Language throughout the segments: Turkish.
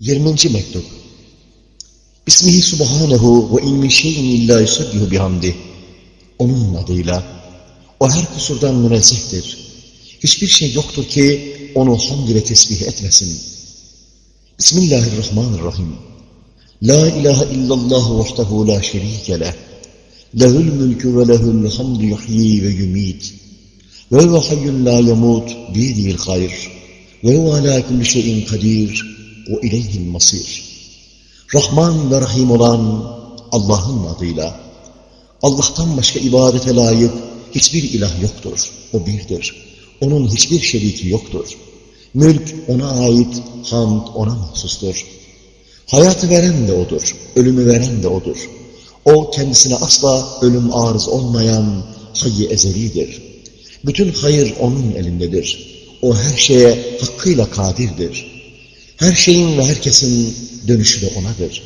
20. mektup Bismihi subhanehu ve in min şeyin illa yusabbihu bihamdih. Onun adıyla. O her kusurdan münezzehtir. Hiçbir şey yoktur ki onu hamd ile tesbih etmesin. Bismillahirrahmanirrahim. La ilahe illallah vahdehu la şerike leh. Lehül mülkü ve lehül hamdu yuhyi ve yumit. Ve huve hayyun la yamut biyedihil hayr. Ve huve ala kulli şeyin kadir ve ileyhil masir. Rahman ve Rahim olan Allah'ın adıyla. Allah'tan başka ibadete layık hiçbir ilah yoktur. O birdir. Onun hiçbir şeriki yoktur. Mülk ona ait, hamd ona mahsustur. Hayatı veren de O'dur, ölümü veren de O'dur. O kendisine asla ölüm arız olmayan hayy ezelidir. Bütün hayır O'nun elindedir. O her şeye hakkıyla kadirdir. Her şeyin ve herkesin dönüşü de O'nadır.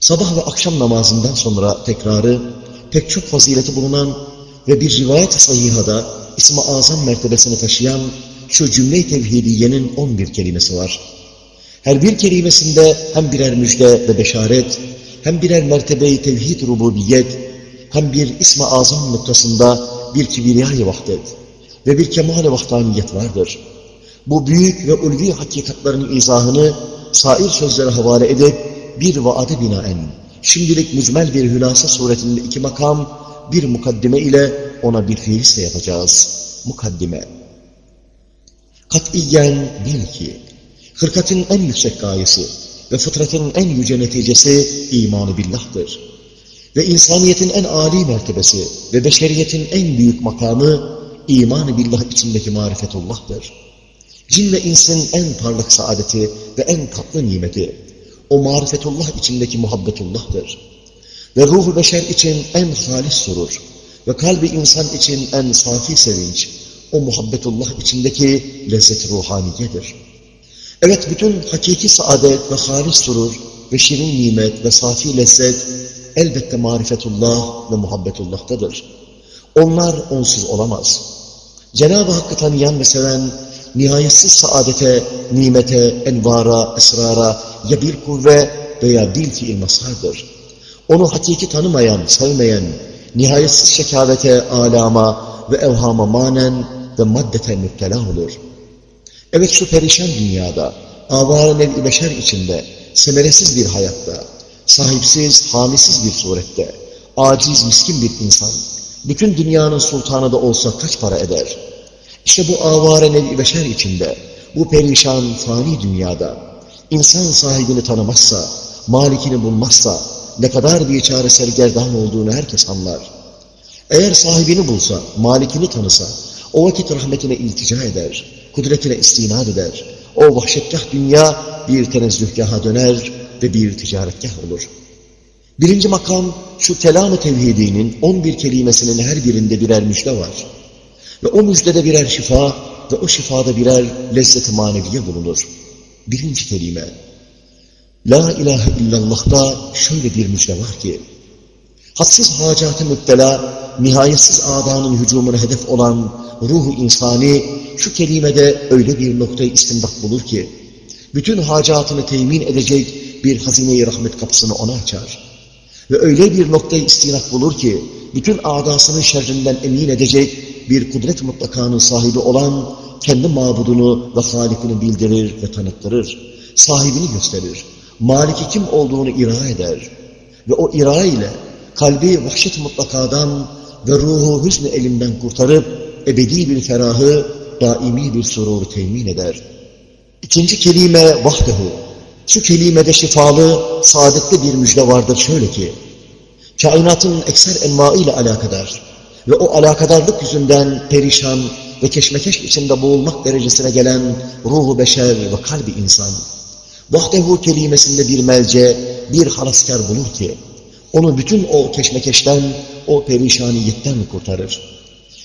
Sabah ve akşam namazından sonra tekrarı, pek çok fazileti bulunan ve bir rivayet sayihada İsmi Azam mertebesini taşıyan şu cümle-i tevhidiyenin 11 kelimesi var. Her bir kelimesinde hem birer müjde ve beşaret, hem birer mertebe-i tevhid rububiyet, hem bir ismi azam noktasında bir kibriyayı vahdet ve bir kemal-i vahdaniyet vardır. Bu büyük ve ulvi hakikatların izahını sair sözlere havale edip bir vaade binaen, şimdilik mücmel bir hülasa suretinde iki makam, bir mukaddime ile ona bir fiilisle yapacağız. Mukaddime. Katiyen bil ki, hırkatın en yüksek gayesi ve fıtratın en yüce neticesi imanı billah'tır. Ve insaniyetin en âli mertebesi ve beşeriyetin en büyük makamı imanı billah içindeki marifetullah'tır. Cin ve insin en parlak saadeti ve en tatlı nimeti o marifetullah içindeki muhabbetullah'tır. Ve ruhu beşer için en halis surur ve kalbi insan için en safi sevinç o muhabbetullah içindeki lezzet ruhaniyedir. Evet bütün hakiki saadet ve halis surur ve şirin nimet ve safi lezzet elbette marifetullah ve muhabbetullah'tadır. Onlar onsuz olamaz. Cenab-ı Hakk'ı tanıyan ve seven nihayetsiz saadete, nimete, envara, esrara ya bir kuvve veya bir fiil mazhardır. Onu hakiki tanımayan, sevmeyen, nihayetsiz şekavete, alama ve evhama manen ve maddeten müptela olur. Evet şu perişan dünyada, avaren ev beşer içinde, semeresiz bir hayatta, sahipsiz, hamisiz bir surette, aciz, miskin bir insan, bütün dünyanın sultanı da olsa kaç para eder? İşte bu avare nevi beşer içinde, bu perişan fani dünyada, insan sahibini tanımazsa, malikini bulmazsa, ne kadar bir çare sergerdan olduğunu herkes anlar. Eğer sahibini bulsa, malikini tanısa, o vakit rahmetine iltica eder, kudretine istinad eder. O vahşetgah dünya bir tenezzühgaha döner ve bir ticaretgah olur. Birinci makam şu kelam-ı tevhidinin 11 kelimesinin her birinde birer müjde var. Ve o müjdede birer şifa ve o şifada birer lezzet-i maneviye bulunur. Birinci kelime. La ilahe illallah'ta şöyle bir müjde var ki, hadsız hacatı müptela, nihayetsiz adanın hücumuna hedef olan ruhu insani şu kelimede öyle bir noktayı istinbat bulur ki, bütün hacatını temin edecek bir hazine-i rahmet kapısını ona açar. Ve öyle bir noktayı istinat bulur ki, bütün adasının şerrinden emin edecek bir kudret mutlakanın sahibi olan kendi mabudunu ve halikini bildirir ve tanıttırır. Sahibini gösterir. Maliki kim olduğunu ira eder. Ve o ira ile kalbi vahşet mutlakadan ve ruhu hüsnü elimden kurtarıp ebedi bir ferahı, daimi bir sururu temin eder. İkinci kelime vahdehu. Şu kelimede şifalı, saadetli bir müjde vardır şöyle ki, kainatın ekser enva ile alakadar ve o alakadarlık yüzünden perişan ve keşmekeş içinde boğulmak derecesine gelen ruhu beşer ve kalbi insan, vahdehu kelimesinde bir melce, bir halaskar bulur ki, onu bütün o keşmekeşten, o perişaniyetten kurtarır.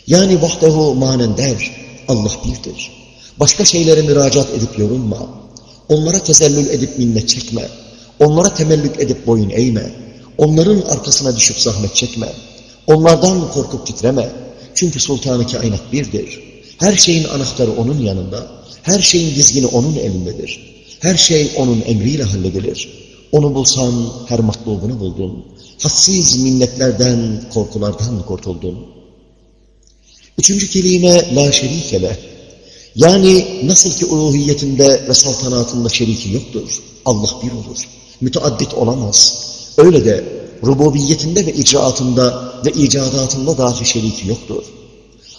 Yani vahdehu manen der, Allah birdir. Başka şeylere müracaat edip yorulma. Onlara tezellül edip minnet çekme. Onlara temellük edip boyun eğme. Onların arkasına düşüp zahmet çekme. Onlardan korkup titreme. Çünkü sultanı kainat birdir. Her şeyin anahtarı onun yanında. Her şeyin dizgini onun elindedir. Her şey onun emriyle halledilir. Onu bulsan her matlubunu buldun. Hassiz minnetlerden, korkulardan kurtuldun. Üçüncü kelime la şerikele. Yani nasıl ki uluhiyetinde ve saltanatında şeriki yoktur. Allah bir olur. Müteaddit olamaz. Öyle de rububiyetinde ve icraatında ve icadatında dahi şeriki yoktur.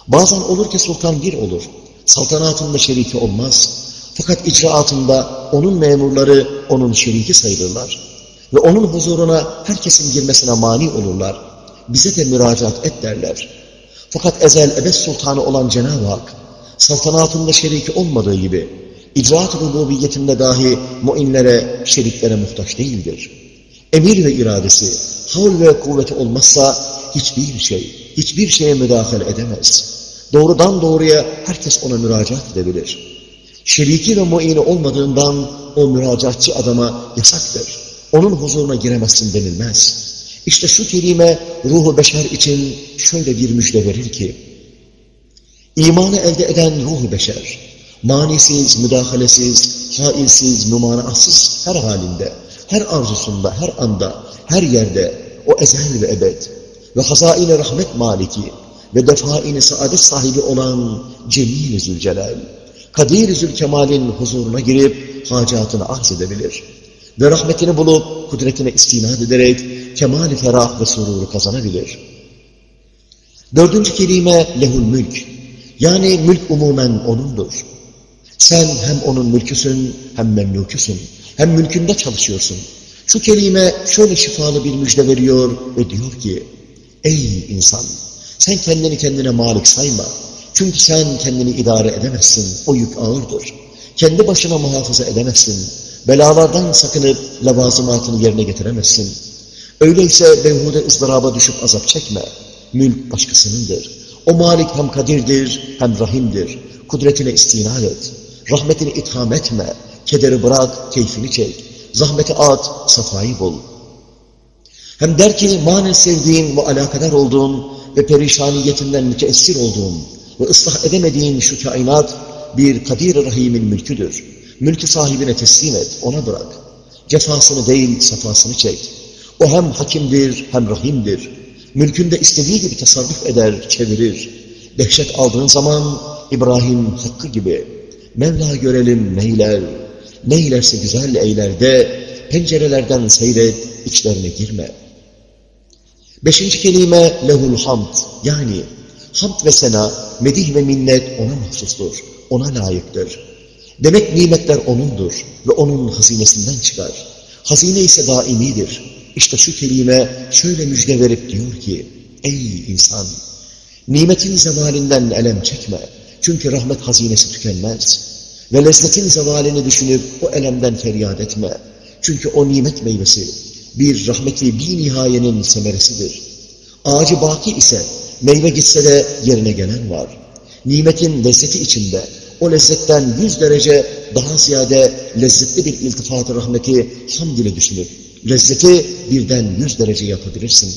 Bazen olur ki sultan bir olur. Saltanatında şeriki olmaz. Fakat icraatında onun memurları onun şeriki sayılırlar. Ve onun huzuruna herkesin girmesine mani olurlar. Bize de müracaat et derler. Fakat ezel ebed sultanı olan Cenab-ı Hak, saltanatında şeriki olmadığı gibi, icraat rububiyetinde dahi muinlere, şeriklere muhtaç değildir. Emir ve iradesi, havl ve kuvveti olmazsa hiçbir şey, hiçbir şeye müdahale edemez. Doğrudan doğruya herkes ona müracaat edebilir. Şeriki ve muini olmadığından o müracaatçı adama yasaktır. Onun huzuruna giremezsin denilmez. İşte şu kelime ruhu beşer için şöyle bir müjde verir ki, imanı elde eden ruhu beşer, manisiz, müdahalesiz, hailsiz, mümanaatsız her halinde, her arzusunda, her anda, her yerde o ezel ve ebed ve hazaine rahmet maliki ve defaini saadet sahibi olan Cemil-i Zülcelal, Kadir-i Zülkemal'in huzuruna girip hacatını arz edebilir. Ve rahmetini bulup kudretine istinad ederek kemal-i ferah ve sururu kazanabilir. Dördüncü kelime lehul mülk. Yani mülk umumen O'nundur. Sen hem O'nun mülküsün hem memluküsün. Hem mülkünde çalışıyorsun. Şu kelime şöyle şifalı bir müjde veriyor ve diyor ki, Ey insan! Sen kendini kendine malik sayma. Çünkü sen kendini idare edemezsin. O yük ağırdır. Kendi başına muhafaza edemezsin. Belalardan sakınıp lavazımatını yerine getiremezsin. Öyleyse beyhude ızdıraba düşüp azap çekme. Mülk başkasınındır. O malik hem kadirdir hem rahimdir. Kudretine istinad et. Rahmetini itham etme. Kederi bırak, keyfini çek. Zahmeti at, safayı bul. Hem der ki manen sevdiğin ve alakadar olduğun ve perişaniyetinden müteessir olduğun ve ıslah edemediğin şu kainat bir kadir rahimin mülküdür. Mülkü sahibine teslim et, ona bırak. Cefasını değil, safasını çek. O hem hakimdir hem rahimdir. Mülkünde istediği gibi tasarruf eder, çevirir. Dehşet aldığın zaman İbrahim hakkı gibi Mevla görelim neyler, neylerse güzel eyler de pencerelerden seyret, içlerine girme. Beşinci kelime lehul hamd yani hamd ve sena, medih ve minnet ona mahsustur, ona layıktır. Demek nimetler O'nundur ve O'nun hazinesinden çıkar. Hazine ise daimidir. İşte şu kelime şöyle müjde verip diyor ki, Ey insan! Nimetin zevalinden elem çekme. Çünkü rahmet hazinesi tükenmez. Ve lezzetin zevalini düşünüp o elemden feryat etme. Çünkü o nimet meyvesi bir rahmeti bir nihayenin semeresidir. Ağacı baki ise meyve gitse de yerine gelen var. Nimetin lezzeti içinde o lezzetten yüz derece daha ziyade lezzetli bir iltifat-ı rahmeti hamd ile düşünüp lezzeti birden yüz derece yapabilirsin.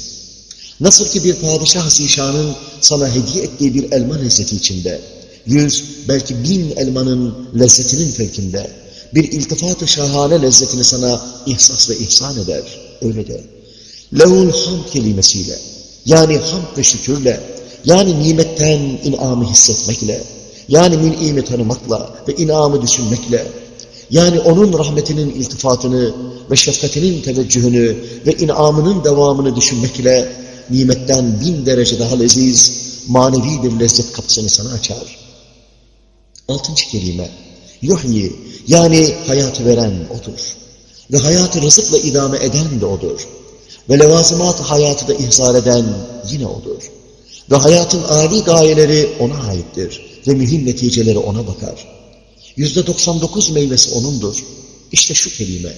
Nasıl ki bir padişah zişanın sana hediye ettiği bir elma lezzeti içinde, yüz belki bin elmanın lezzetinin fevkinde, bir iltifat-ı şahane lezzetini sana ihsas ve ihsan eder. Öyle de. Lehul hamd kelimesiyle, yani hamd ve şükürle, yani nimetten inamı hissetmekle, yani mün'imi tanımakla ve inamı düşünmekle, yani onun rahmetinin iltifatını ve şefkatinin teveccühünü ve inamının devamını düşünmekle nimetten bin derece daha leziz, manevi bir lezzet kapısını sana açar. Altıncı kelime, yuhyi yani hayatı veren O'dur. Ve hayatı rızıkla idame eden de O'dur. Ve levazımat hayatı da ihzar eden yine O'dur. Ve hayatın âli gayeleri O'na aittir. Ve mühim neticeleri O'na bakar. Yüzde 99 meyvesi O'nundur. İşte şu kelime.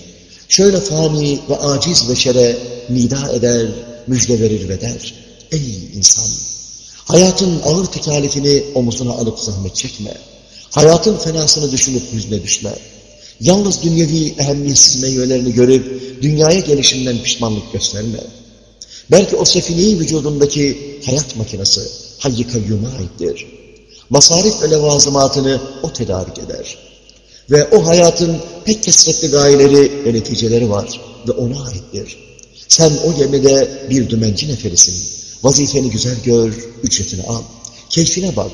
Şöyle fani ve aciz beşere nida eder, müjde verir ve der. Ey insan! Hayatın ağır tekalifini omuzuna alıp zahmet çekme. Hayatın fenasını düşünüp hüzne düşme. Yalnız dünyevi ehemmiyetsiz meyvelerini görüp dünyaya gelişinden pişmanlık gösterme. Belki o sefineyi vücudundaki hayat makinesi hayy kayyuma aittir. Masarif ve levazımatını o tedarik eder. Ve o hayatın pek kesretli gayeleri ve neticeleri var ve ona aittir. Sen o gemide bir dümenci neferisin. Vazifeni güzel gör, ücretini al. Keyfine bak.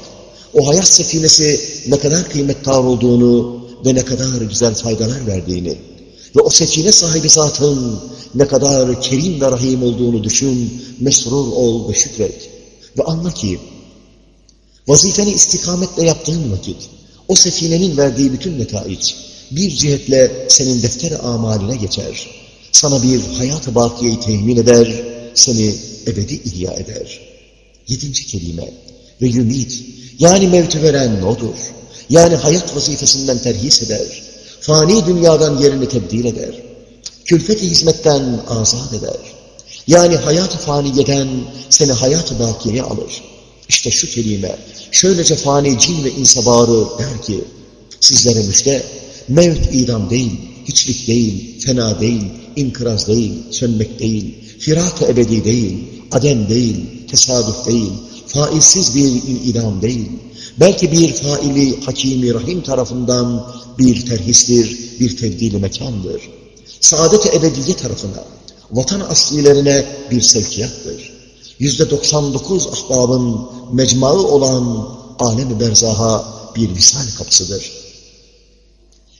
O hayat sefinesi ne kadar kıymetdar olduğunu ve ne kadar güzel faydalar verdiğini ve o sefine sahibi zatın ne kadar kerim ve rahim olduğunu düşün, mesrur ol ve şükret. Ve anla ki vazifeni istikametle yaptığın vakit o sefinenin verdiği bütün netaiç bir cihetle senin defter amaline geçer. Sana bir hayat-ı bakiyeyi temin eder, seni ebedi ihya eder. Yedinci kelime ve yumit yani mevti veren odur. Yani hayat vazifesinden terhis eder. Fani dünyadan yerini tebdil eder. Külfet-i hizmetten azat eder. Yani hayat-ı faniyeden seni hayat-ı bakiyeye alır. İşte şu kelime, şöylece fani cin ve insabarı der ki, sizlere müjde, mevt idam değil, hiçlik değil, fena değil, inkıraz değil, sönmek değil, firak-ı ebedi değil, adem değil, tesadüf değil, faizsiz bir idam değil, belki bir faili hakimi rahim tarafından bir terhistir, bir tebdili mekandır. Saadet-i ebediye tarafına, vatan aslilerine bir sevkiyattır. Yüzde 99 ahbabın mecmuaı olan alem-i berzaha bir visal kapısıdır.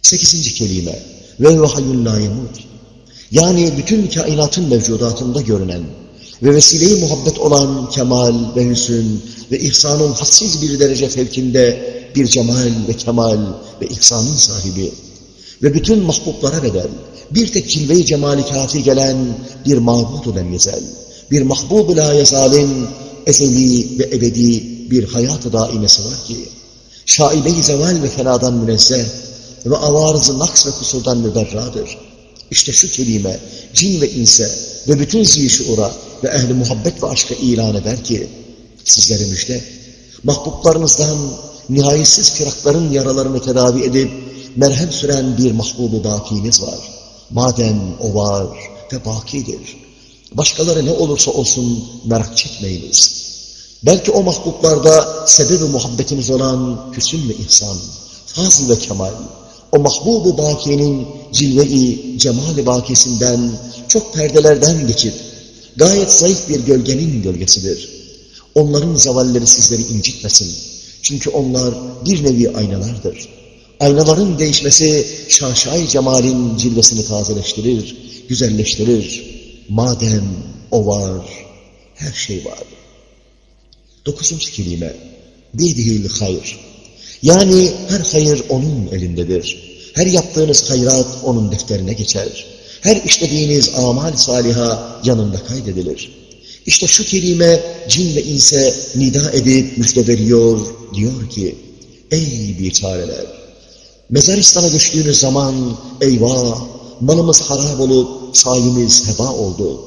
Sekizinci kelime ve vahayyun la Yani bütün kainatın mevcudatında görünen ve vesile-i muhabbet olan kemal ve hüsün ve ihsanın hassiz bir derece fevkinde bir cemal ve kemal ve ihsanın sahibi ve bütün mahbublara bedel bir tek cilve-i cemali kafi gelen bir mağbudu lemyezel, bir mahbub-u la ezeli ve ebedi bir hayat-ı daimesi var ki, şaibe-i zeval ve fenadan münezzeh ve avarız-ı naks ve kusurdan müberradır. İşte şu kelime cin ve inse ve bütün zişuura ve ehli muhabbet ve aşka ilan eder ki, sizlere müjde, mahbublarınızdan nihayetsiz firakların yaralarını tedavi edip merhem süren bir mahbubu bakiniz var. Madem o var ve bakidir. Başkaları ne olursa olsun merak çekmeyiniz. Belki o mahbublarda sebebi muhabbetiniz olan hüsn ve ihsan, fazl ve kemal, o mahbubu bakiyenin cilve-i cemal-i bakisinden çok perdelerden geçip, gayet zayıf bir gölgenin gölgesidir. Onların zavalleri sizleri incitmesin. Çünkü onlar bir nevi aynalardır. Aynaların değişmesi şaşay cemalin cilvesini tazeleştirir, güzelleştirir. Madem o var, her şey var. Dokuzuncu kelime, bidihil hayır. Yani her hayır onun elindedir. Her yaptığınız hayrat onun defterine geçer. Her işlediğiniz amal saliha yanında kaydedilir. İşte şu kelime cin ve inse nida edip müjde veriyor, diyor ki, ey bir çareler, mezaristan'a düştüğünüz zaman eyvah, malımız harap olup sayimiz heba oldu.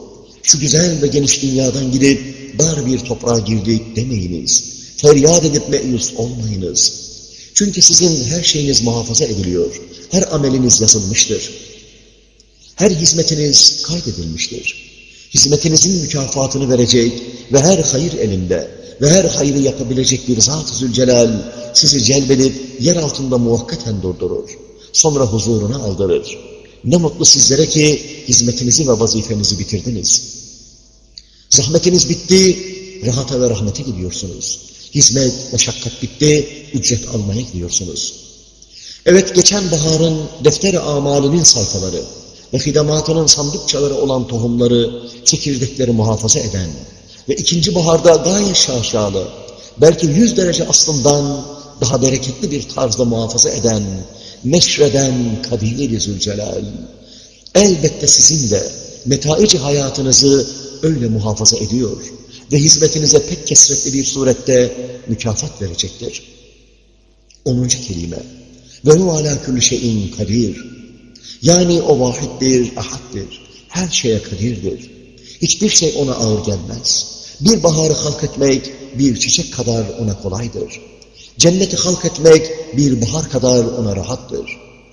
Şu güzel ve geniş dünyadan gidip dar bir toprağa girdik demeyiniz. Feryat edip meyus olmayınız. Çünkü sizin her şeyiniz muhafaza ediliyor. Her ameliniz yazılmıştır. Her hizmetiniz kaydedilmiştir. Hizmetinizin mükafatını verecek ve her hayır elinde ve her hayrı yapabilecek bir Zat-ı Zülcelal sizi celbedip yer altında muhakkaten durdurur. Sonra huzuruna aldırır. Ne mutlu sizlere ki hizmetinizi ve vazifenizi bitirdiniz. Zahmetiniz bitti, rahata ve rahmete gidiyorsunuz. Hizmet, meşakkat bitti, ücret almaya gidiyorsunuz. Evet geçen baharın defter-i amalinin sayfaları ve hidamatının sandıkçaları olan tohumları, çekirdekleri muhafaza eden ve ikinci baharda gayet şaşalı, belki yüz derece aslından daha bereketli bir tarzda muhafaza eden, neşreden Kadir-i Zülcelal, elbette sizin de metaici hayatınızı öyle muhafaza ediyor ve hizmetinize pek kesretli bir surette mükafat verecektir. Onuncu kelime. Ve hu ala kulli şeyin kadir. Yani o vahiddir, ahaddir. Her şeye kadirdir. Hiçbir şey ona ağır gelmez. Bir baharı halk etmek bir çiçek kadar ona kolaydır. Cenneti halk etmek bir bahar kadar ona rahattır.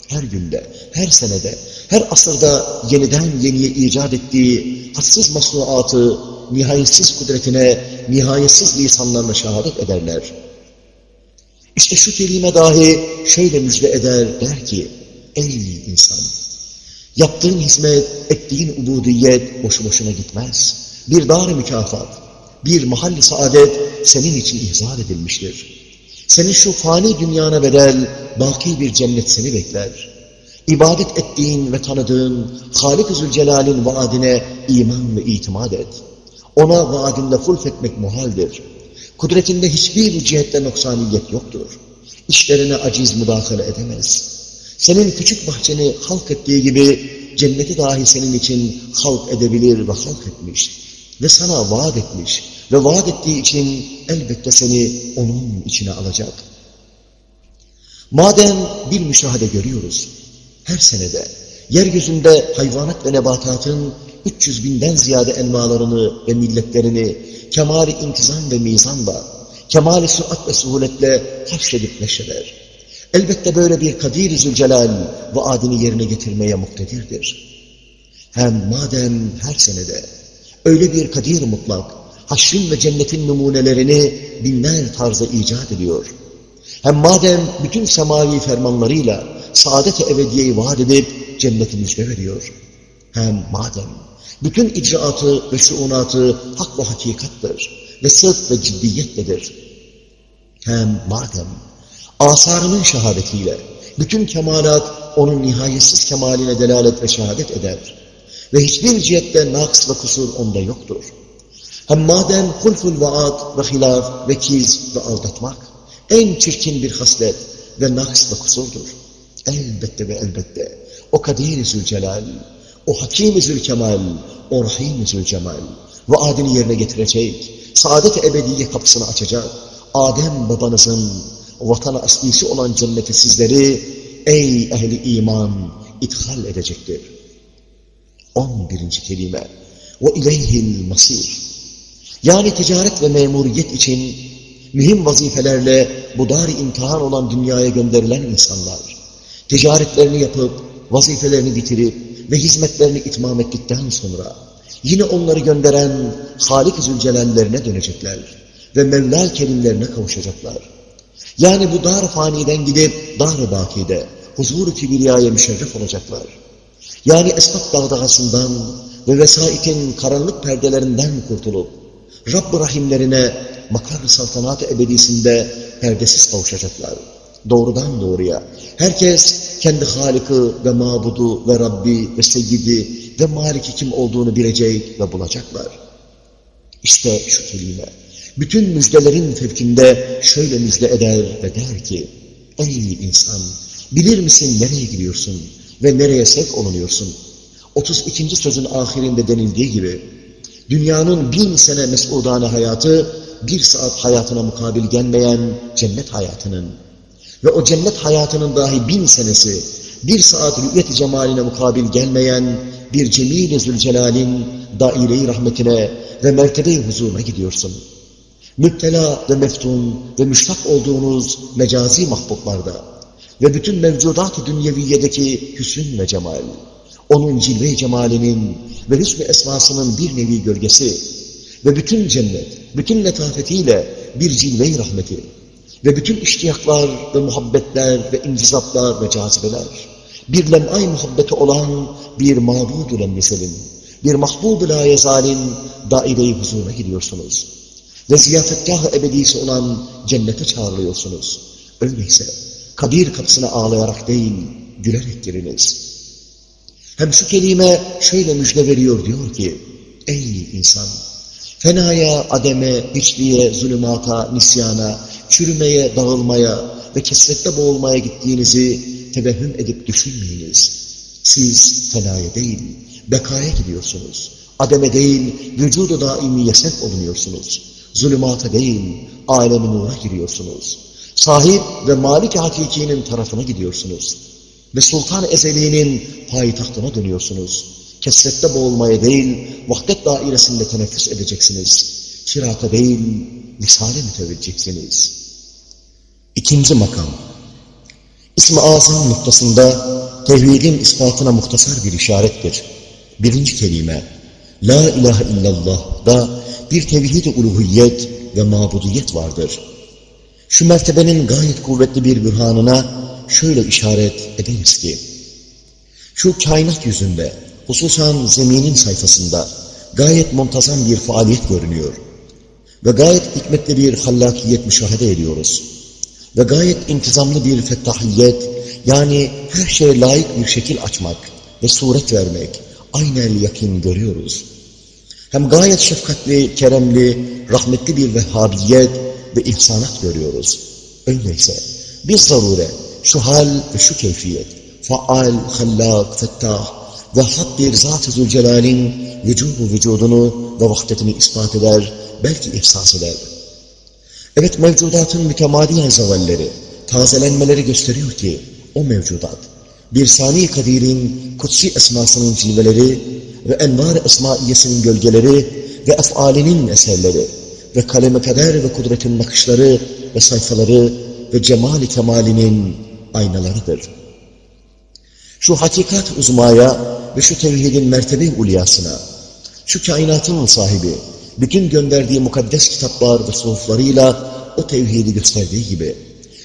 Her günde, her senede, her asırda yeniden yeniye icat ettiği hassız masnuatı nihayetsiz kudretine, nihayetsiz lisanlarla şehadet ederler. İşte şu kelime dahi şöyle müjde eder der ki, ey insan, yaptığın hizmet, ettiğin ubudiyet boşu boşuna gitmez. Bir dar mükafat, bir mahalli saadet senin için ihzar edilmiştir. Senin şu fani dünyana bedel, baki bir cennet seni bekler. İbadet ettiğin ve tanıdığın Halik-i Zülcelal'in vaadine iman ve itimat et. Ona vaadinde fulfetmek muhaldir. Kudretinde hiçbir cihette noksaniyet yoktur. İşlerine aciz müdahale edemez. Senin küçük bahçeni halk ettiği gibi cenneti dahi senin için halk edebilir ve halk etmiş. Ve sana vaat etmiş. Ve vaat ettiği için elbette seni onun içine alacak. Madem bir müşahede görüyoruz, her senede yeryüzünde hayvanat ve nebatatın 300 binden ziyade envalarını ve milletlerini kemali intizam ve mizanla, kemali sürat ve suhuletle hafşedip neşeder. Elbette böyle bir Kadir-i Zülcelal vaadini yerine getirmeye muktedirdir. Hem madem her senede öyle bir Kadir mutlak, haşrin ve cennetin numunelerini binler tarzda icat ediyor. Hem madem bütün semavi fermanlarıyla saadet-i ebediyeyi vaat edip cenneti müjde veriyor. Hem madem bütün icraatı ve şuunatı hak ve hakikattır ve sıdk ve ciddiyettedir. Hem madem asarının şehadetiyle bütün kemalat onun nihayetsiz kemaline delalet ve şehadet eder ve hiçbir cihette naks ve kusur onda yoktur. Hem madem hulful vaat ve hilaf ve kiz ve aldatmak en çirkin bir haslet ve naks ve kusurdur. Elbette ve elbette o Kadir-i Zülcelal, o Hakim-i Zülkemal, o Rahim-i Zülcemal vaadini yerine getirecek, saadet-i ebediye kapısını açacak, Adem babanızın vatan aslisi olan cenneti sizleri ey ehli iman ithal edecektir. 11. kelime ve ileyhil masir yani ticaret ve memuriyet için mühim vazifelerle bu dar imtihan olan dünyaya gönderilen insanlar ticaretlerini yapıp vazifelerini bitirip ve hizmetlerini itmam ettikten sonra yine onları gönderen Halik-i dönecekler ve Mevla kerimlerine kavuşacaklar. Yani bu dar faniden gidip dar-ı bakide huzur-u kibriyaya müşerref olacaklar. Yani esbab dağdağasından ve vesaitin karanlık perdelerinden kurtulup Rabb-ı Rahimlerine makar saltanat-ı ebedisinde perdesiz kavuşacaklar. Doğrudan doğruya. Herkes kendi Halik'i ve Mabudu ve Rabbi ve Seyyidi ve Maliki kim olduğunu bilecek ve bulacaklar. İşte şu kelime. Bütün müjdelerin fevkinde şöyle müjde eder ve der ki, Ey insan! Bilir misin nereye gidiyorsun ve nereye sevk olunuyorsun? 32. sözün ahirinde denildiği gibi, dünyanın bin sene mesudane hayatı, bir saat hayatına mukabil gelmeyen cennet hayatının ve o cennet hayatının dahi bin senesi, bir saat rü'yet-i cemaline mukabil gelmeyen bir cemil-i zülcelalin daire-i rahmetine ve mertebe-i huzuruna gidiyorsun. Müptela ve meftun ve müştak olduğunuz mecazi mahbublarda ve bütün mevcudat-ı dünyeviyedeki hüsn ve cemal, onun cilve-i cemalinin ve hüsn-i esmasının bir nevi gölgesi ve bütün cennet, bütün letafetiyle bir cilve-i rahmeti ve bütün iştiyaklar ve muhabbetler ve incizaplar ve cazibeler, bir lem'ay muhabbeti olan bir mabud-u bir mahbub-ı layezalin daire-i huzuruna gidiyorsunuz. Ve ziyafetgah-ı ebedisi olan cennete çağrılıyorsunuz. Öyleyse kabir kapısına ağlayarak değil, gülerek giriniz. Hem şu kelime şöyle müjde veriyor diyor ki, Ey insan! Fenaya, ademe, hiçliğe, zulümata, nisyana, çürümeye, dağılmaya ve kesrette boğulmaya gittiğinizi tevehhüm edip düşünmeyiniz. Siz fenaya değil, bekaya gidiyorsunuz. Ademe değil, vücudu daimiye sevk olunuyorsunuz. Zulümata değil, alemin nura giriyorsunuz. Sahip ve malik hakikinin tarafına gidiyorsunuz. Ve sultan ezeliğinin payitahtına dönüyorsunuz. Kesrette boğulmaya değil, vahdet dairesinde teneffüs edeceksiniz. Firata değil, misale müteveccihsiniz. İkinci makam. İsmi azam noktasında tevhidin ispatına muhtasar bir işarettir. Birinci kelime, La ilahe illallah da bir tevhid-i uluhiyet ve mabudiyet vardır. Şu mertebenin gayet kuvvetli bir bürhanına şöyle işaret ederiz ki, şu kainat yüzünde, hususan zeminin sayfasında gayet muntazam bir faaliyet görünüyor. Ve gayet hikmetli bir hallakiyet müşahede ediyoruz. Ve gayet intizamlı bir fettahiyet, yani her şeye layık bir şekil açmak ve suret vermek, aynel yakin görüyoruz. Hem gayet şefkatli, keremli, rahmetli bir vehhabiyet ve ihsanat görüyoruz. Öyleyse biz zarure şu hal ve şu keyfiyet, faal, hallak, fettah, vehhab bir Zat-ı Zülcelal'in vücudu vücudunu ve vahdetini ispat eder, belki ihsas eder. Evet mevcudatın mütemadiyen zavalleri, tazelenmeleri gösteriyor ki o mevcudat, bir sani kadirin kutsi esmasının cilveleri ve envar esmaiyesinin gölgeleri ve efalinin eserleri ve kaleme kader ve kudretin nakışları ve sayfaları ve cemali kemalinin aynalarıdır. Şu hakikat uzmaya ve şu tevhidin mertebe ulyasına, şu kainatın sahibi, bütün gönderdiği mukaddes kitaplar ve suhuflarıyla o tevhidi gösterdiği gibi,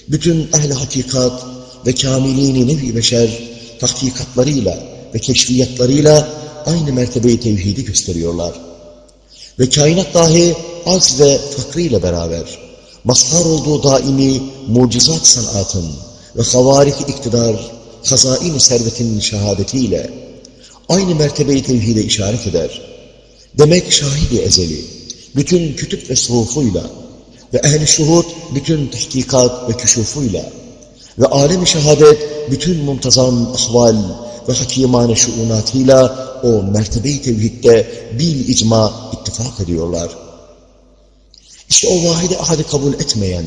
bütün ehli hakikat ve kamilini nevi beşer tahkikatlarıyla ve keşfiyatlarıyla aynı mertebeyi tevhidi gösteriyorlar. Ve kainat dahi az ve fakrıyla beraber, mazhar olduğu daimi mucizat sanatın ve havarik iktidar, hazain servetin şehadetiyle aynı mertebeyi tevhide işaret eder. Demek şahidi ezeli, bütün kütüp ve suhufuyla ve ehli şuhud bütün tahkikat ve küşufuyla ve alem-i şehadet bütün muntazam ahval ve hakimane şuunatıyla o mertebe-i tevhidde bil icma ittifak ediyorlar. İşte o vahide ahadı kabul etmeyen,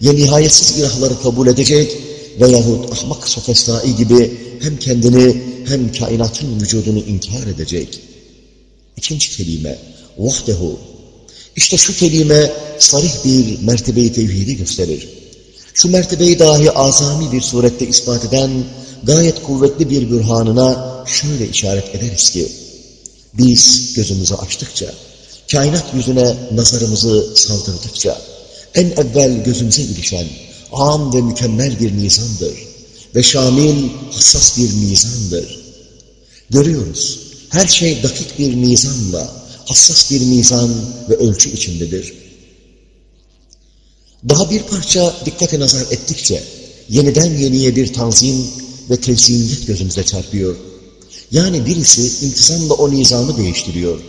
ya nihayetsiz ilahları kabul edecek veyahut ahmak sofestai gibi hem kendini hem kainatın vücudunu inkar edecek. İkinci kelime, vahdehu. İşte şu kelime sarih bir mertebeyi tevhidi gösterir. Şu mertebeyi dahi azami bir surette ispat eden gayet kuvvetli bir bürhanına şöyle işaret ederiz ki, biz gözümüzü açtıkça, kainat yüzüne nazarımızı saldırdıkça, en evvel gözümüze ilişen am ve mükemmel bir nizamdır ve şamil, hassas bir nizamdır. Görüyoruz, her şey dakik bir nizamla, hassas bir nizam ve ölçü içindedir. Daha bir parça dikkate nazar ettikçe, yeniden yeniye bir tanzim ve tevziyet gözümüze çarpıyor. Yani birisi intizamla o nizamı değiştiriyor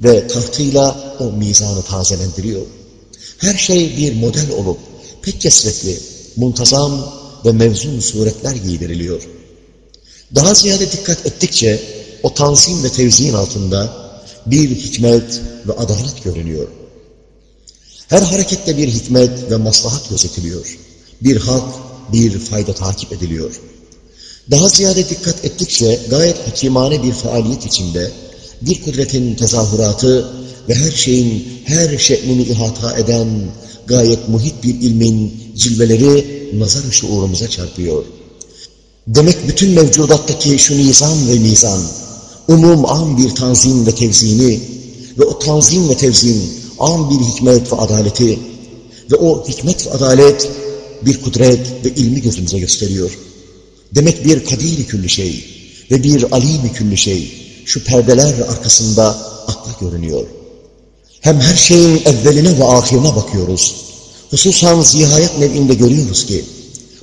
ve tahtıyla o mizanı tazelendiriyor. Her şey bir model olup pek kesretli, muntazam ve mevzun suretler giydiriliyor. Daha ziyade dikkat ettikçe o tanzim ve tevziyin altında bir hikmet ve adalet görünüyor. Her harekette bir hikmet ve maslahat gözetiliyor. Bir hak, bir fayda takip ediliyor. Daha ziyade dikkat ettikçe gayet hakimane bir faaliyet içinde bir kudretin tezahüratı ve her şeyin her şeklini ihata eden gayet muhit bir ilmin cilveleri nazar şuurumuza çarpıyor. Demek bütün mevcudattaki şu nizam ve nizam, umum am bir tanzim ve tevzini ve o tanzim ve tevzin am bir hikmet ve adaleti ve o hikmet ve adalet bir kudret ve ilmi gözümüze gösteriyor. Demek bir kadir külli şey ve bir alim külli şey şu perdeler arkasında akla görünüyor. Hem her şeyin evveline ve ahirine bakıyoruz. Hususan zihayet nevinde görüyoruz ki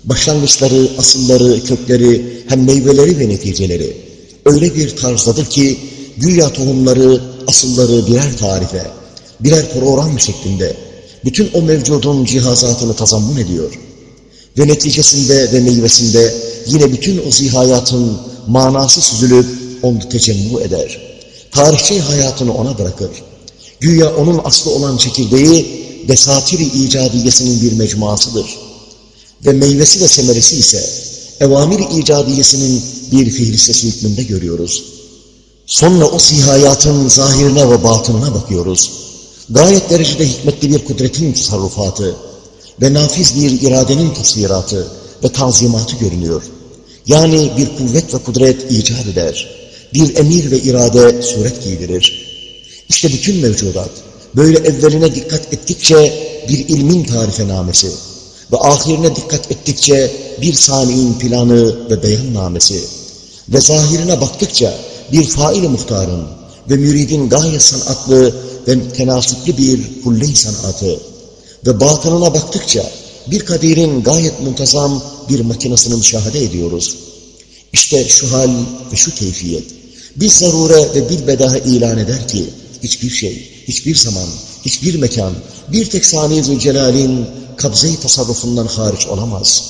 başlangıçları, asılları, kökleri, hem meyveleri ve neticeleri öyle bir tarzdadır ki güya tohumları, asılları birer tarife, birer program şeklinde bütün o mevcudun cihazatını tazammun ediyor. Ve neticesinde ve meyvesinde yine bütün o zihayatın manası süzülüp onu tecemmu eder. Tarihçi hayatını ona bırakır. Güya onun aslı olan çekirdeği desatiri icadiyesinin bir mecmuasıdır. Ve meyvesi ve semeresi ise evamir icadiyesinin bir fiilistesi hükmünde görüyoruz. Sonra o sihayatın zahirine ve batınına bakıyoruz. Gayet derecede hikmetli bir kudretin tasarrufatı ve nafiz bir iradenin tasviratı ve tanzimatı görünüyor. Yani bir kuvvet ve kudret icat eder. Bir emir ve irade suret giydirir. İşte bütün mevcudat böyle evveline dikkat ettikçe bir ilmin tarifenamesi ve ahirine dikkat ettikçe bir saniyin planı ve beyannamesi ve zahirine baktıkça bir fail muhtarın ve müridin gayet sanatlı ve tenasipli bir kulle sanatı ve batınına baktıkça bir kadirin gayet muntazam bir makinesini müşahede ediyoruz. İşte şu hal ve şu keyfiyet. Bir zarure ve bir bedaha ilan eder ki hiçbir şey, hiçbir zaman, hiçbir mekan, bir tek saniye Zülcelal'in kabze-i tasarrufundan hariç olamaz.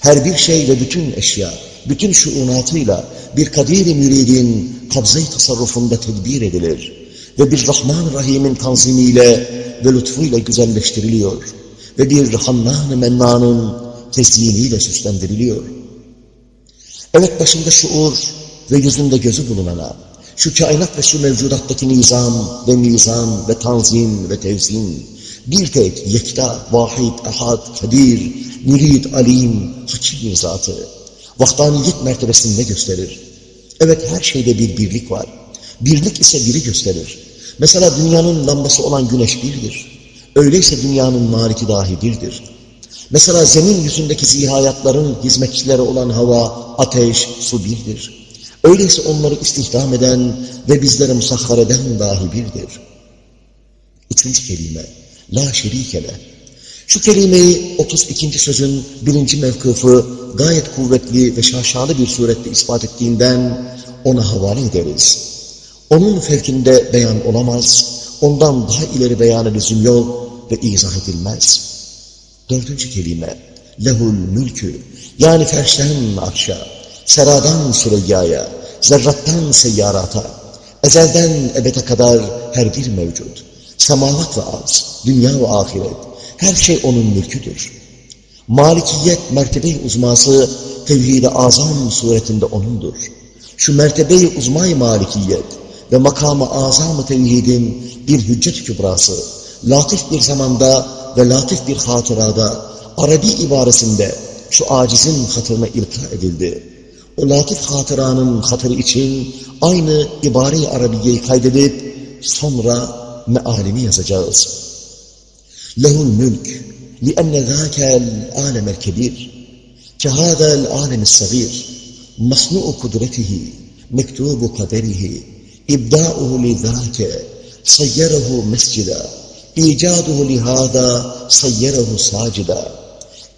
Her bir şey ve bütün eşya, bütün şuunatıyla bir kadir-i müridin kabze-i tasarrufunda tedbir edilir ve bir Rahman Rahim'in tanzimiyle ve lütfuyla güzelleştiriliyor ve bir Hannan-ı Mennan'ın tezyiniyle süslendiriliyor. Evet başında şuur ve yüzünde gözü bulunana, şu kainat ve şu mevcudattaki nizam ve mizan ve tanzim ve tevzin, bir tek yekta, vahid, ahad, kadir, mürid, alim, hakim zatı, vahdaniyet mertebesini ne gösterir? Evet her şeyde bir birlik var. Birlik ise biri gösterir. Mesela dünyanın lambası olan güneş birdir. Öyleyse dünyanın maliki dahi birdir. Mesela zemin yüzündeki zihayatların hizmetçileri olan hava, ateş, su birdir. Öyleyse onları istihdam eden ve bizlere musahhar eden dahi birdir. Üçüncü kelime, la şerikele. Şu kelimeyi 32. sözün birinci mevkıfı gayet kuvvetli ve şaşalı bir surette ispat ettiğinden ona havale ederiz. Onun fevkinde beyan olamaz, ondan daha ileri beyanı lüzum yok ve izah edilmez. Dördüncü kelime, lehul mülkü, yani ferşten arşa, seradan süreyyaya, zerrattan seyyarata, ezelden ebede kadar her bir mevcut, semavat ve arz, dünya ve ahiret, her şey onun mülküdür. Malikiyet mertebe uzması tevhid-i azam suretinde onundur. Şu mertebe-i uzmay malikiyet ve makamı azam-ı tevhidin bir hüccet kübrası, latif bir zamanda ve latif bir hatırada, Arabi ibaresinde şu acizin hatırına ilka edildi. O latif hatıranın hatırı için aynı ibare-i Arabiye'yi kaydedip sonra mealini yazacağız. Lehul mülk لأن ذاك العالم الكبير كهذا العالم الصغير مصنوع قدرته مكتوب قدره إبداؤه لذاك صيره مسجدا إيجاده لهذا صيره ساجدا.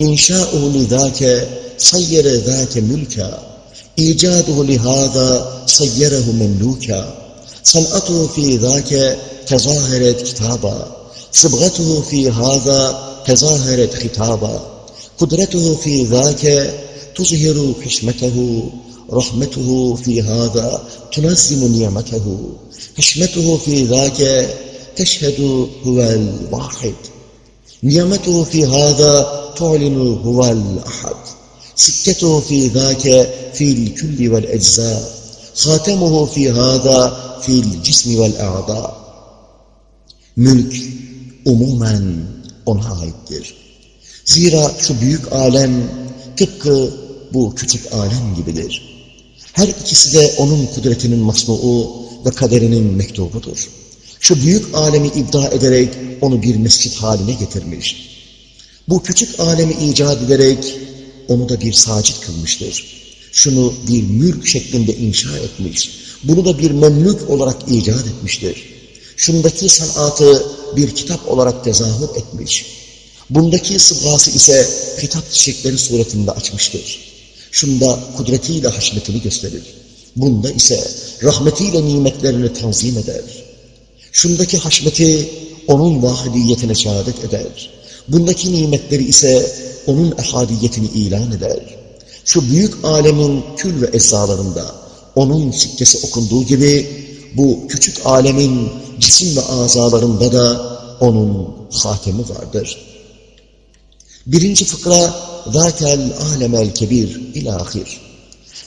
إنشاؤه لذاك صير ذاك ملكا. إيجاده لهذا صيره مملوكا. صنعته في ذاك تظاهرت كتابا. صبغته في هذا تظاهرت خطابا. قدرته في ذاك تظهر حشمته. رحمته في هذا تنظم نعمته. حشمته في ذاك teşhedû huvel vahid. Niyametuhu fi hâzâ tu'linu huvel ahad. Sikketuhu fi zâke fil külli vel eczâ. Hâtemuhu fi hâzâ fil cismi vel a'dâ. Mülk umumen ona aittir. Zira şu büyük alem tıpkı bu küçük alem gibidir. Her ikisi de onun kudretinin masnuğu ve kaderinin mektubudur. Şu büyük alemi iddia ederek onu bir mescit haline getirmiş. Bu küçük alemi icat ederek onu da bir sacit kılmıştır. Şunu bir mülk şeklinde inşa etmiş. Bunu da bir memlük olarak icat etmiştir. Şundaki sanatı bir kitap olarak tezahür etmiş. Bundaki sıbgası ise kitap çiçekleri suretinde açmıştır. Şunda kudretiyle haşmetini gösterir. Bunda ise rahmetiyle nimetlerini tanzim eder. Şundaki haşmeti onun vahidiyetine şehadet eder. Bundaki nimetleri ise onun ehadiyetini ilan eder. Şu büyük alemin kül ve ezalarında onun sikkesi okunduğu gibi bu küçük alemin cisim ve azalarında da onun hatemi vardır. Birinci fıkra Zatel alemel kebir ilahir.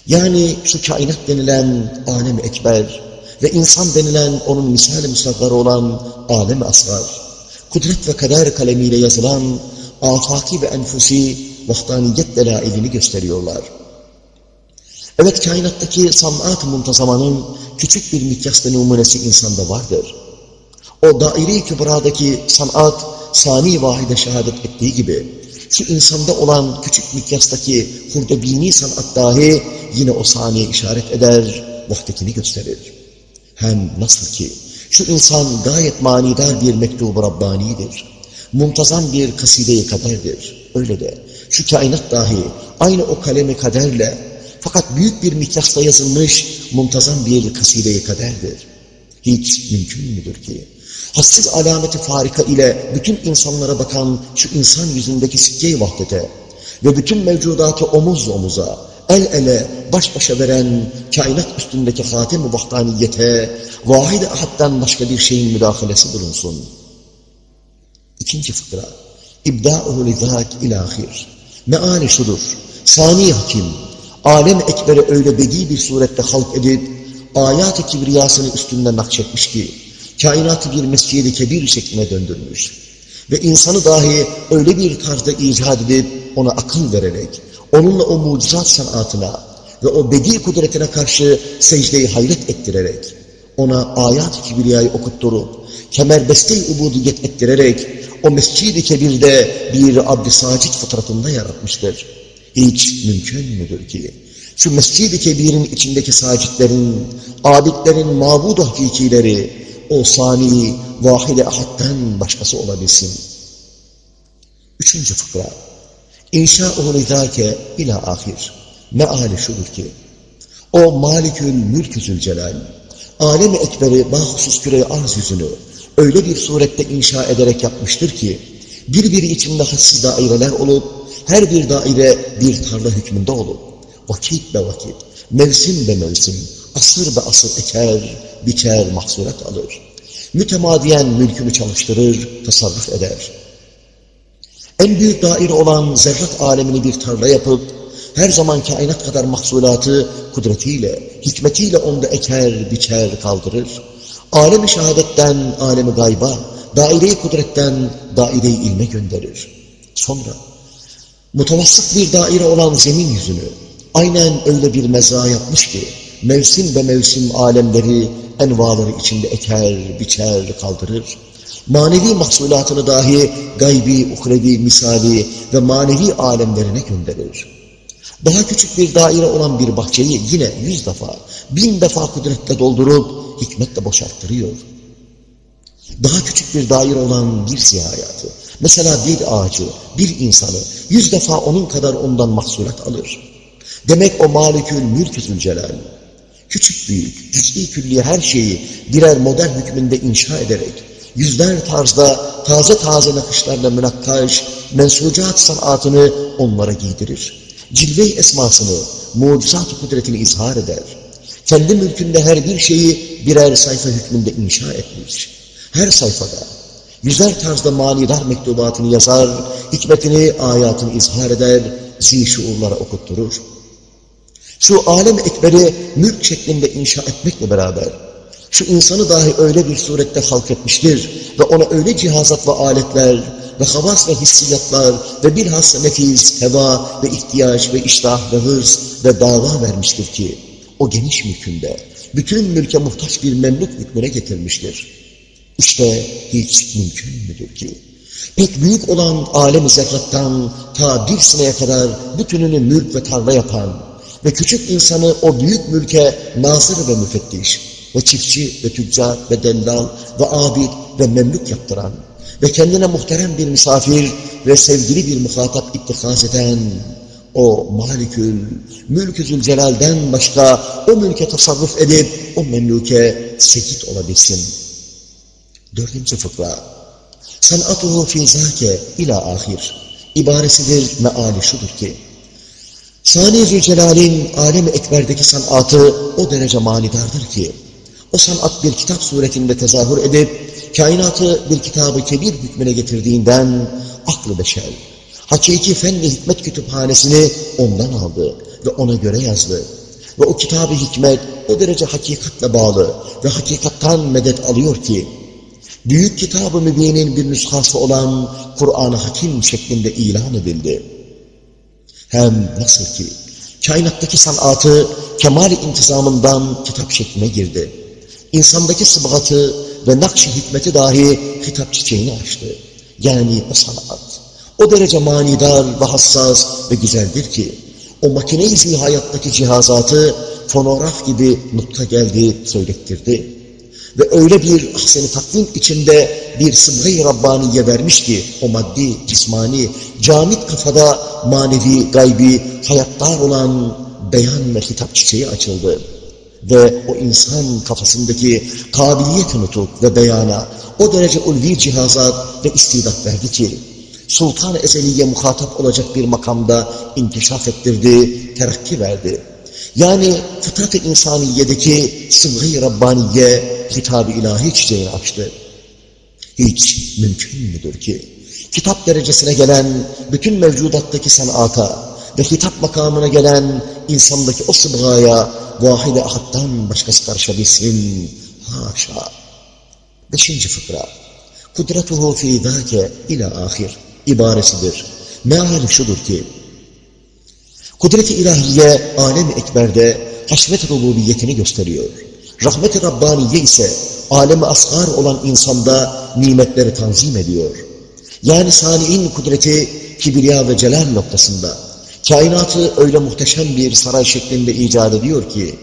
Yani şu kainat denilen alem ekber ve insan denilen onun misal-i musaggarı olan alem asgar, kudret ve kader kalemiyle yazılan afaki ve enfusi vahdaniyet delailini gösteriyorlar. Evet kainattaki sanat-ı muntazamanın küçük bir mikyaslı numunesi insanda vardır. O daire-i kübradaki sanat sani vahide şehadet ettiği gibi şu insanda olan küçük mikyastaki hurdebini sanat dahi yine o saniye işaret eder, vahdetini gösterir. Hem nasıl ki şu insan gayet manidar bir mektubu Rabbani'dir. Muntazam bir kaside-i kaderdir. Öyle de şu kainat dahi aynı o kalemi kaderle fakat büyük bir mikyasla yazılmış muntazam bir kaside-i kaderdir. Hiç mümkün müdür ki hassiz alameti farika ile bütün insanlara bakan şu insan yüzündeki sikke-i vahdete ve bütün mevcudatı omuz omuza, el ele, baş başa veren kainat üstündeki hatem-i vahdaniyete, vahid-i ahadden başka bir şeyin müdahalesi bulunsun. İkinci fıkra, İbda'uhu lizâk ilâhir. Meali şudur, Sani Hakim, alem ekbere öyle bedi bir surette halk edip, ayat-ı kibriyasını üstünde nakşetmiş ki, kainatı bir mescidi kebir şekline döndürmüş. Ve insanı dahi öyle bir tarzda icat edip ona akıl vererek, onunla o mucizat sanatına ve o bedi kudretine karşı secdeyi hayret ettirerek, ona ayat-ı kibriyayı okutturup, kemerbeste-i ubudiyet ettirerek, o mescid-i kebirde bir abd-i fıtratında yaratmıştır. Hiç mümkün müdür ki, şu mescid-i kebirin içindeki sacitlerin, abidlerin mabud hakikileri, o sani, vahide ahadden başkası olabilsin. Üçüncü fıkra. İnşa'u ridâke ila ahir. Meali şudur ki, o malikül mülkü zülcelal, alem-i ekberi bahusus küre arz yüzünü öyle bir surette inşa ederek yapmıştır ki, birbiri içinde hassi daireler olup, her bir daire bir tarla hükmünde olup, vakit be vakit, mevsim be mevsim, asır be asır eker, biçer, mahsuret alır. Mütemadiyen mülkünü çalıştırır, tasarruf eder. En büyük daire olan zerrat alemini bir tarla yapıp, her zaman kainat kadar mahsulatı kudretiyle, hikmetiyle onda eker, biçer, kaldırır. Alem-i şehadetten alemi gayba, daire-i kudretten daire-i ilme gönderir. Sonra mutavassıt bir daire olan zemin yüzünü aynen öyle bir mezra yapmış ki mevsim ve mevsim alemleri envaları içinde eker, biçer, kaldırır. Manevi mahsulatını dahi gaybi, uhrevi, misali ve manevi alemlerine gönderir. Daha küçük bir daire olan bir bahçeyi yine yüz defa, bin defa kudretle doldurup hikmetle boşalttırıyor. Daha küçük bir daire olan bir hayatı, mesela bir ağacı, bir insanı yüz defa onun kadar ondan mahsulat alır. Demek o malikül mülkü zülcelal, küçük büyük, cüz'i külliye her şeyi birer model hükmünde inşa ederek, yüzler tarzda taze taze nakışlarla münakkaş, mensucat sanatını onlara giydirir. Cilve-i esmasını, mucizat kudretini izhar eder. Kendi mülkünde her bir şeyi birer sayfa hükmünde inşa etmiş. Her sayfada yüzer tarzda manidar mektubatını yazar, hikmetini, ayatını izhar eder, zişuurlara okutturur. Şu alem ekberi mülk şeklinde inşa etmekle beraber, şu insanı dahi öyle bir surette halk etmiştir ve ona öyle cihazat ve aletler ve havas ve hissiyatlar ve bilhassa nefis, heva ve ihtiyaç ve iştah ve hırs ve dava vermiştir ki, o geniş mülkünde bütün mülke muhtaç bir memluk hükmüne getirmiştir. İşte hiç mümkün müdür ki? Pek büyük olan alem-i zerrattan ta bir sınaya kadar bütününü mülk ve tarla yapan ve küçük insanı o büyük mülke nazır ve müfettiş ve çiftçi ve tüccar ve dellal ve abid ve memlük yaptıran ve kendine muhterem bir misafir ve sevgili bir muhatap ittikaz eden o malikül, mülkü zülcelalden başka o mülke tasarruf edip o memlüke sekit olabilsin. Dördüncü fıkra. Sanatuhu fî zâke ila ahir. İbaresidir, meali şudur ki, Sani Zülcelal'in alem-i ekberdeki sanatı o derece manidardır ki, o sanat bir kitap suretinde tezahür edip, kainatı bir kitabı kebir hükmüne getirdiğinden, aklı beşer, hakiki fen ve hikmet kütüphanesini ondan aldı ve ona göre yazdı. Ve o kitabı hikmet o derece hakikatle bağlı ve hakikattan medet alıyor ki, büyük kitabı mübinin bir nüshası olan Kur'an-ı Hakim şeklinde ilan edildi. Hem nasıl ki kainattaki sanatı kemal intizamından kitap şekline girdi. İnsandaki sıbatı ve nakş hikmeti dahi hitap çiçeğini açtı. Yani o sanat, o derece manidar ve hassas ve güzeldir ki, o makine-i hayattaki cihazatı fonograf gibi nokta geldi, söylettirdi. Ve öyle bir ahseni takvim içinde bir sıbgı-i Rabbaniye vermiş ki o maddi, cismani, camit kafada manevi, gaybi, hayattar olan beyan ve hitap çiçeği açıldı. Ve o insan kafasındaki kabiliyet nutuk ve beyana o derece ulvi cihazat ve istidat verdi ki Sultan-ı Ezeli'ye muhatap olacak bir makamda inkişaf ettirdi, terakki verdi. Yani fıtrat-ı insaniyedeki sıvgı-i Rabbaniye kitab-ı ilahi çiçeğini açtı. Hiç mümkün müdür ki kitap derecesine gelen bütün mevcudattaki sanata ve hitap makamına gelen insandaki o sıbgaya vahide ahaddan başkası karışabilsin. Haşa. Beşinci fıkra. Kudretuhu fî zâke ila ahir ibaresidir. Meali şudur ki, Kudret-i ilahiye alem-i ekberde haşmet rububiyetini gösteriyor. Rahmet-i Rabbaniye ise alem-i asgar olan insanda nimetleri tanzim ediyor. Yani sani'in kudreti kibriya ve celal noktasında kainatı öyle muhteşem bir saray şeklinde icat ediyor ki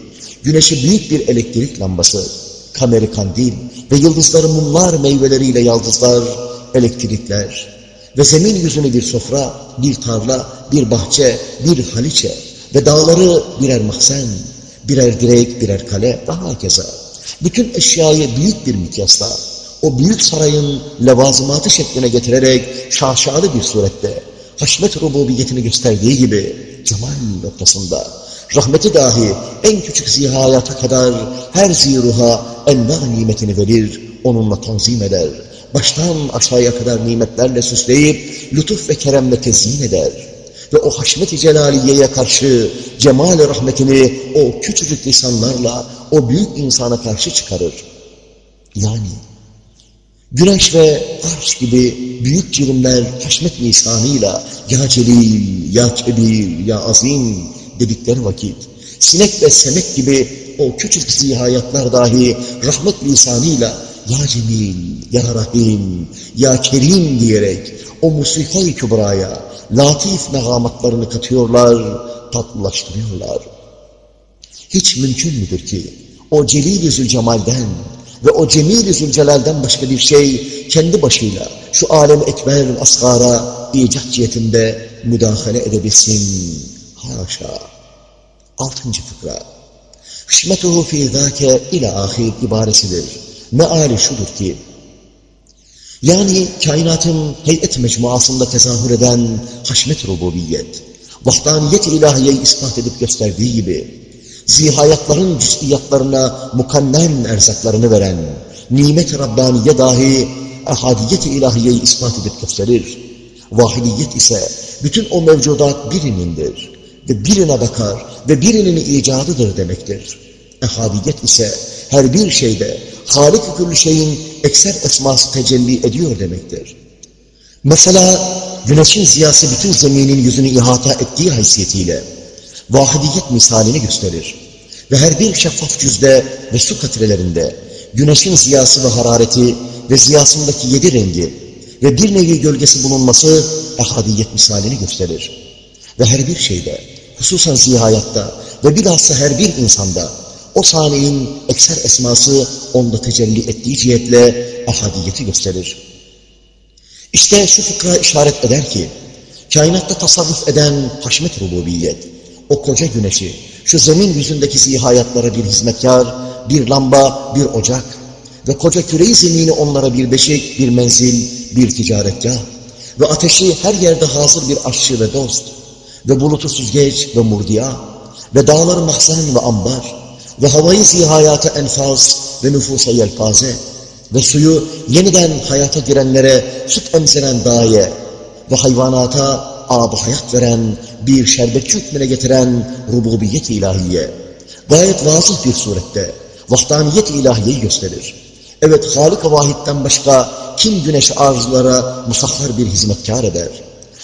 güneşi büyük bir elektrik lambası, kameri kandil ve yıldızları mumlar meyveleriyle yaldızlar, elektrikler, ve zemin yüzünü bir sofra, bir tarla, bir bahçe, bir haliçe ve dağları birer mahzen, birer direk, birer kale, daha keza. Bütün eşyayı büyük bir mikyasla, o büyük sarayın levazımatı şekline getirerek şaşalı bir surette, haşmet rububiyetini gösterdiği gibi cemal noktasında, rahmeti dahi en küçük zihayata kadar her ziruha enva nimetini verir, onunla tanzim eder baştan aşağıya kadar nimetlerle süsleyip lütuf ve keremle tezyin eder. Ve o haşmet-i celaliyeye karşı cemal rahmetini o küçücük lisanlarla o büyük insana karşı çıkarır. Yani güneş ve arş gibi büyük cirimler haşmet lisanıyla ya celil, ya kebir, ya azim dedikleri vakit sinek ve semek gibi o küçük zihayatlar dahi rahmet lisanıyla ya Cemil, Ya Rahim, Ya Kerim diyerek o musika-i kübraya latif megamatlarını katıyorlar, tatlılaştırıyorlar. Hiç mümkün müdür ki o Celil-i Zülcemal'den ve o Cemil-i Zülcelal'den başka bir şey kendi başıyla şu alem ekber asgara icat cihetinde müdahale edebilsin. Haşa. Altıncı fıkra. Hüşmetuhu fî zâke ila ahir ibaresidir. Meali şudur ki, yani kainatın heyet mecmuasında tezahür eden haşmet rububiyet, vahdaniyet ilahiyeyi ispat edip gösterdiği gibi, zihayatların cüz'iyatlarına mukannen erzaklarını veren, nimet-i Rabbaniye dahi ahadiyet-i ilahiyeyi ispat edip gösterir. Vahidiyet ise bütün o mevcudat birinindir ve birine bakar ve birinin icadıdır demektir. Ehadiyet ise her bir şeyde Halik-i küllü şeyin ekser esması tecelli ediyor demektir. Mesela güneşin ziyası bütün zeminin yüzünü ihata ettiği haysiyetiyle vahidiyet misalini gösterir. Ve her bir şeffaf cüzde ve su katrelerinde güneşin ziyası ve harareti ve ziyasındaki yedi rengi ve bir nevi gölgesi bulunması ehadiyet misalini gösterir. Ve her bir şeyde, hususan zihayatta ve bilhassa her bir insanda o saniyenin ekser esması onda tecelli ettiği cihetle ahadiyeti gösterir. İşte şu fıkra işaret eder ki, kainatta tasarruf eden haşmet rububiyet, o koca güneşi, şu zemin yüzündeki zihayatlara bir hizmetkar, bir lamba, bir ocak ve koca küreyi zemini onlara bir beşik, bir menzil, bir ticaretgah ve ateşi her yerde hazır bir aşçı ve dost ve bulutu süzgeç ve murdiya ve dağları mahzen ve ambar ve havayı zihayata enfaz ve nüfusa yelpaze ve suyu yeniden hayata girenlere süt emziren daye ve hayvanata ab hayat veren bir şerbetçi hükmüne getiren rububiyet ilahiye gayet vazıh bir surette vahdaniyet ilahiyeyi gösterir. Evet Halik-i Vahid'den başka kim güneş arzulara musahhar bir hizmetkar eder?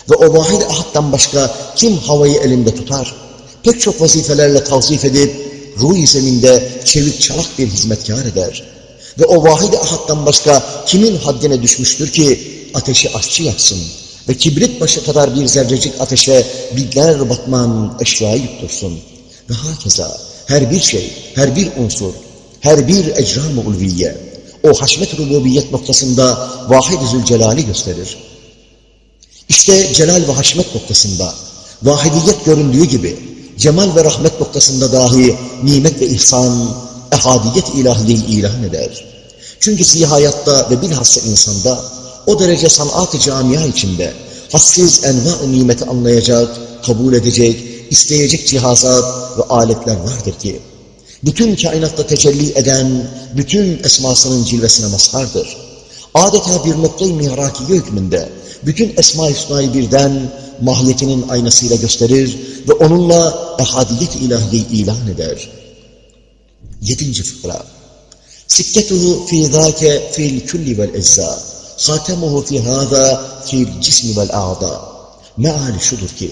Ve o vahid ahaddan başka kim havayı elinde tutar? Pek çok vazifelerle tavzif edip ruh zeminde çevik çalak bir hizmetkar eder. Ve o vahid ahaddan başka kimin haddine düşmüştür ki ateşi aşçı yaksın ve kibrit başı kadar bir zerrecik ateşe binler batman eşyayı yuttursun. Ve hakeza her bir şey, her bir unsur, her bir ecram-ı ulviye, o haşmet rububiyet noktasında vahid-i zülcelali gösterir. İşte celal ve haşmet noktasında, vahidiyet göründüğü gibi, cemal ve rahmet noktasında dahi nimet ve ihsan, ehadiyet ilahiyeyi ilan eder. Çünkü zihayatta ve bilhassa insanda o derece sanat-ı camia içinde hassiz enva-ı nimeti anlayacak, kabul edecek, isteyecek cihazat ve aletler vardır ki, bütün kainatta tecelli eden bütün esmasının cilvesine mazhardır. Adeta bir noktayı mihrakiye hükmünde bütün esma-i hüsnayı birden mahiyetinin aynasıyla gösterir ve onunla ehadiyet ilahiyeyi ilan eder. Yedinci fıkra. Sikketuhu fî zâke fil külli vel ecza. Fî hâzâ fil cismi vel a'da. Meali şudur ki,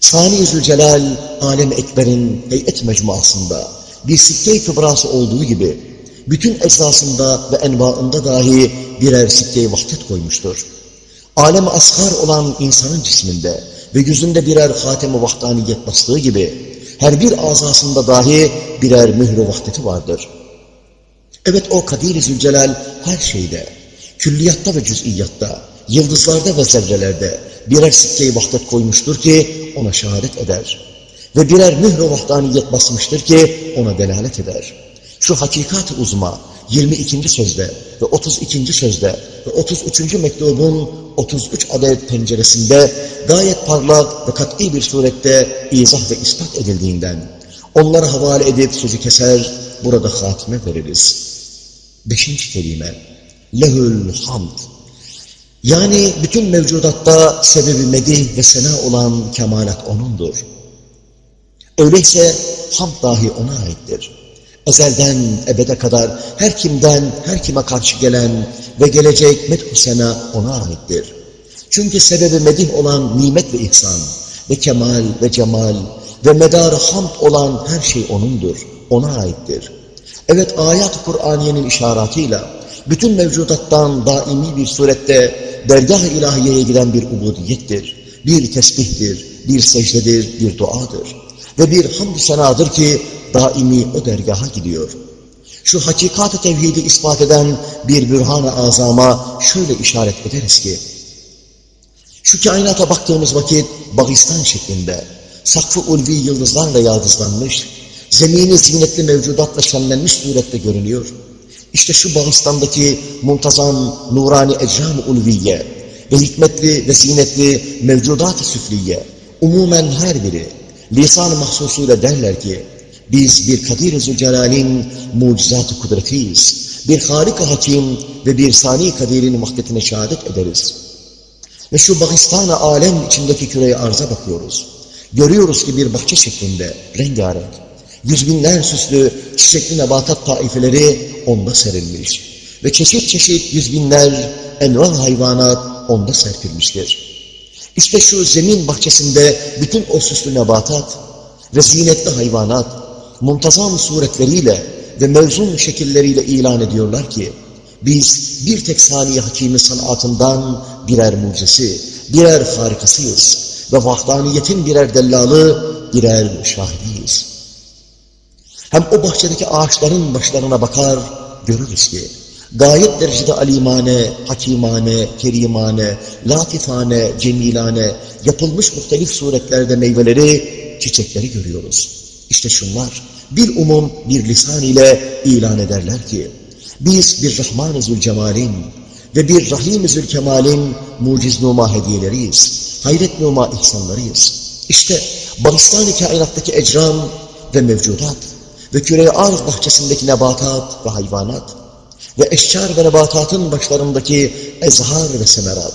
Sani Zülcelal, alem ekberin heyet mecmuasında bir sikke-i kübrası olduğu gibi, bütün esasında ve envaında dahi birer sikke-i vahdet koymuştur. Alem ashar olan insanın cisminde ve yüzünde birer hatem-i vahdaniyet bastığı gibi, her bir azasında dahi birer mührü vahdeti vardır. Evet o Kadir-i Zülcelal her şeyde, külliyatta ve cüz'iyatta, yıldızlarda ve zerrelerde birer sikke-i vahdet koymuştur ki ona şehadet eder. Ve birer mühre vahdaniyet basmıştır ki ona delalet eder. Şu hakikat-ı uzma 22. sözde ve 32. sözde ve 33. mektubun 33 adet penceresinde gayet parlak ve kat'i bir surette izah ve ispat edildiğinden onlara havale edip sözü keser, burada hatime veririz. Beşinci kelime, lehül hamd. Yani bütün mevcudatta sebebi medih ve sena olan kemalat O'nundur. Öyleyse hamd dahi O'na aittir. Ezelden ebede kadar her kimden her kime karşı gelen ve gelecek medh sena O'na aittir. Çünkü sebebi medih olan nimet ve ihsan ve kemal ve cemal ve medar hamd olan her şey O'nundur. O'na aittir. Evet ayat-ı Kur'aniyenin işaratıyla bütün mevcudattan daimi bir surette dergah-ı ilahiyeye giden bir ubudiyettir. Bir tesbihtir, bir secdedir, bir duadır. Ve bir hamd-ı senadır ki daimi o dergaha gidiyor. Şu hakikat-ı tevhidi ispat eden bir bürhan-ı azama şöyle işaret ederiz ki, şu kainata baktığımız vakit Bağistan şeklinde, sakfı ulvi yıldızlarla yaldızlanmış, zemini zinetli mevcudatla şenlenmiş surette görünüyor. İşte şu Bağistan'daki muntazam nurani ecram-ı ulviye ve hikmetli ve zinetli mevcudat-ı süfliye, umumen her biri lisan-ı mahsusuyla derler ki, biz bir Kadir-i Zülcelal'in mucizat-ı kudretiyiz. Bir Harik-i Hakim ve bir Sani Kadir'in vahdetine şehadet ederiz. Ve şu Bağistan-ı alem içindeki küreye arza bakıyoruz. Görüyoruz ki bir bahçe şeklinde, rengarenk, yüz binler süslü çiçekli nebatat taifeleri onda serilmiş. Ve çeşit çeşit yüz binler envan hayvanat onda serpilmiştir. İşte şu zemin bahçesinde bütün o süslü nebatat ve zinetli hayvanat muntazam suretleriyle ve mevzun şekilleriyle ilan ediyorlar ki biz bir tek saniye hakimi sanatından birer mucizesi, birer harikasıyız ve vahdaniyetin birer dellalı, birer şahidiyiz. Hem o bahçedeki ağaçların başlarına bakar, görürüz ki gayet derecede alimane, hakimane, kerimane, latifane, cemilane yapılmış muhtelif suretlerde meyveleri, çiçekleri görüyoruz. İşte şunlar bir umum bir lisan ile ilan ederler ki biz bir Rahman-ı Zülcemal'in ve bir Rahim-i Zülkemal'in muciz numa hediyeleriyiz. Hayret numa ihsanlarıyız. İşte Bağistan-ı kainattaki ecram ve mevcudat ve küre arz bahçesindeki nebatat ve hayvanat ve eşcar ve nebatatın başlarındaki ezhar ve semerat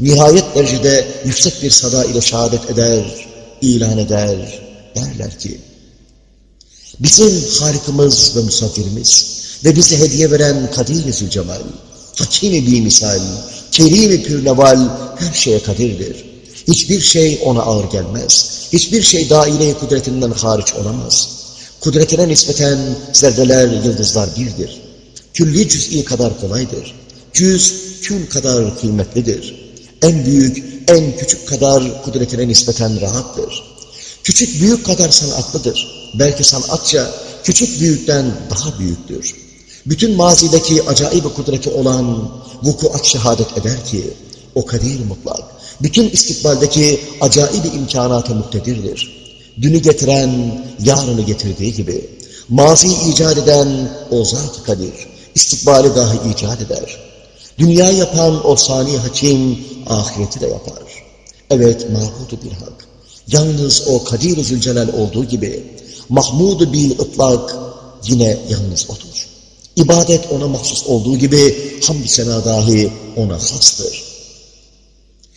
nihayet derecede yüksek bir sada ile şehadet eder, ilan eder, derler ki bizim harikimiz ve musafirimiz ve bizi hediye veren Kadir-i Zülcemal, Hakim-i Bimisal, Kerim-i Pürneval her şeye kadirdir. Hiçbir şey ona ağır gelmez. Hiçbir şey daire kudretinden hariç olamaz. Kudretine nispeten zerreler, yıldızlar birdir. Külli cüz'i kadar kolaydır. Cüz kül kadar kıymetlidir. En büyük, en küçük kadar kudretine nispeten rahattır. Küçük büyük kadar sanatlıdır. Belki sanatça küçük büyükten daha büyüktür. Bütün mazideki acayip kudreti olan vukuat şehadet eder ki, o kadir mutlak, bütün istikbaldeki acayip imkanata muktedirdir. Dünü getiren, yarını getirdiği gibi, mazi icat eden o zat kadir, istikbali dahi icat eder. Dünya yapan o sani hakim, ahireti de yapar. Evet, mabudu bir hak. Yalnız o Kadir-i Zülcelal olduğu gibi, Mahmud-u bil ıtlak yine yalnız odur. İbadet ona mahsus olduğu gibi, hamd sena dahi ona hastır.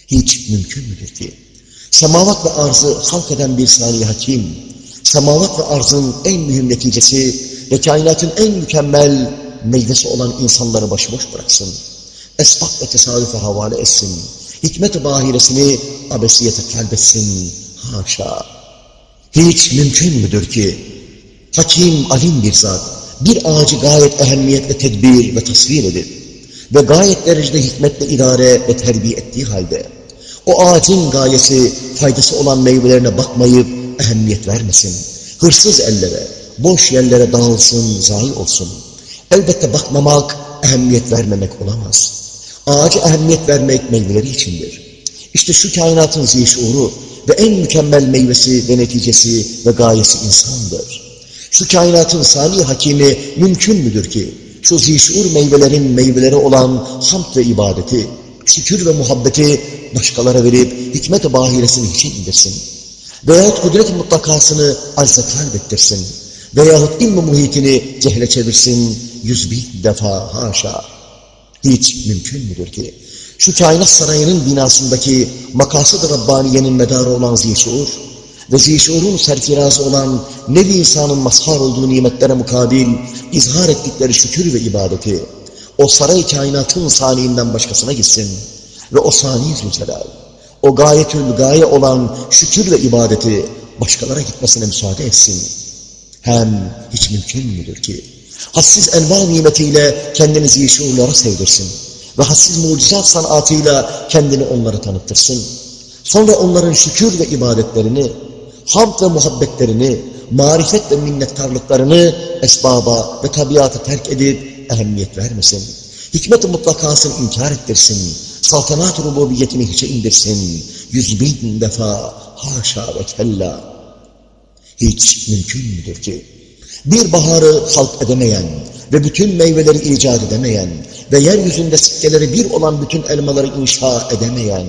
Hiç mümkün müdür ki, semavat ve arzı halk eden bir sani hakim, semavat ve arzın en mühim neticesi ve kainatın en mükemmel meyvesi olan insanları başıboş bıraksın. Esbab ve tesadüfe havale etsin. Hikmet-i bahiresini abesiyete kalbetsin. Haşa. Hiç mümkün müdür ki hakim, alim bir zat bir ağacı gayet ehemmiyetle tedbir ve tasvir edip ve gayet derecede hikmetle idare ve terbiye ettiği halde o ağacın gayesi, faydası olan meyvelerine bakmayıp ehemmiyet vermesin. Hırsız ellere, boş yerlere dağılsın, zayi olsun. Elbette bakmamak, ehemmiyet vermemek olamaz. Ağacı ehemmiyet vermek meyveleri içindir. İşte şu kainatın zişuru ve en mükemmel meyvesi ve neticesi ve gayesi insandır. Şu kainatın sani hakimi mümkün müdür ki, şu zişur meyvelerin meyveleri olan hamd ve ibadeti, şükür ve muhabbeti başkalara verip hikmet-i bahiresini hiç indirsin. Veyahut kudret-i mutlakasını arza kalbettirsin. Veyahut ilm muhitini cehle çevirsin yüz bin defa haşa. Hiç mümkün müdür ki şu kainat sarayının binasındaki makasıd-ı Rabbaniye'nin medarı olan zişur ve zişurun serfirazı olan nevi insanın mazhar olduğu nimetlere mukabil izhar ettikleri şükür ve ibadeti o saray kainatın saniinden başkasına gitsin ve o sani zülcelal o gayetül gaye olan şükür ve ibadeti başkalara gitmesine müsaade etsin. Hem hiç mümkün müdür ki hassiz elva nimetiyle kendini zişurlara sevdirsin ve hassiz mucizat sanatıyla kendini onlara tanıttırsın. Sonra onların şükür ve ibadetlerini, hamd ve muhabbetlerini, marifet ve minnettarlıklarını esbaba ve tabiatı terk edip ehemmiyet vermesin. Hikmet-i mutlakasını inkar ettirsin. Saltanat rububiyetini hiçe indirsin. Yüz bin defa haşa ve kella. Hiç mümkün müdür ki? Bir baharı halk edemeyen ve bütün meyveleri icat edemeyen ve yeryüzünde sikkeleri bir olan bütün elmaları inşa edemeyen,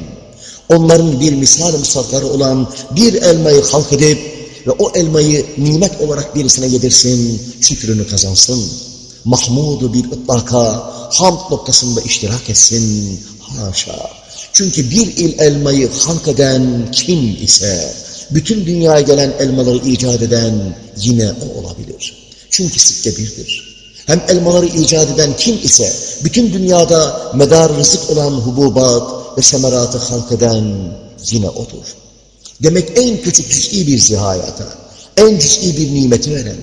onların bir misal musafları olan bir elmayı halk edip ve o elmayı nimet olarak birisine yedirsin, şükrünü kazansın. Mahmudu bir ıtlaka, hamd noktasında iştirak etsin. Haşa! Çünkü bir il elmayı halk eden kim ise, bütün dünyaya gelen elmaları icat eden yine o olabilir. Çünkü sikke birdir. Hem elmaları icat eden kim ise, bütün dünyada medar rızık olan hububat ve semeratı halk eden yine odur. Demek en küçük cüz'i bir zihayata, en cüz'i bir nimeti veren,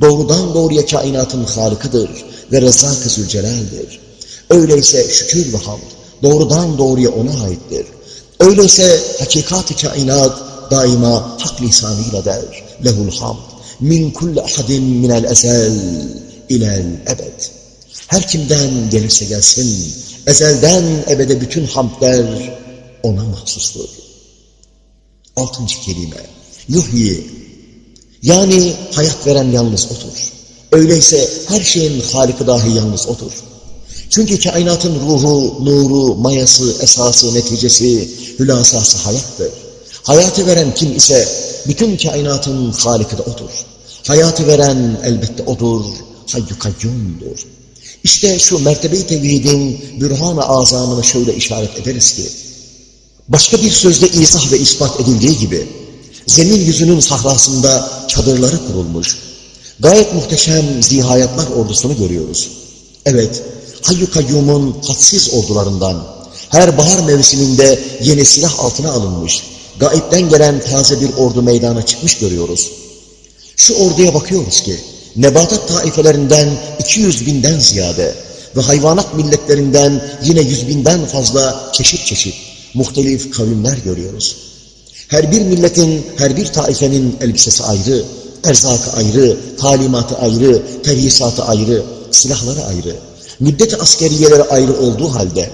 doğrudan doğruya kainatın halikıdır ve zülcelaldir. Öyleyse şükür ve hamd doğrudan doğruya ona aittir. Öyleyse hakikat-ı kainat daima hak lisanıyla der. Lehul hamd min kulli ahadin minel ezel ilel ebed. Her kimden gelirse gelsin, ezelden ebede bütün hamdler ona mahsustur. Altıncı kelime, yuhyi, yani hayat veren yalnız otur. Öyleyse her şeyin haliki dahi yalnız otur. Çünkü kainatın ruhu, nuru, mayası, esası, neticesi, hülasası hayattır. Hayatı veren kim ise bütün kainatın haliki de odur. Hayatı veren elbette odur, hayyu kayyumdur. İşte şu mertebe-i tevhidin bürhan-ı azamını şöyle işaret ederiz ki, başka bir sözde izah ve ispat edildiği gibi, zemin yüzünün sahrasında çadırları kurulmuş, gayet muhteşem zihayatlar ordusunu görüyoruz. Evet, Hayyu Kayyum'un hadsiz ordularından, her bahar mevsiminde yeni silah altına alınmış, gaipten gelen taze bir ordu meydana çıkmış görüyoruz. Şu orduya bakıyoruz ki, nebatat taifelerinden 200 binden ziyade ve hayvanat milletlerinden yine 100 binden fazla çeşit çeşit muhtelif kavimler görüyoruz. Her bir milletin, her bir taifenin elbisesi ayrı, erzakı ayrı, talimatı ayrı, terhisatı ayrı, silahları ayrı. Müddet-i askeriyeleri ayrı olduğu halde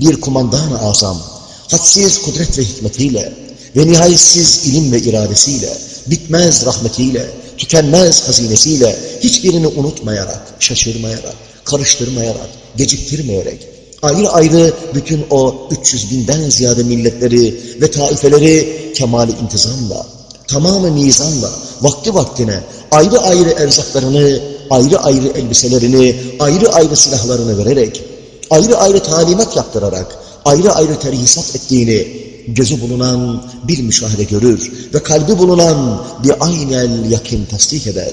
bir kumandan-ı azam, hadsiz kudret ve hikmetiyle ve nihayetsiz ilim ve iradesiyle, bitmez rahmetiyle, tükenmez hazinesiyle hiçbirini unutmayarak, şaşırmayarak, karıştırmayarak, geciktirmeyerek, ayrı ayrı bütün o 300 binden ziyade milletleri ve taifeleri kemali intizamla, tamamı nizamla, vakti vaktine ayrı ayrı erzaklarını, ayrı ayrı elbiselerini, ayrı ayrı silahlarını vererek, ayrı ayrı talimat yaptırarak, ayrı ayrı terhisat ettiğini gözü bulunan bir müşahede görür ve kalbi bulunan bir aynel yakin tasdik eder.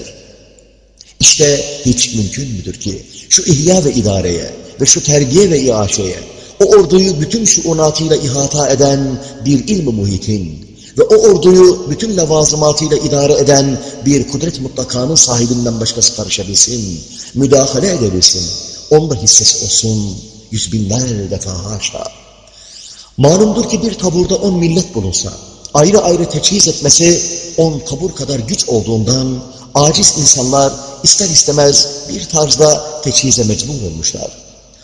İşte hiç mümkün müdür ki şu ihya ve idareye ve şu terbiye ve iaşeye o orduyu bütün şuunatıyla ihata eden bir ilmi muhitin ve o orduyu bütün levazımatıyla idare eden bir kudret mutlakanın sahibinden başkası karışabilsin, müdahale edebilsin, onda hissesi olsun yüz binler defa haşa. Malumdur ki bir taburda on millet bulunsa, ayrı ayrı teçhiz etmesi on tabur kadar güç olduğundan aciz insanlar ister istemez bir tarzda teçhize mecbur olmuşlar.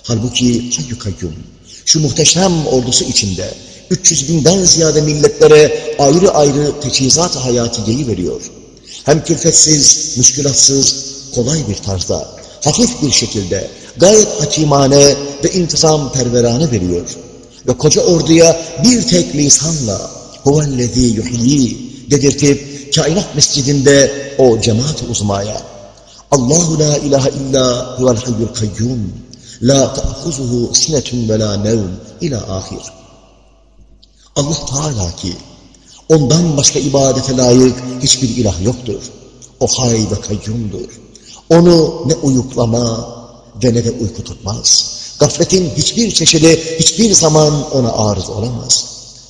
Halbuki hayyü kayyum, şu muhteşem ordusu içinde 300 binden ziyade milletlere ayrı ayrı teçhizat hayatiyeyi veriyor. Hem külfetsiz, müşkülatsız, kolay bir tarzda, hafif bir şekilde, gayet hakimane ve intizam perverane veriyor. Ve koca orduya bir tek lisanla huvellezî yuhiyyi dedirtip kainat mescidinde o cemaat-i uzmaya Allahu la ilahe illa huvel hayyul kayyum la ta'huzuhu sinetun ve la nevm ila ahir. Allah Teala ki ondan başka ibadete layık hiçbir ilah yoktur. O hay ve kayyumdur. Onu ne uyuklama ve ne de uyku tutmaz. Gafletin hiçbir çeşidi hiçbir zaman ona arız olamaz.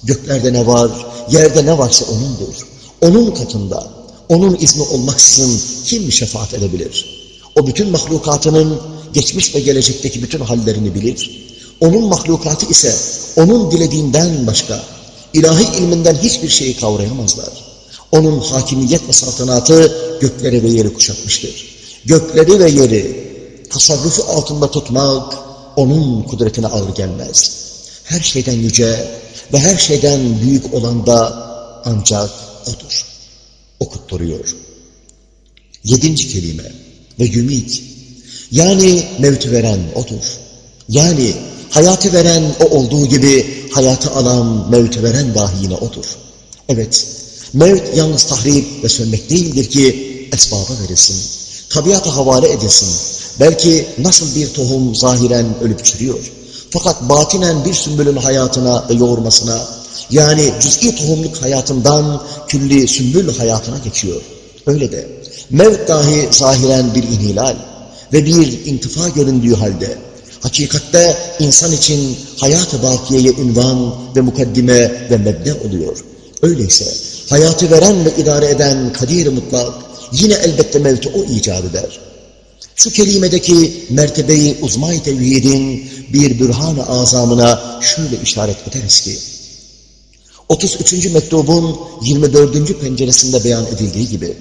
Göklerde ne var, yerde ne varsa O'nundur. Onun katında, O'nun izni olmaksızın kim şefaat edebilir? O bütün mahlukatının geçmiş ve gelecekteki bütün hallerini bilir. Onun mahlukatı ise O'nun dilediğinden başka, ilahi ilminden hiçbir şeyi kavrayamazlar. Onun hakimiyet ve saltanatı gökleri ve yeri kuşatmıştır. Gökleri ve yeri tasarrufu altında tutmak, onun kudretine ağır gelmez. Her şeyden yüce ve her şeyden büyük olan da ancak O'dur. Okutturuyor. Yedinci kelime ve yümit. Yani mevti veren O'dur. Yani hayatı veren O olduğu gibi hayatı alan, mevti veren dahi yine O'dur. Evet, mevt yalnız tahrip ve sönmek değildir ki esbaba verilsin. Tabiata havale edilsin Belki nasıl bir tohum zahiren ölüp çürüyor. Fakat batinen bir sümbülün hayatına ve yoğurmasına, yani cüz'i tohumluk hayatından külli sümbül hayatına geçiyor. Öyle de mevt dahi zahiren bir inhilal ve bir intifa göründüğü halde, hakikatte insan için hayat-ı bakiyeye ünvan ve mukaddime ve mebne oluyor. Öyleyse hayatı veren ve idare eden kadir mutlak yine elbette mevti o icat eder. Şu kelimedeki mertebeyi uzmay tevhidin bir bürhan-ı azamına şöyle işaret ederiz ki, 33. mektubun 24. penceresinde beyan edildiği gibi,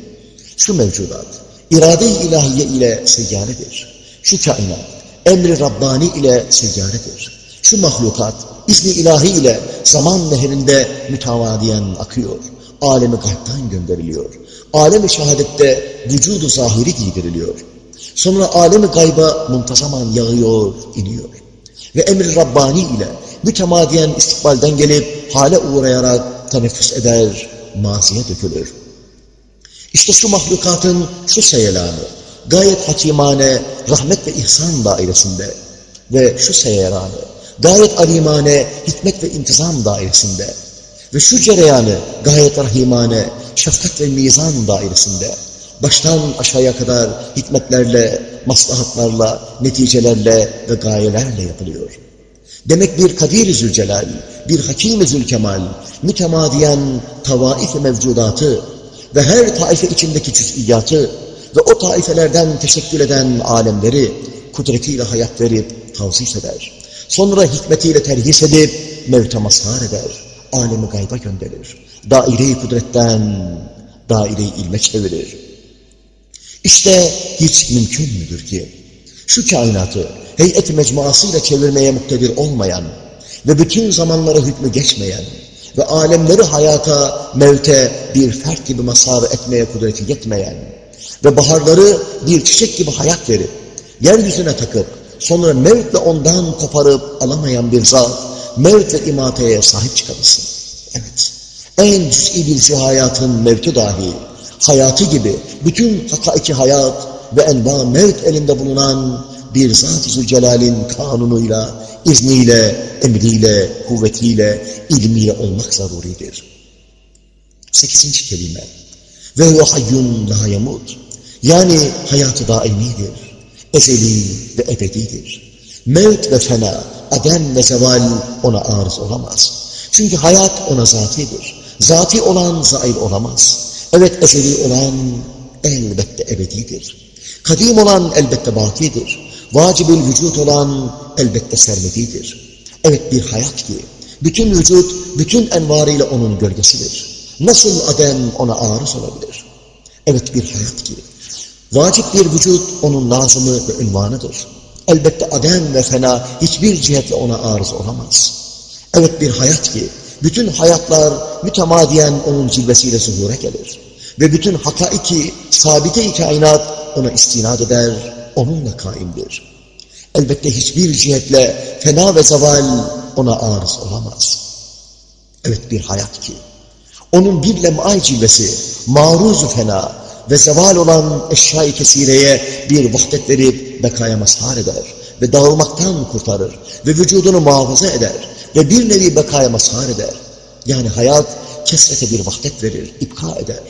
şu mevcudat, irade-i ilahiye ile seyyaredir. Şu kainat, emri Rabbani ile seyyaredir. Şu mahlukat, izni ilahi ile zaman nehrinde mütevadiyen akıyor. Alemi gaybtan gönderiliyor. Alemi şehadette vücudu zahiri giydiriliyor. Sonra alemi gayba muntazaman yağıyor, iniyor. Ve emri Rabbani ile mütemadiyen istikbalden gelip hale uğrayarak teneffüs eder, maziye dökülür. İşte şu mahlukatın şu seyelanı, gayet hakimane, rahmet ve ihsan dairesinde ve şu seyeranı, gayet alimane, hikmet ve intizam dairesinde ve şu cereyanı gayet rahimane, şefkat ve mizan dairesinde baştan aşağıya kadar hikmetlerle, maslahatlarla, neticelerle ve gayelerle yapılıyor. Demek bir Kadir-i Zülcelal, bir Hakim-i Zülkemal, mütemadiyen tavaif mevcudatı ve her taife içindeki cüz'iyatı ve o taifelerden teşekkül eden alemleri kudretiyle hayat verip tavsis eder. Sonra hikmetiyle terhis edip mevte mazhar eder, alemi gayba gönderir. Daire-i kudretten daire-i ilme çevirir. İşte hiç mümkün müdür ki şu kainatı heyet mecmuasıyla çevirmeye muktedir olmayan ve bütün zamanları hükmü geçmeyen ve alemleri hayata, mevte bir fert gibi mazhar etmeye kudreti yetmeyen ve baharları bir çiçek gibi hayat verip yeryüzüne takıp sonra mevtle ondan koparıp alamayan bir zat mevt ve imateye sahip çıkabilsin. Evet. En cüz'i bir hayatın mevti dahi hayatı gibi bütün hakaiki hayat ve enva mevt elinde bulunan bir Zat-ı Zülcelal'in kanunuyla, izniyle, emriyle, kuvvetiyle, ilmiyle olmak zaruridir. Sekizinci kelime. Ve huve hayyun la yamut. Yani hayatı daimidir. Ezeli ve ebedidir. Mevt ve fena, adem ve zeval ona arız olamaz. Çünkü hayat ona zatidir. Zati olan zail olamaz. Evet ezeli olan elbette ebedidir. Kadim olan elbette bakidir. Vacibül vücut olan elbette sermedidir. Evet bir hayat ki, bütün vücut, bütün envarıyla onun gölgesidir. Nasıl adem ona arız olabilir? Evet bir hayat ki, vacip bir vücut onun lazımı ve ünvanıdır. Elbette adem ve fena hiçbir cihetle ona arız olamaz. Evet bir hayat ki, bütün hayatlar mütemadiyen onun cilvesiyle zuhura gelir. Ve bütün hakaiki, sabite-i kainat ona istinad eder, onunla kaimdir. Elbette hiçbir cihetle fena ve zaval ona arız olamaz. Evet bir hayat ki, onun bir lem'ay cilvesi, maruz fena ve zeval olan eşya-i kesireye bir vahdet verip bekaya mazhar eder ve dağılmaktan kurtarır ve vücudunu muhafaza eder ve bir nevi bekaya mazhar eder. Yani hayat kesrete bir vahdet verir, ipka eder.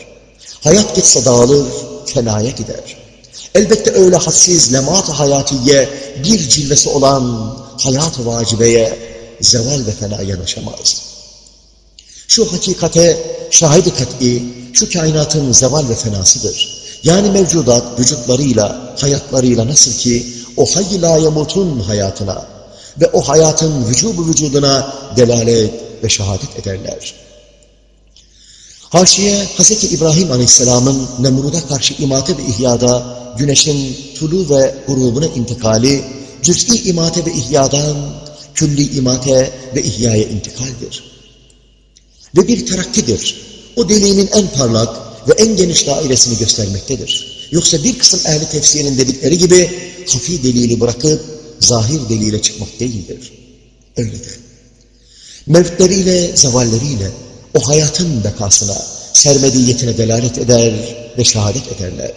Hayat geçse dağılır, fenaya gider. Elbette öyle hadsiz lemat-ı hayatiye bir cilvesi olan hayat-ı vacibeye zeval ve fena yanaşamaz. Şu hakikate şahidi kat'i, şu kainatın zeval ve fenasıdır. Yani mevcudat vücutlarıyla, hayatlarıyla nasıl ki o hayy yamutun hayatına ve o hayatın vücubu vücuduna delalet ve şehadet ederler. Haşiye Hz. İbrahim Aleyhisselam'ın Nemrud'a karşı imate ve ihyada güneşin tulu ve grubuna intikali cüz'i imate ve ihyadan külli imate ve ihyaya intikaldir. Ve bir terakkidir. O deliğinin en parlak ve en geniş dairesini göstermektedir. Yoksa bir kısım ehli tefsirin dedikleri gibi hafi delili bırakıp zahir deliyle çıkmak değildir. Öyledir. Mevtleriyle, zavalleriyle o hayatın bekasına, sermediyetine delalet eder ve şehadet ederler.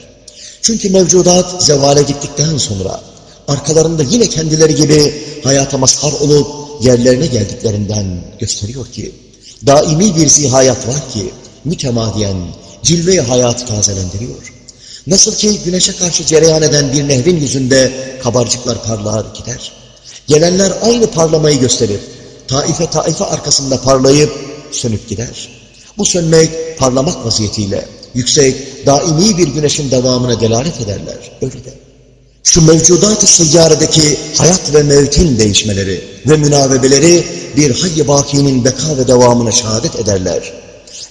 Çünkü mevcudat zevale gittikten sonra arkalarında yine kendileri gibi hayata mazhar olup yerlerine geldiklerinden gösteriyor ki daimi bir zihayat var ki mütemadiyen cilve-i hayatı tazelendiriyor. Nasıl ki güneşe karşı cereyan eden bir nehrin yüzünde kabarcıklar parlar gider. Gelenler aynı parlamayı gösterir. Taife taife arkasında parlayıp sönüp gider. Bu sönmek parlamak vaziyetiyle yüksek, daimi bir güneşin devamına delalet ederler. Öyle de. Şu mevcudat-ı seyyarədeki hayat ve mevtin değişmeleri ve münavebeleri bir hayy-i bakinin beka ve devamına şehadet ederler.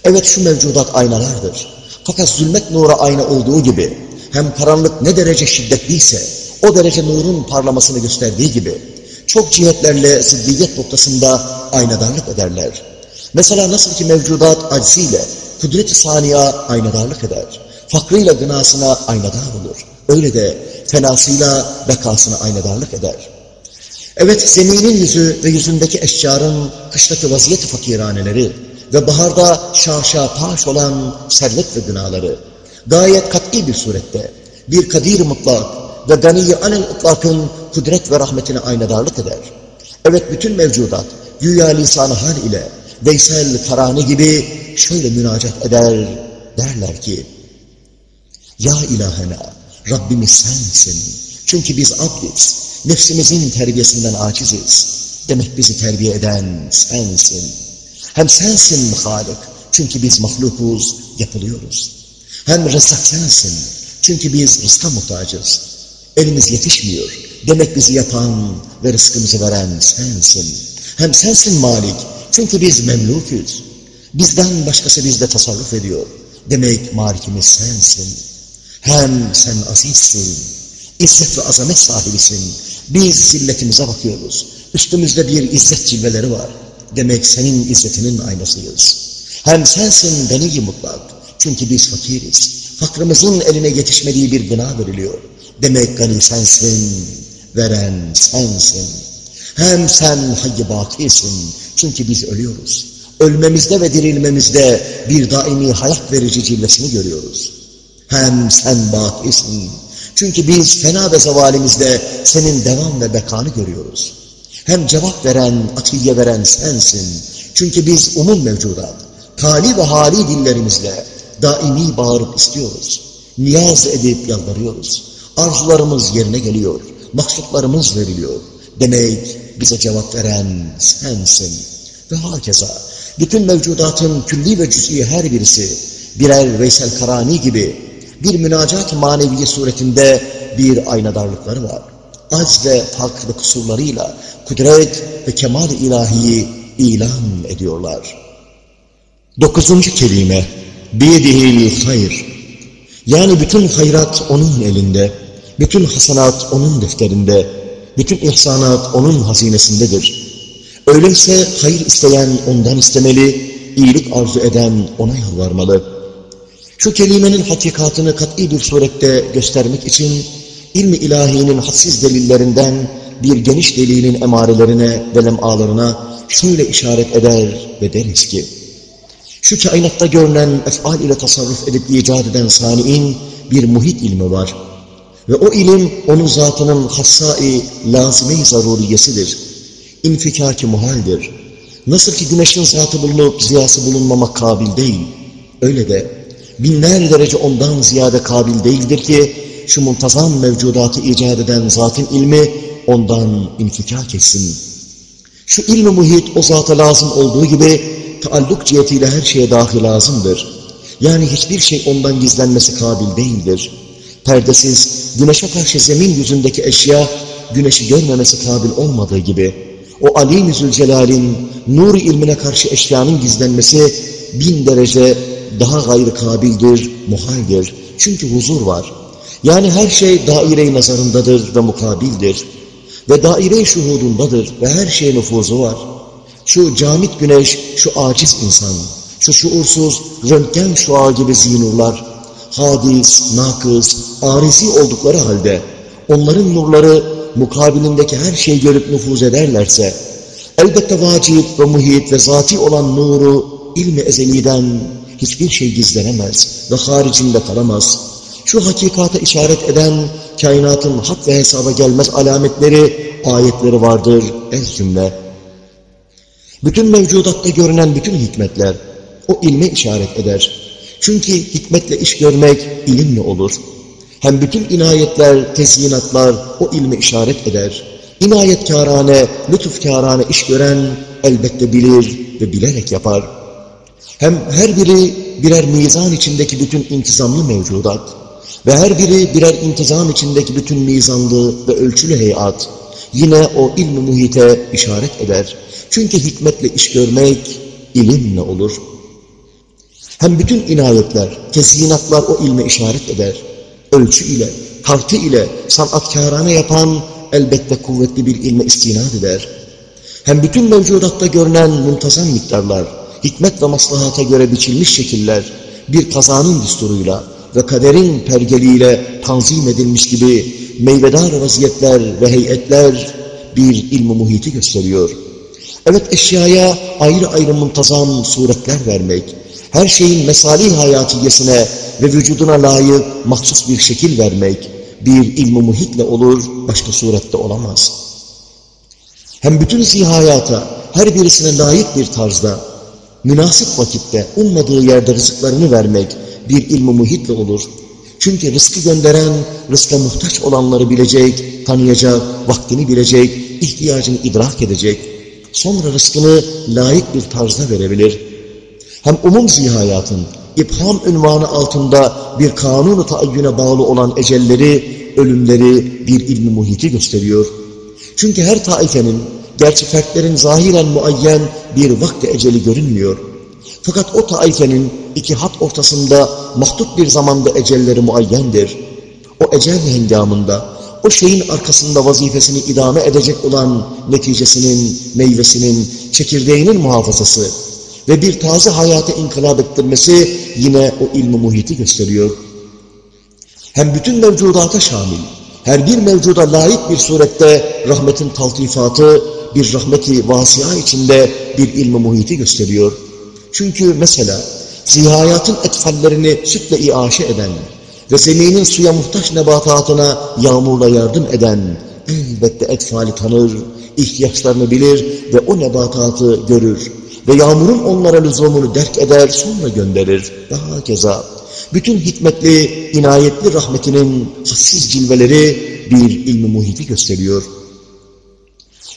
Evet şu mevcudat aynalardır. Fakat zulmet nura ayna olduğu gibi hem karanlık ne derece şiddetliyse o derece nurun parlamasını gösterdiği gibi çok cihetlerle ziddiyet noktasında aynadarlık ederler. Mesela nasıl ki mevcudat acziyle kudret-i saniya aynadarlık eder. Fakrıyla gınasına aynadar olur. Öyle de fenasıyla bekasına aynadarlık eder. Evet zeminin yüzü ve yüzündeki eşcarın kıştaki vaziyet fakiraneleri ve baharda şaşa paş olan servet ve gınaları gayet kat'i bir surette bir kadir mutlak ve gani anel mutlakın kudret ve rahmetine aynadarlık eder. Evet bütün mevcudat güya lisanı hal ile Veysel Karani gibi şöyle münacat eder, derler ki, Ya ilahena, Rabbimiz sensin. Çünkü biz abdiz, nefsimizin terbiyesinden aciziz. Demek bizi terbiye eden sensin. Hem sensin Halik, çünkü biz mahlukuz, yapılıyoruz. Hem rızak sensin, çünkü biz rızka muhtacız. Elimiz yetişmiyor, demek bizi yapan ve rızkımızı veren sensin. Hem sensin malik. Çünkü biz memlukuz. Bizden başkası bizde tasarruf ediyor. Demek malikimiz sensin. Hem sen azizsin. İzzet ve azamet sahibisin. Biz zilletimize bakıyoruz. Üstümüzde bir izzet cilveleri var. Demek senin izzetinin aynasıyız. Hem sensin beni mutlak. Çünkü biz fakiriz. Fakrımızın eline yetişmediği bir gına veriliyor. Demek gani sensin, veren sensin. Hem sen hayy bakisin. Çünkü biz ölüyoruz. Ölmemizde ve dirilmemizde bir daimi hayat verici cilvesini görüyoruz. Hem sen bakisin. Çünkü biz fena ve zavalimizde senin devam ve bekanı görüyoruz. Hem cevap veren, atiye veren sensin. Çünkü biz umum mevcudat, tali ve hali dillerimizle daimi bağırıp istiyoruz. Niyaz edip yalvarıyoruz. Arzularımız yerine geliyor. Maksutlarımız veriliyor. Demek bize cevap veren sensin. Ve hakeza bütün mevcudatın külli ve cüz'i her birisi birer Veysel Karani gibi bir münacat maneviye suretinde bir aynadarlıkları var. Az ve farklı kusurlarıyla kudret ve kemal ilahiyi ilan ediyorlar. Dokuzuncu kelime Biyedihil hayır Yani bütün hayrat onun elinde, bütün hasanat onun defterinde, bütün ihsanat onun hazinesindedir. Öyleyse hayır isteyen ondan istemeli, iyilik arzu eden ona yalvarmalı. Şu kelimenin hakikatını kat'i bir surette göstermek için ilmi ilahinin hadsiz delillerinden bir geniş delilin emarelerine ve lem'alarına şöyle işaret eder ve deriz ki, şu kainatta görünen efal ile tasarruf edip icat eden sani'in bir muhit ilmi var. Ve o ilim onun zatının hassai, lazime-i zaruriyesidir. İnfikaki muhaldir. Nasıl ki güneşin zatı bulunup ziyası bulunmamak kabil değil, öyle de binler derece ondan ziyade kabil değildir ki, şu muntazam mevcudatı icat eden zatın ilmi ondan infikak etsin. Şu ilmi muhit o zata lazım olduğu gibi taalluk cihetiyle her şeye dahil lazımdır. Yani hiçbir şey ondan gizlenmesi kabil değildir. Perdesiz, güneşe karşı zemin yüzündeki eşya, güneşi görmemesi kabil olmadığı gibi, o Ali Zülcelal'in nur ilmine karşı eşyanın gizlenmesi bin derece daha gayrı kabildir, muhaldir. Çünkü huzur var. Yani her şey daire-i nazarındadır ve mukabildir. Ve daire-i şuhudundadır ve her şeye nüfuzu var. Şu camit güneş, şu aciz insan, şu şuursuz, röntgen şua gibi zinurlar, hadis, nakız, arizi oldukları halde, onların nurları mukabilindeki her şeyi görüp nüfuz ederlerse, elbette vacip ve muhit ve zati olan nuru, ilmi ezeliden hiçbir şey gizlenemez ve haricinde kalamaz. Şu hakikate işaret eden kainatın hak ve hesaba gelmez alametleri, ayetleri vardır ez cümle. Bütün mevcudatta görünen bütün hikmetler o ilme işaret eder. Çünkü hikmetle iş görmek ilimle olur. Hem bütün inayetler, tezyinatlar o ilme işaret eder. İnayetkârane, lütufkârane iş gören elbette bilir ve bilerek yapar. Hem her biri birer mizan içindeki bütün intizamlı mevcudat ve her biri birer intizam içindeki bütün mizanlı ve ölçülü heyat yine o ilmi muhite işaret eder. Çünkü hikmetle iş görmek ilimle olur. Hem bütün inayetler, tezyinatlar o ilme işaret eder. Ölçü ile, tartı ile sanatkârane yapan elbette kuvvetli bir ilme istinad eder. Hem bütün mevcudatta görünen muntazam miktarlar, hikmet ve maslahata göre biçilmiş şekiller, bir kazanın düsturuyla ve kaderin pergeliyle tanzim edilmiş gibi meyvedar vaziyetler ve heyetler bir ilmi muhiti gösteriyor. Evet eşyaya ayrı ayrı muntazam suretler vermek, her şeyin mesalih hayatiyesine ve vücuduna layık mahsus bir şekil vermek bir ilmi muhitle olur, başka surette olamaz. Hem bütün zihayata her birisine layık bir tarzda, münasip vakitte, ummadığı yerde rızıklarını vermek bir ilmi muhitle olur. Çünkü rızkı gönderen, rızka muhtaç olanları bilecek, tanıyacak, vaktini bilecek, ihtiyacını idrak edecek. Sonra rızkını layık bir tarzda verebilir. Hem umum zihayatın, İbham ünvanı altında bir kanunu taayyüne bağlı olan ecelleri, ölümleri bir ilmi muhiti gösteriyor. Çünkü her taifenin Gerçi fertlerin zahiren muayyen bir vakti eceli görünmüyor. Fakat o taifenin iki hat ortasında mahdut bir zamanda ecelleri muayyendir. O ecel hengamında, o şeyin arkasında vazifesini idame edecek olan neticesinin, meyvesinin, çekirdeğinin muhafazası ve bir taze hayata inkılap ettirmesi yine o ilmi muhiti gösteriyor. Hem bütün mevcudata şamil, her bir mevcuda layık bir surette rahmetin taltifatı, bir rahmeti vasiya içinde bir ilmi muhiti gösteriyor. Çünkü mesela zihayatın etfallerini sütle iaşe eden ve zeminin suya muhtaç nebatatına yağmurla yardım eden elbette etfali tanır, ihtiyaçlarını bilir ve o nebatatı görür ve yağmurun onlara lüzumunu derk eder sonra gönderir. Daha keza bütün hikmetli, inayetli rahmetinin hassiz cilveleri bir ilmi muhiti gösteriyor.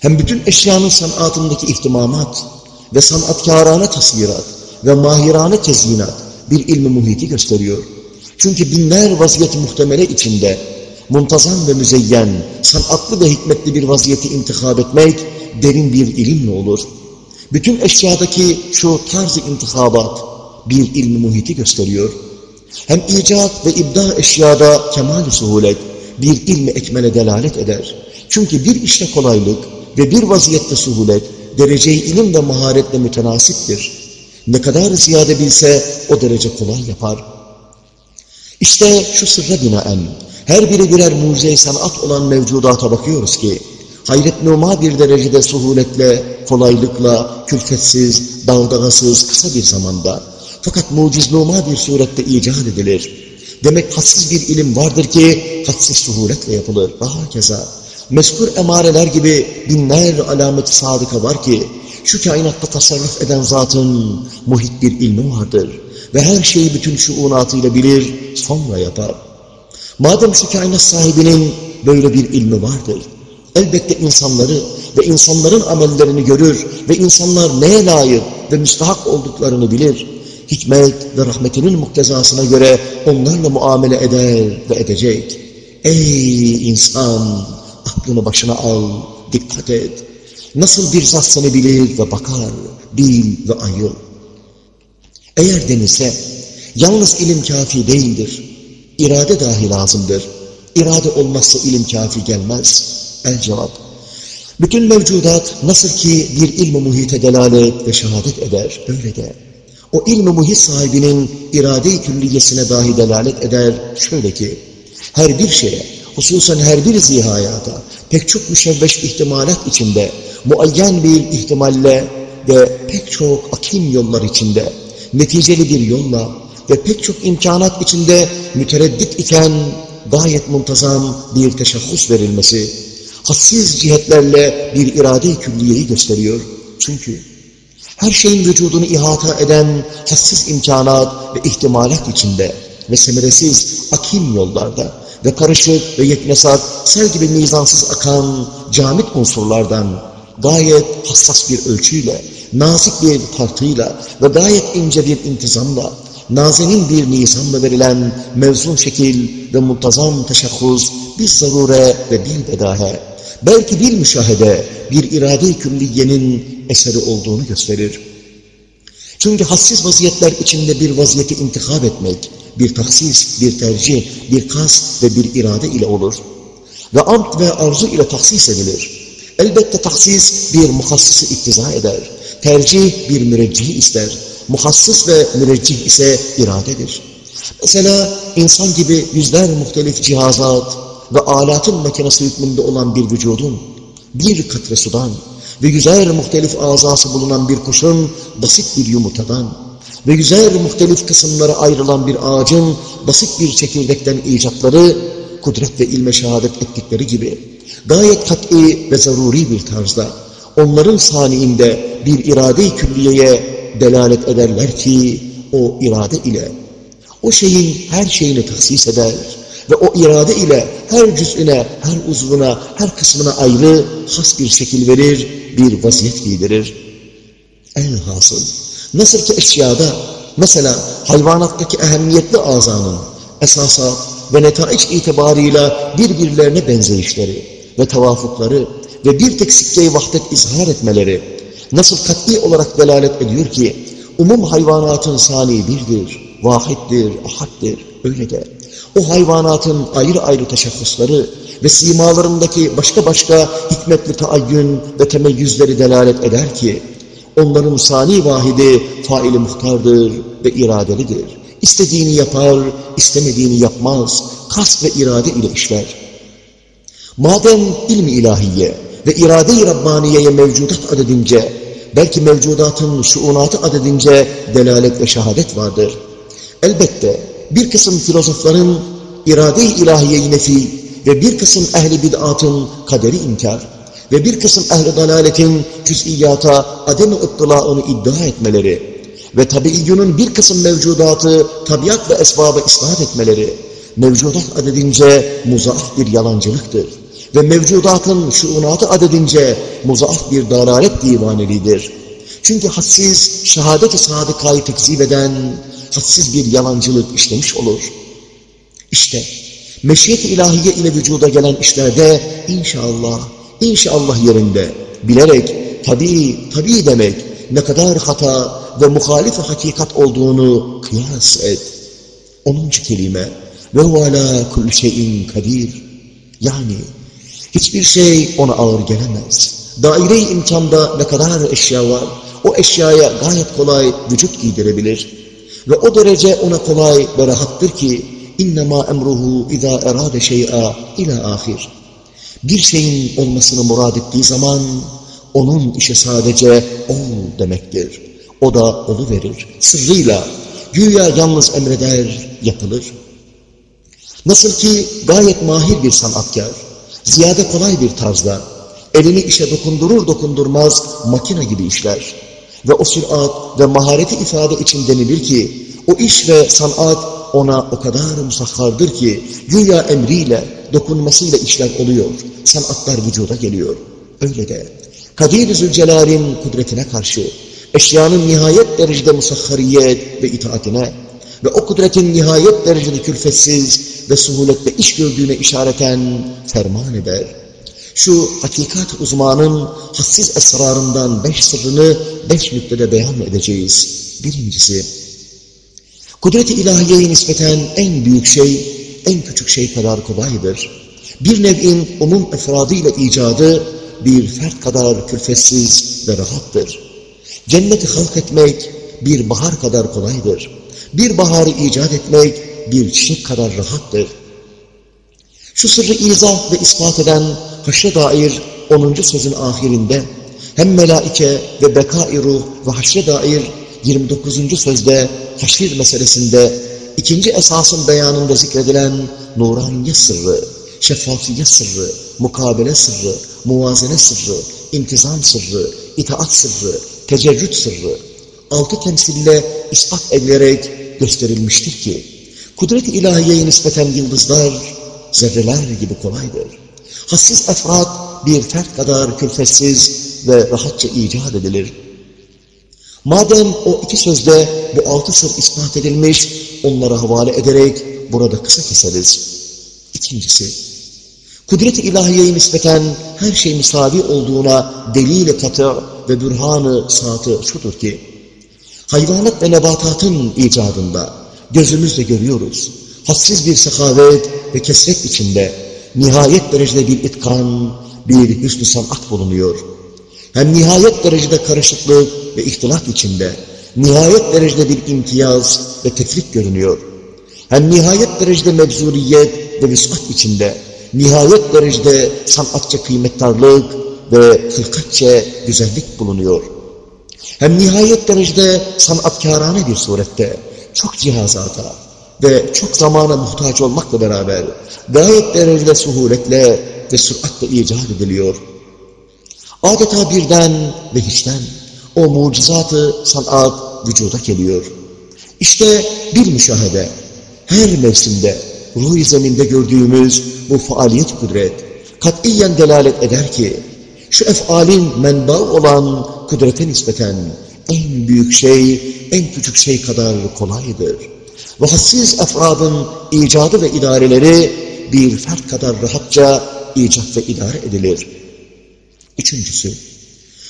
Hem bütün eşyanın sanatındaki ihtimamat ve sanatkârâne tasvirat ve mahirane tezyinat bir ilmi muhiti gösteriyor. Çünkü binler vaziyet muhtemele içinde muntazam ve müzeyyen, sanatlı ve hikmetli bir vaziyeti intihab etmek derin bir ilimle olur. Bütün eşyadaki şu tarz-ı intihabat bir ilmi muhiti gösteriyor. Hem icat ve ibda eşyada kemal-i suhulet bir ilmi ekmele delalet eder. Çünkü bir işte kolaylık ve bir vaziyette suhulet dereceyi ilim ve maharetle mütenasiptir. Ne kadar ziyade bilse o derece kolay yapar. İşte şu sırra binaen her biri birer mucize sanat olan mevcudata bakıyoruz ki hayret numa bir derecede suhuletle, kolaylıkla, külfetsiz, dağdagasız kısa bir zamanda fakat muciznuma bir surette icat edilir. Demek hadsiz bir ilim vardır ki hadsiz suhuletle yapılır. Daha keza meskur emareler gibi binler alamet sadıka var ki şu kainatta tasarruf eden zatın muhit bir ilmi vardır ve her şeyi bütün şuunatıyla bilir, sonra yapar. Madem şu kainat sahibinin böyle bir ilmi vardır, elbette insanları ve insanların amellerini görür ve insanlar neye layık ve müstahak olduklarını bilir. Hikmet ve rahmetinin muktezasına göre onlarla muamele eder ve edecek. Ey insan! Aklını başına al, dikkat et. Nasıl bir zat seni bilir ve bakar, bil ve ayıl. Eğer denilse, yalnız ilim kafi değildir. İrade dahi lazımdır. İrade olmazsa ilim kafi gelmez. El cevap. Bütün mevcudat nasıl ki bir ilmi muhite delalet ve şehadet eder, öyle de. O ilmi muhit sahibinin irade-i külliyesine dahi delalet eder, şöyle ki, her bir şeye, hususen her bir zihayata, pek çok müşevveş ihtimalat içinde, muayyen bir ihtimalle ve pek çok akim yollar içinde, neticeli bir yolla ve pek çok imkanat içinde mütereddit iken gayet muntazam bir teşahhus verilmesi, hassiz cihetlerle bir irade-i külliyeyi gösteriyor. Çünkü her şeyin vücudunu ihata eden hassiz imkanat ve ihtimalat içinde ve semeresiz akim yollarda ve karışık ve yeknesat sel gibi mizansız akan camit unsurlardan gayet hassas bir ölçüyle, nazik bir tartıyla ve gayet ince bir intizamla, nazenin bir nizamla verilen mevzun şekil ve muntazam teşahhus bir zarure ve bir bedahe, belki bir müşahede, bir irade-i külliyenin eseri olduğunu gösterir. Çünkü hassiz vaziyetler içinde bir vaziyeti intikab etmek, bir taksis, bir tercih, bir kast ve bir irade ile olur. Ve amt ve arzu ile taksis edilir. Elbette taksis bir muhassısı iktiza eder. Tercih bir müreccih ister. Muhassıs ve müreccih ise iradedir. Mesela insan gibi yüzler muhtelif cihazat ve alatın makinesi hükmünde olan bir vücudun, bir katre sudan ve yüzer muhtelif azası bulunan bir kuşun basit bir yumurtadan ve yüzer muhtelif kısımlara ayrılan bir ağacın basit bir çekirdekten icatları, kudret ve ilme şehadet ettikleri gibi gayet kat'i ve zaruri bir tarzda onların saniinde bir irade-i külliyeye delalet ederler ki o irade ile o şeyin her şeyini tahsis eder ve o irade ile her cüz'üne, her uzvuna, her kısmına ayrı has bir şekil verir, bir vaziyet giydirir. Elhasıl, nasıl ki eşyada, mesela hayvanattaki ehemmiyetli azanın esasat ve netaiç itibarıyla birbirlerine benzeyişleri ve tavafukları ve bir tek sikke vahdet izhar etmeleri nasıl kat'i olarak delalet ediyor ki umum hayvanatın sani birdir, vahittir, ahaddir, öyle de. O hayvanatın ayrı ayrı teşebbüsleri ve simalarındaki başka başka hikmetli taayyün ve temeyyüzleri delalet eder ki, onların sani vahidi faili muhtardır ve iradelidir. İstediğini yapar, istemediğini yapmaz, kast ve irade ile işler. Madem ilmi ilahiye ve irade-i Rabbaniye'ye mevcudat adedince, belki mevcudatın şuunatı adedince delalet ve şehadet vardır. Elbette bir kısım filozofların irade-i ilahiye nefi ve bir kısım ehli bid'atın kaderi inkar ve bir kısım ehli dalaletin cüz'iyata adem-i iddia etmeleri ve tabiiyyunun bir kısım mevcudatı tabiat ve esbabı ispat etmeleri mevcudat adedince muzaaf bir yalancılıktır ve mevcudatın şuunatı adedince muzaaf bir dalalet divanelidir. Çünkü hadsiz şehadet-i sadıkayı tekzip eden hadsiz bir yalancılık işlemiş olur. İşte meşiyet-i ilahiye ile vücuda gelen işlerde inşallah, inşallah yerinde bilerek tabi, tabi demek ne kadar hata ve muhalif hakikat olduğunu kıyas et. Onuncu kelime ve huvala kulli şeyin kadir. Yani hiçbir şey ona ağır gelemez. Daire-i imkanda ne kadar eşya var, o eşyaya gayet kolay vücut giydirebilir. Ve o derece ona kolay ve rahattır ki İnnemâ emruhu izâ erâde şey'a ila ahir. Bir şeyin olmasını murad ettiği zaman onun işi sadece ol demektir. O da olu verir. Sırrıyla güya yalnız emreder, yapılır. Nasıl ki gayet mahir bir sanatkar, ziyade kolay bir tarzda elini işe dokundurur dokundurmaz makine gibi işler. Ve o sürat ve mahareti ifade için denilir ki o iş ve sanat ona o kadar musahhardır ki güya emriyle, dokunmasıyla işler oluyor. Sanatlar vücuda geliyor. Öyle de Kadir-i Zülcelal'in kudretine karşı eşyanın nihayet derecede musahhariyet ve itaatine ve o kudretin nihayet derecede külfetsiz ve suhuletle iş gördüğüne işareten ferman eder. Şu hakikat uzmanın hassiz esrarından beş sırrını beş nüktede beyan edeceğiz. Birincisi, kudret-i ilahiyeye nispeten en büyük şey, en küçük şey kadar kolaydır. Bir nev'in umum efradıyla icadı bir fert kadar külfetsiz ve rahattır. Cenneti halk etmek bir bahar kadar kolaydır. Bir baharı icat etmek bir çiçek kadar rahattır. Şu sırrı izah ve ispat eden haşre dair 10. sözün ahirinde hem melaike ve beka-i ruh ve haşre dair 29. sözde haşir meselesinde ikinci esasın beyanında zikredilen nuraniye sırrı, şeffafiye sırrı, mukabele sırrı, muvazene sırrı, intizam sırrı, itaat sırrı, tecerrüt sırrı, altı temsille ispat edilerek gösterilmiştir ki, kudret-i ilahiyeye nispeten yıldızlar, zerreler gibi kolaydır. Hassiz efrat bir fert kadar külfetsiz ve rahatça icat edilir. Madem o iki sözde bu altı sır ispat edilmiş, onlara havale ederek burada kısa keseriz. İkincisi, kudret-i ilahiyeye nispeten her şey misavi olduğuna delil-i katı ve bürhanı saatı şudur ki, hayvanat ve nebatatın icadında gözümüzle görüyoruz. Hassiz bir sehavet ve kesret içinde nihayet derecede bir itkan, bir hüsnü sanat bulunuyor. Hem nihayet derecede karışıklık ve ihtilat içinde, nihayet derecede bir imtiyaz ve tefrik görünüyor. Hem nihayet derecede mevzuriyet ve vüsat içinde, nihayet derecede sanatça kıymettarlık ve hılkatçe güzellik bulunuyor. Hem nihayet derecede sanatkârane bir surette, çok cihazata ve çok zamana muhtaç olmakla beraber gayet derecede suhuletle ve süratle icat ediliyor. Adeta birden ve hiçten o mucizatı sanat vücuda geliyor. İşte bir müşahede, her mevsimde ruh zeminde gördüğümüz bu faaliyet kudret, katiyen delalet eder ki, şu efalin menba olan kudrete nispeten en büyük şey, en küçük şey kadar kolaydır. Ve hassiz efradın icadı ve idareleri bir fert kadar rahatça icat ve idare edilir. Üçüncüsü,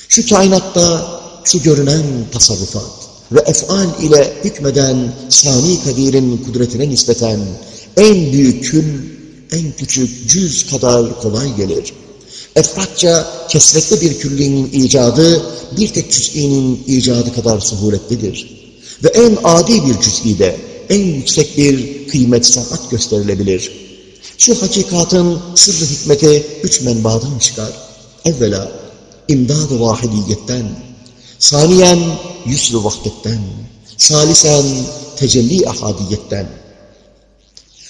şu kainatta şu görünen tasarrufat ve efal ile hükmeden Sani Kadir'in kudretine nispeten en büyük kül, en küçük cüz kadar kolay gelir. Efratça kesretli bir küllinin icadı bir tek cüz'inin icadı kadar suhuletlidir. Ve en adi bir cüz'ide en yüksek bir kıymet sanat gösterilebilir. Şu hakikatın sırrı hikmeti üç menbadan çıkar. Evvela imdad-ı vahidiyetten, saniyen yüsr-ü vahdetten, salisen tecelli ahadiyetten.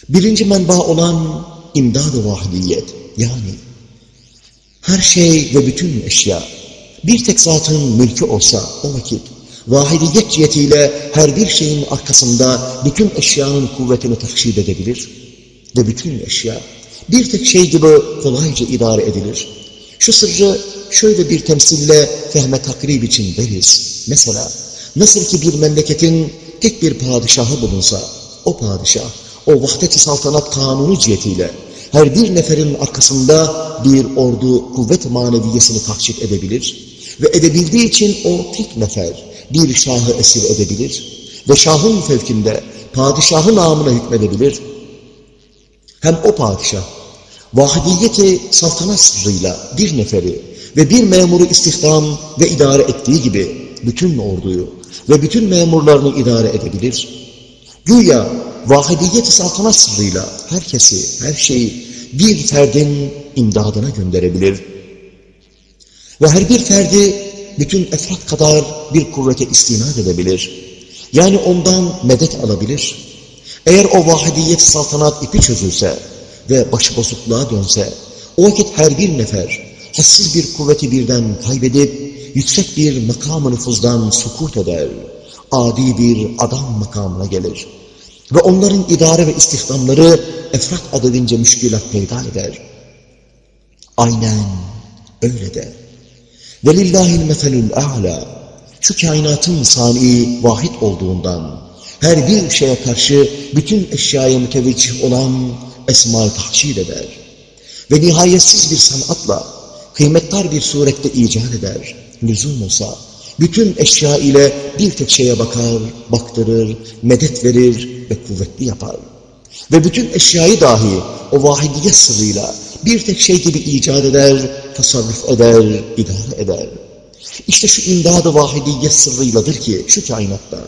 Birinci menba olan imdad-ı vahidiyet yani her şey ve bütün eşya bir tek zatın mülkü olsa o vakit vahidiyet cihetiyle her bir şeyin arkasında bütün eşyanın kuvvetini takşid edebilir ve bütün eşya bir tek şey gibi kolayca idare edilir. Şu sırrı şöyle bir temsille fehme takrib için deriz. Mesela nasıl ki bir memleketin tek bir padişahı bulunsa o padişah o vahdet-i saltanat kanunu cihetiyle her bir neferin arkasında bir ordu kuvvet maneviyesini takşif edebilir ve edebildiği için o tek nefer bir şahı esir edebilir ve şahın fevkinde padişahın namına hükmedebilir. Hem o padişah vahidiyeti saltanat sırrıyla bir neferi ve bir memuru istihdam ve idare ettiği gibi bütün orduyu ve bütün memurlarını idare edebilir. Güya vahidiyet-i saltanat sırrıyla herkesi, her şeyi bir ferdin imdadına gönderebilir. Ve her bir ferdi bütün efrat kadar bir kuvvete istinad edebilir. Yani ondan medet alabilir. Eğer o vahidiyet saltanat ipi çözülse ve başıbozukluğa dönse, o vakit her bir nefer hassiz bir kuvveti birden kaybedip yüksek bir makam-ı nüfuzdan sukut eder. Adi bir adam makamına gelir. Ve onların idare ve istihdamları efrat adedince müşkilat peyda eder. Aynen öyle de. Velillahil mefelül a'la. Şu kainatın sani vahid olduğundan, her bir şeye karşı bütün eşyaya müteveccih olan esma-i tahşid eder. Ve nihayetsiz bir sanatla, kıymetli bir surette icat eder. Lüzum olsa, bütün eşya ile bir tek şeye bakar, baktırır, medet verir ve kuvvetli yapar. Ve bütün eşyayı dahi o vahidiyet sırrıyla bir tek şey gibi icat eder, tasarruf eder, idare eder. İşte şu imdad-ı vahidiyet sırrıyladır ki şu kainatta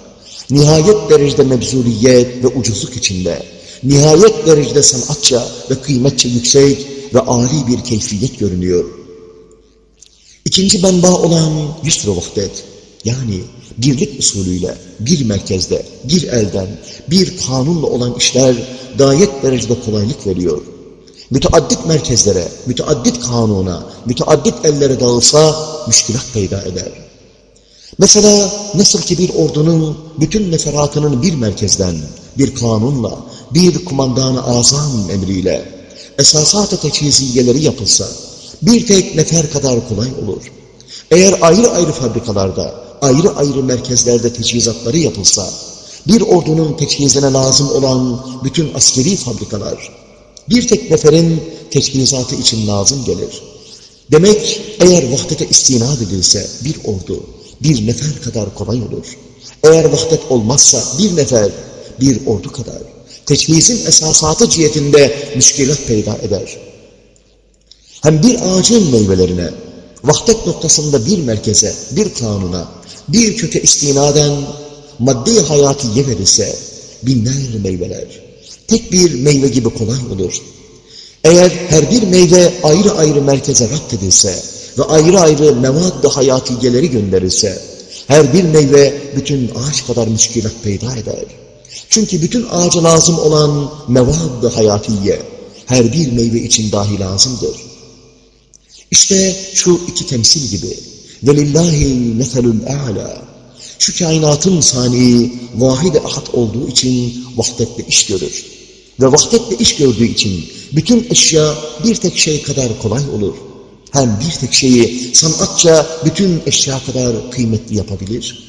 nihayet derecede mebzuliyet ve ucuzluk içinde, nihayet derecede sanatça ve kıymetçe yüksek ve âli bir keyfiyet görünüyor. İkinci menba olan yusr vahdet, yani birlik usulüyle bir merkezde, bir elden, bir kanunla olan işler gayet derecede kolaylık veriyor. Müteaddit merkezlere, müteaddit kanuna, müteaddit ellere dağılsa müşkilat peyda eder. Mesela nasıl ki bir ordunun bütün neferatının bir merkezden, bir kanunla, bir kumandan-ı azam emriyle esasat-ı teçhiziyeleri yapılsa, bir tek nefer kadar kolay olur. Eğer ayrı ayrı fabrikalarda, ayrı ayrı merkezlerde teçhizatları yapılsa, bir ordunun teçhizine lazım olan bütün askeri fabrikalar, bir tek neferin teçhizatı için lazım gelir. Demek eğer vahdete istinad edilse bir ordu, bir nefer kadar kolay olur. Eğer vahdet olmazsa bir nefer, bir ordu kadar. Teçhizin esasatı cihetinde müşkilat peyda eder. Hem bir ağacın meyvelerine, vahdet noktasında bir merkeze, bir kanuna, bir köke istinaden maddi hayatı verirse binler meyveler, tek bir meyve gibi kolay olur. Eğer her bir meyve ayrı ayrı merkeze rapt edilse ve ayrı ayrı mevad-ı hayatiyeleri gönderilse, her bir meyve bütün ağaç kadar müşkilat peyda eder. Çünkü bütün ağaca lazım olan mevad-ı hayatiye, her bir meyve için dahi lazımdır. İşte şu iki temsil gibi. وَلِلَّهِ مَثَلُ الْاَعْلَى Şu kainatın sani, vahid ahad olduğu için vahdetle iş görür. Ve vahdetle iş gördüğü için bütün eşya bir tek şey kadar kolay olur. Hem bir tek şeyi sanatça bütün eşya kadar kıymetli yapabilir.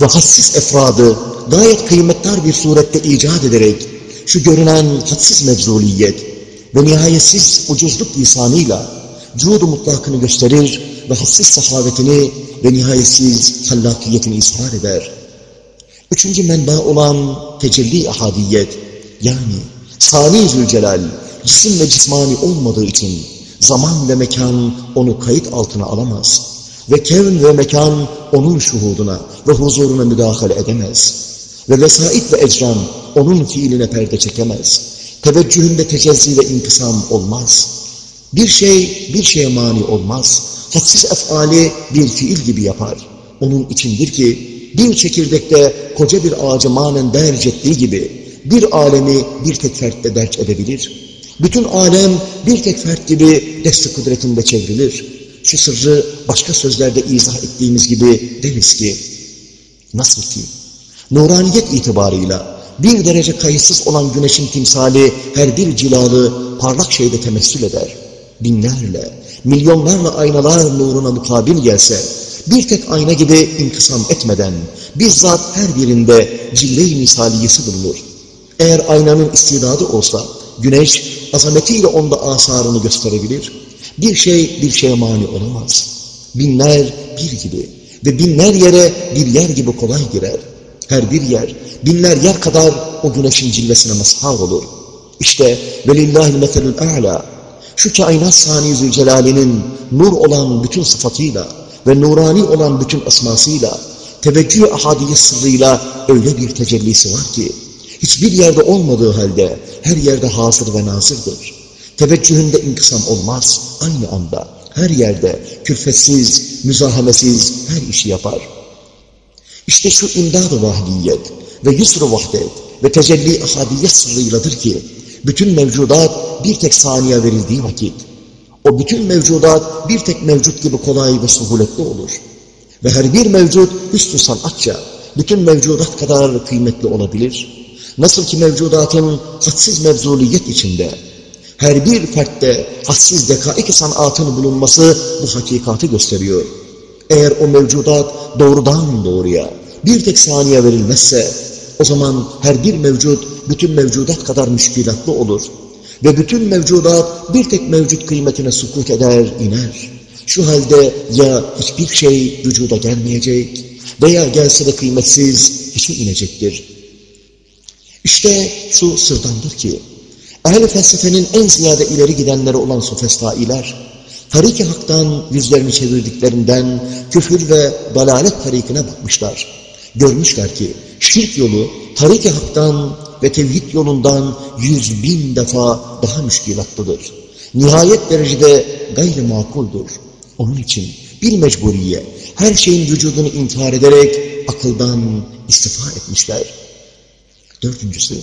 Ve hassiz efradı gayet kıymetli bir surette icat ederek şu görünen hadsiz mevzuliyet ve nihayetsiz ucuzluk lisanıyla cudu mutlakını gösterir hassiz sahavetini ve nihayetsiz hallakiyetini izhar eder. Üçüncü menba olan tecelli ahadiyet, yani Sani Zülcelal, cisim ve cismani olmadığı için zaman ve mekan onu kayıt altına alamaz. Ve kevn ve mekan onun şuhuduna ve huzuruna müdahale edemez. Ve vesait ve ecran onun fiiline perde çekemez. Teveccühünde tecezzi ve inkısam olmaz. Bir şey bir şeye mani olmaz. Hadsiz efali bir fiil gibi yapar. Onun içindir ki bir çekirdekte koca bir ağacı manen derc ettiği gibi bir alemi bir tek fertte derç edebilir. Bütün alem bir tek fert gibi desti kudretinde çevrilir. Şu sırrı başka sözlerde izah ettiğimiz gibi deriz ki, nasıl ki, nuraniyet itibarıyla bir derece kayıtsız olan güneşin timsali her bir cilalı parlak şeyde temessül eder. Binlerle, milyonlarla aynalar nuruna mukabil gelse, bir tek ayna gibi inkısam etmeden, bizzat her birinde cille-i misaliyesi bulunur. Eğer aynanın istidadı olsa, güneş azametiyle onda asarını gösterebilir. Bir şey bir şeye mani olamaz. Binler bir gibi ve binler yere bir yer gibi kolay girer. Her bir yer, binler yer kadar o güneşin cillesine mazhar olur. İşte velillahil metelül a'la, şu kainat sani zülcelalinin nur olan bütün sıfatıyla ve nurani olan bütün esmasıyla, teveccüh ahadiye sırrıyla öyle bir tecellisi var ki, hiçbir yerde olmadığı halde her yerde hazır ve nazırdır. Teveccühünde inkısam olmaz, aynı anda, her yerde külfetsiz, müzahemesiz her işi yapar. İşte şu imdad-ı vahdiyet ve yusr-ı vahdet ve tecelli ahadiyet sırrıyladır ki, bütün mevcudat bir tek saniye verildiği vakit, o bütün mevcudat bir tek mevcut gibi kolay ve suhuletli olur. Ve her bir mevcut hüsnü sanatça, bütün mevcudat kadar kıymetli olabilir. Nasıl ki mevcudatın hadsiz mevzuliyet içinde, her bir fertte hadsiz dekaik sanatın bulunması bu hakikati gösteriyor. Eğer o mevcudat doğrudan doğruya bir tek saniye verilmezse, o zaman her bir mevcut bütün mevcudat kadar müşkilatlı olur. Ve bütün mevcudat bir tek mevcut kıymetine sukut eder, iner. Şu halde ya hiçbir şey vücuda gelmeyecek veya gelse de kıymetsiz hiçe inecektir. İşte şu sırdandır ki, ehl felsefenin en ziyade ileri gidenleri olan sofestailer, tarik haktan yüzlerini çevirdiklerinden küfür ve dalalet tarikine bakmışlar. Görmüşler ki şirk yolu tarik haktan ve tevhid yolundan yüz bin defa daha müşkilatlıdır. Nihayet derecede gayri makuldur. Onun için bir mecburiye her şeyin vücudunu intihar ederek akıldan istifa etmişler. Dördüncüsü,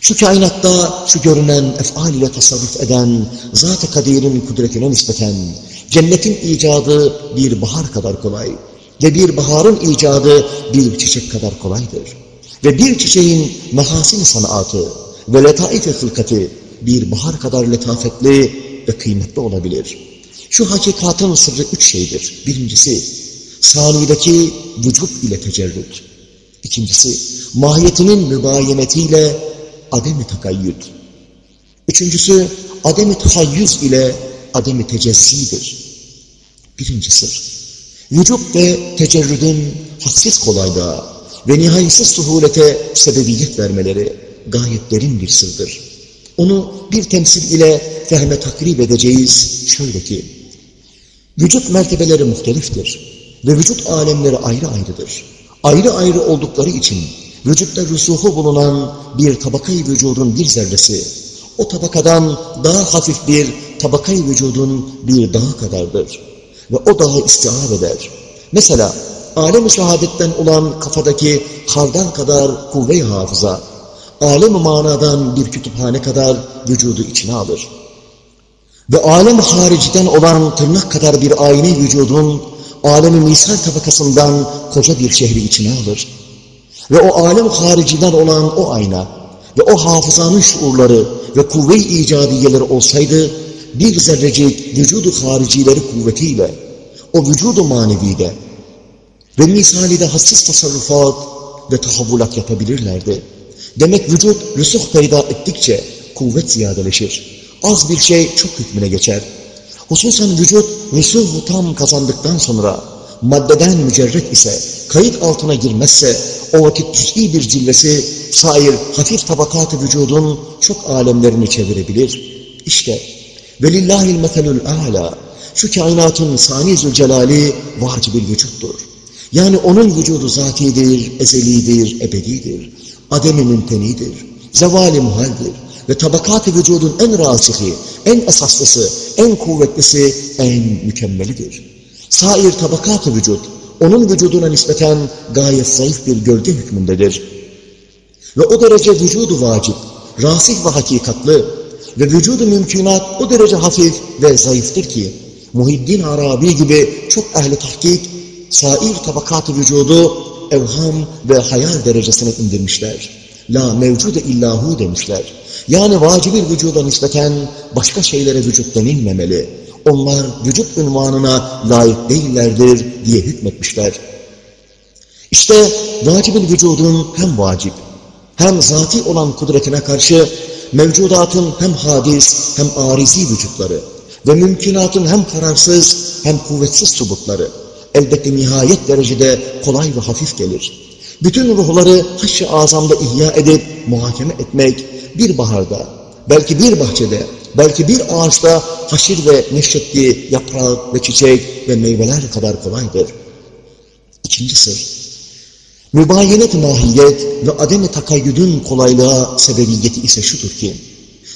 şu kainatta şu görünen efal ile tasarruf eden Zat-ı Kadir'in kudretine nispeten cennetin icadı bir bahar kadar kolay ve bir baharın icadı bir çiçek kadar kolaydır. Ve bir çiçeğin mehasin sanatı ve letaif-i hılkati bir bahar kadar letafetli ve kıymetli olabilir. Şu hakikatın sırrı üç şeydir. Birincisi, sanideki vücut ile tecerrüt. İkincisi, mahiyetinin mübayemetiyle ademi takayyüd. Üçüncüsü, ademi tahayyüz ile ademi tecezzidir. Birinci sır, vücut ve tecerrüdün hassiz kolaylığa ve nihayetsiz suhulete sebebiyet vermeleri gayet derin bir sırdır. Onu bir temsil ile fehme takrib edeceğiz şöyle ki, vücut mertebeleri muhteliftir ve vücut alemleri ayrı ayrıdır. Ayrı ayrı oldukları için vücutta rüsuhu bulunan bir tabakayı vücudun bir zerresi, o tabakadan daha hafif bir tabakayı vücudun bir dağı kadardır. Ve o dağı istihar eder. Mesela alem-i şehadetten olan kafadaki hardal kadar kuvve-i hafıza, alem-i manadan bir kütüphane kadar vücudu içine alır. Ve alem hariciden olan tırnak kadar bir ayna vücudun alemi misal tabakasından koca bir şehri içine alır. Ve o alem hariciden olan o ayna ve o hafızanın şuurları ve kuvve-i icadiyeleri olsaydı bir zerrecik vücudu haricileri kuvvetiyle o vücudu manevide ve misali de hassiz tasarrufat ve tahavvulat yapabilirlerdi. Demek vücut rüsuh peyda ettikçe kuvvet ziyadeleşir. Az bir şey çok hükmüne geçer. Hususen vücut rusuhu tam kazandıktan sonra maddeden mücerret ise, kayıt altına girmezse, o vakit cüz'i bir cilvesi, sair hafif tabakat-ı vücudun çok alemlerini çevirebilir. İşte, velillahil metelül âlâ, şu kainatın sani zülcelali vacibil vücuttur. Yani onun vücudu zatidir, ezelidir, ebedidir. Ademi mümtenidir, zevali muhaldir ve tabakat-ı vücudun en rasihi, en esaslısı, en kuvvetlisi, en mükemmelidir. Sair tabakat-ı vücut, onun vücuduna nispeten gayet zayıf bir gölge hükmündedir. Ve o derece vücudu vacip, rasih ve hakikatlı ve vücudu mümkünat o derece hafif ve zayıftır ki, Muhiddin Arabi gibi çok ehli tahkik, sair tabakat-ı vücudu evham ve hayal derecesine indirmişler. La mevcude illahu demişler. Yani vacibil vücuda nispeten başka şeylere vücut denilmemeli onlar vücut ünvanına layık değillerdir diye hükmetmişler. İşte vacibül vücudun hem vacip, hem zati olan kudretine karşı mevcudatın hem hadis hem arizi vücutları ve mümkünatın hem kararsız hem kuvvetsiz subutları elbette nihayet derecede kolay ve hafif gelir. Bütün ruhları haşr-ı azamda ihya edip muhakeme etmek bir baharda, belki bir bahçede, belki bir ağaçta haşir ve neşretli yaprak ve çiçek ve meyveler kadar kolaydır. İkinci sır, mübayenet mahiyet ve adem-i takayyüdün kolaylığa sebebiyeti ise şudur ki,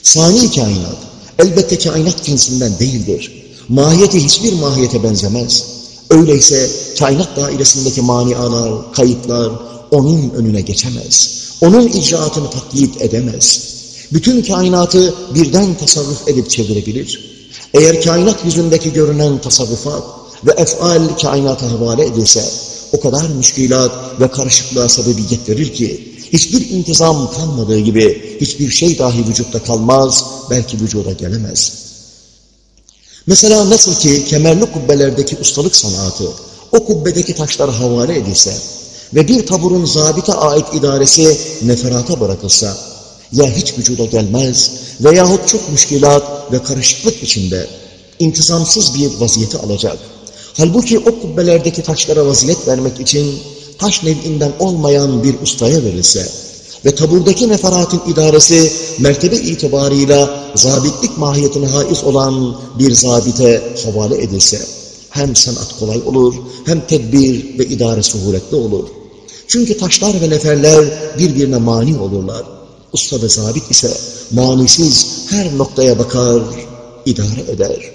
sani kainat elbette kainat cinsinden değildir. Mahiyeti hiçbir mahiyete benzemez. Öyleyse kainat dairesindeki manialar, kayıtlar onun önüne geçemez. Onun icraatını taklit edemez. Bütün kainatı birden tasarruf edip çevirebilir. Eğer kainat yüzündeki görünen tasarrufat ve efal kainata havale edilse, o kadar müşkilat ve karışıklığa sebebiyet verir ki, hiçbir intizam kalmadığı gibi hiçbir şey dahi vücutta kalmaz, belki vücuda gelemez. Mesela nasıl ki kemerli kubbelerdeki ustalık sanatı, o kubbedeki taşlara havale edilse ve bir taburun zabite ait idaresi neferata bırakılsa, ya hiç vücuda gelmez veyahut çok müşkilat ve karışıklık içinde intizamsız bir vaziyeti alacak. Halbuki o kubbelerdeki taşlara vaziyet vermek için taş nevinden olmayan bir ustaya verilse ve taburdaki neferatın idaresi mertebe itibarıyla zabitlik mahiyetine haiz olan bir zabite havale edilse hem sanat kolay olur hem tedbir ve idare suhuletli olur. Çünkü taşlar ve neferler birbirine mani olurlar. Usta ve zabit ise manisiz her noktaya bakar, idare eder.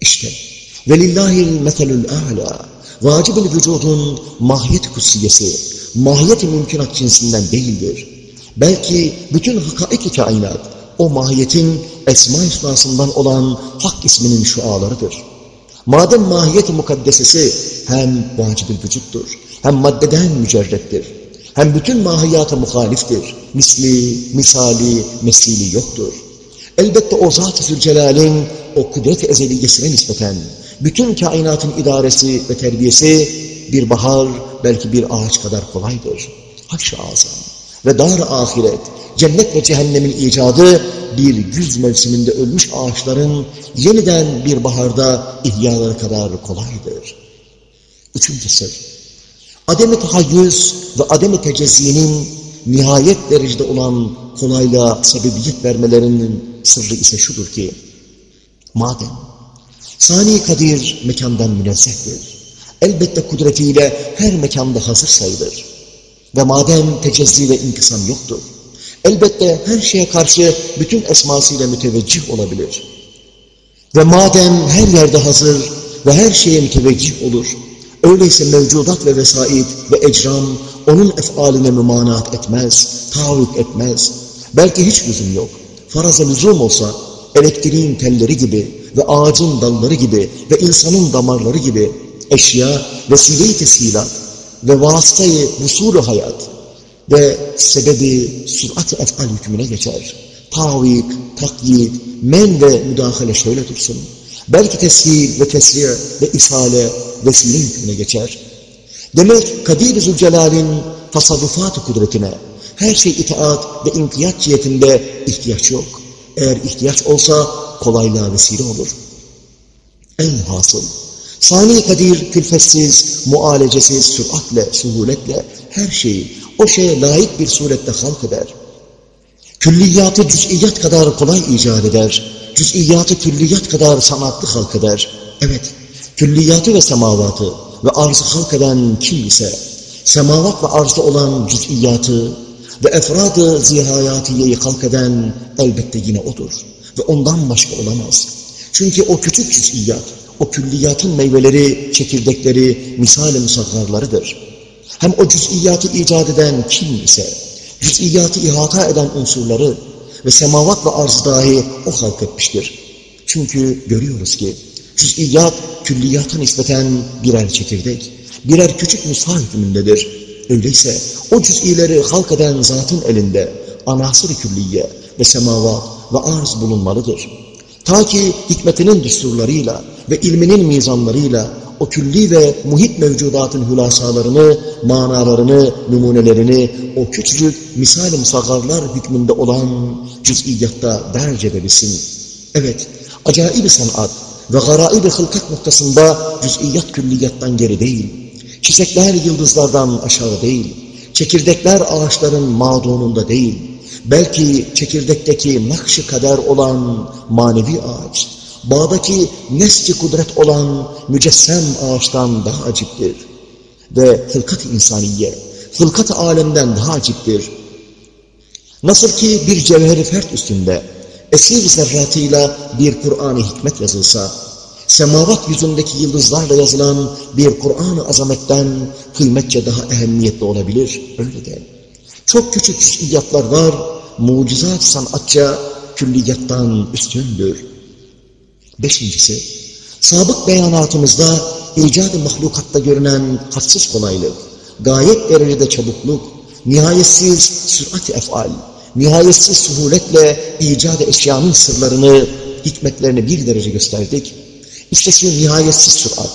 İşte velillahil metelül a'la vacibül vücudun mahiyet kutsiyesi, mahiyet-i mümkünat cinsinden değildir. Belki bütün hakaik-i kainat o mahiyetin esma iflasından olan hak isminin şualarıdır. Madem mahiyet-i mukaddesesi hem vacibül vücuttur, hem maddeden mücerrettir, hem bütün mahiyata muhaliftir. Misli, misali, mesili yoktur. Elbette o Zat-ı Zülcelal'in o kudret-i ezeliyesine nispeten bütün kainatın idaresi ve terbiyesi bir bahar, belki bir ağaç kadar kolaydır. Haşr-ı azam ve dar ahiret, cennet ve cehennemin icadı bir güz mevsiminde ölmüş ağaçların yeniden bir baharda ihyaları kadar kolaydır. Üçüncü sır, adem-i tahayyüz ve adem-i tecezzinin nihayet derecede olan kolaylığa sebebiyet vermelerinin sırrı ise şudur ki, madem sani kadir mekandan münezzehtir, elbette kudretiyle her mekanda hazır sayılır ve madem tecezzi ve inkısam yoktur, elbette her şeye karşı bütün esmasıyla müteveccih olabilir. Ve madem her yerde hazır ve her şeye müteveccih olur, Öyleyse mevcudat ve vesait ve ecram onun efaline mümanat etmez, taahhüt etmez. Belki hiç lüzum yok. Faraza lüzum olsa elektriğin telleri gibi ve ağacın dalları gibi ve insanın damarları gibi eşya, vesile-i tesilat ve vasıtayı vusul hayat ve sebebi sürat-ı efal hükmüne geçer. Tavik, takyid, men ve müdahale şöyle dursun. Belki teshil ve tesri ve isale vesile hükmüne geçer. Demek Kadir-i Zülcelal'in tasarrufat kudretine her şey itaat ve inkiyat cihetinde ihtiyaç yok. Eğer ihtiyaç olsa kolaylığa vesile olur. En hasıl, Sani Kadir külfetsiz, mualecesiz, süratle, suhuletle her şeyi o şeye layık bir surette halk eder. Külliyatı cüz'iyat kadar kolay icat eder. Cüz'iyatı külliyat kadar sanatlı halk eder. Evet, külliyatı ve semavatı ve arzı halk eden kim ise, semavat ve arzda olan cüz'iyatı ve efradı zihayatiyeyi halk eden elbette yine odur. Ve ondan başka olamaz. Çünkü o küçük cüz'iyat, o külliyatın meyveleri, çekirdekleri, misal-i musaggarlarıdır. Hem o cüz'iyatı icat eden kim ise, cüz'iyatı ihata eden unsurları ve semavat ve arz dahi o halk etmiştir. Çünkü görüyoruz ki, cüz'iyat, külliyata nispeten birer çekirdek, birer küçük nusha hükmündedir. Öyleyse o cüz'ileri halk eden zatın elinde anasır-ı külliye ve semavat ve arz bulunmalıdır. Ta ki hikmetinin düsturlarıyla ve ilminin mizanlarıyla o külli ve muhit mevcudatın hülasalarını, manalarını, numunelerini o küçücük misal-i musaggarlar hükmünde olan cüz'iyatta derc edebilsin. Evet, acayip sanat ve garaib-i hılkat noktasında cüz'iyat külliyattan geri değil. Çiçekler yıldızlardan aşağı değil. Çekirdekler ağaçların mağdununda değil. Belki çekirdekteki nakş kader olan manevi ağaç, bağdaki nesci kudret olan mücessem ağaçtan daha aciptir. Ve hılkat-ı insaniye, hılkat-ı alemden daha aciptir. Nasıl ki bir cevheri fert üstünde esir zerratıyla bir Kur'an-ı hikmet yazılsa, semavat yüzündeki yıldızlarla yazılan bir Kur'an-ı azametten kıymetçe daha ehemmiyetli olabilir. Öyle de. Çok küçük cüz'iyatlar var, mucizat sanatça külliyattan üstündür. Beşincisi, sabık beyanatımızda icat-ı mahlukatta görünen hassız kolaylık, gayet derecede çabukluk, nihayetsiz sürat-i efal, nihayetsiz suhuletle icat-ı eşyanın sırlarını, hikmetlerini bir derece gösterdik. İşte şu nihayetsiz sürat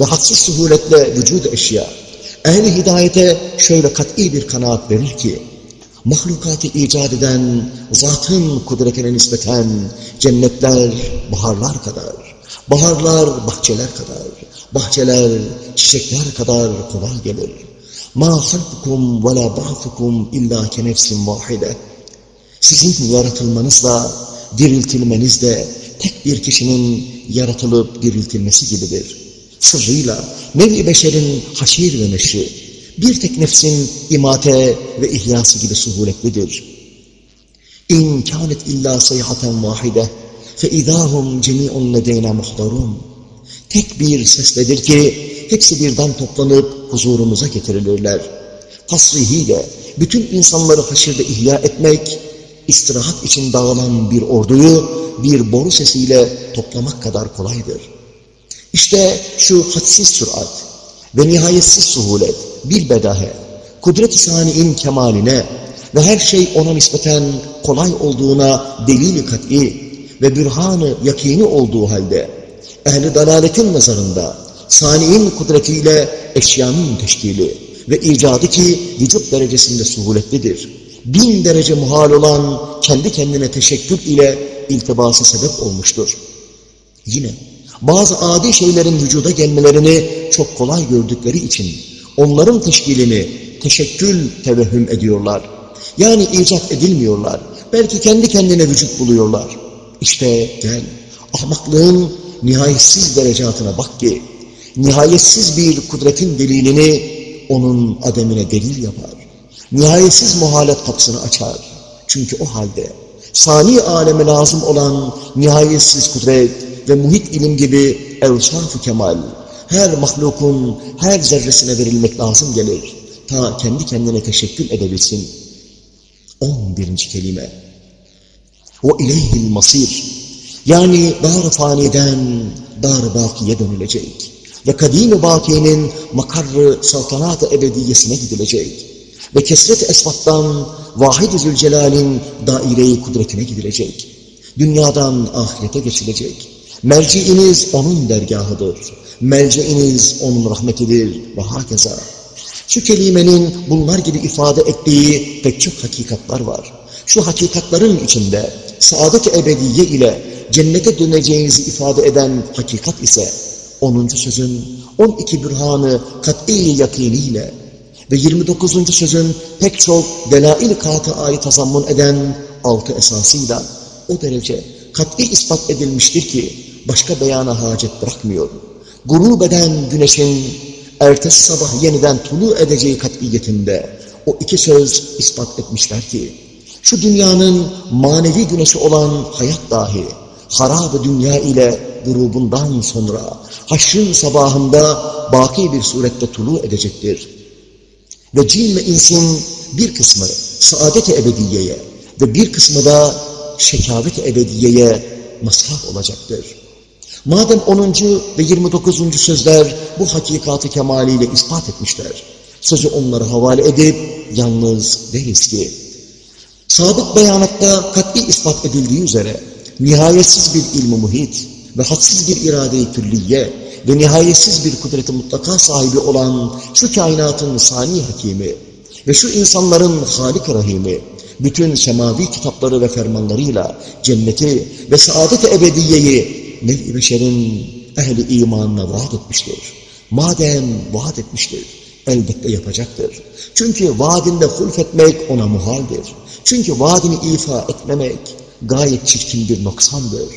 ve hassız suhuletle vücud eşya, Ehli hidayete şöyle kat'i bir kanaat verir ki, mahlukatı icat eden zatın kudretine nispeten cennetler baharlar kadar, baharlar bahçeler kadar, bahçeler çiçekler kadar kolay gelir. Ma halkukum ve la ba'fukum illa ke nefsin vahide. Sizin yaratılmanızla diriltilmeniz de tek bir kişinin yaratılıp diriltilmesi gibidir. Sırrıyla nevi beşerin haşir ve neşri, bir tek nefsin imate ve ihyası gibi suhuletlidir. İn kânet illa sayhaten vahide fe idâhum cemî'un ledeyna muhdarun. Tek bir sesledir ki hepsi birden toplanıp huzurumuza getirilirler. Tasrihiyle bütün insanları haşirde ihya etmek, istirahat için dağılan bir orduyu bir boru sesiyle toplamak kadar kolaydır. İşte şu hadsiz sürat ve nihayetsiz suhulet, bilbedahe, kudret-i sani'in kemaline ve her şey ona nispeten kolay olduğuna delil-i kat'i ve bürhan-ı yakini olduğu halde, ehli dalaletin nazarında sani'in kudretiyle eşyanın teşkili ve icadı ki vücut derecesinde suhuletlidir. Bin derece muhal olan kendi kendine teşekkür ile iltibası sebep olmuştur. Yine bazı adi şeylerin vücuda gelmelerini çok kolay gördükleri için onların teşkilini teşekkül tevehhüm ediyorlar. Yani icat edilmiyorlar. Belki kendi kendine vücut buluyorlar. İşte gel, ahmaklığın nihayetsiz derecatına bak ki, nihayetsiz bir kudretin delilini onun ademine delil yapar. Nihayetsiz muhalet kapısını açar. Çünkü o halde sani aleme lazım olan nihayetsiz kudret ve muhit ilim gibi evsaf-ı kemal, her mahlukun her zerresine verilmek lazım gelir. Ta kendi kendine teşekkür edebilsin. On birinci kelime. O ileyhil masir. Yani dar faniden dar bakiye dönülecek. Ve kadim-i bakiyenin makarrı saltanat-ı ebediyesine gidilecek. Ve kesret esfattan vahid-i zülcelal'in daire-i kudretine gidilecek. Dünyadan ahirete geçilecek. Merciiniz onun dergahıdır. Melceiniz onun rahmetidir ve hakeza. Şu kelimenin bunlar gibi ifade ettiği pek çok hakikatlar var. Şu hakikatların içinde saadet ebediye ile cennete döneceğinizi ifade eden hakikat ise 10. sözün 12 bürhanı kat'i yakiniyle ve 29. sözün pek çok delail katıayı tazammun eden altı esasıyla o derece kat'i ispat edilmiştir ki başka beyana hacet bırakmıyor. Gurub eden güneşin ertesi sabah yeniden tulu edeceği kat'iyetinde o iki söz ispat etmişler ki şu dünyanın manevi güneşi olan hayat dahi harab dünya ile grubundan sonra haşrın sabahında baki bir surette tulu edecektir. Ve cin ve insin bir kısmı saadet-i ebediyeye ve bir kısmı da şekavet-i ebediyeye mazhar olacaktır. Madem 10. ve 29. sözler bu hakikatı kemaliyle ispat etmişler, sözü onlara havale edip yalnız deriz ki, sadık beyanatta kat'i ispat edildiği üzere nihayetsiz bir ilmi muhit ve hadsız bir irade-i külliye ve nihayetsiz bir kudreti mutlaka sahibi olan şu kainatın sani hakimi ve şu insanların halik rahimi, bütün semavi kitapları ve fermanlarıyla cenneti ve saadet-i ebediyeyi nev-i beşerin ehli imanına vaat etmiştir. Madem vaat etmiştir, elbette yapacaktır. Çünkü vaadinde hulf etmek ona muhaldir. Çünkü vaadini ifa etmemek gayet çirkin bir noksandır.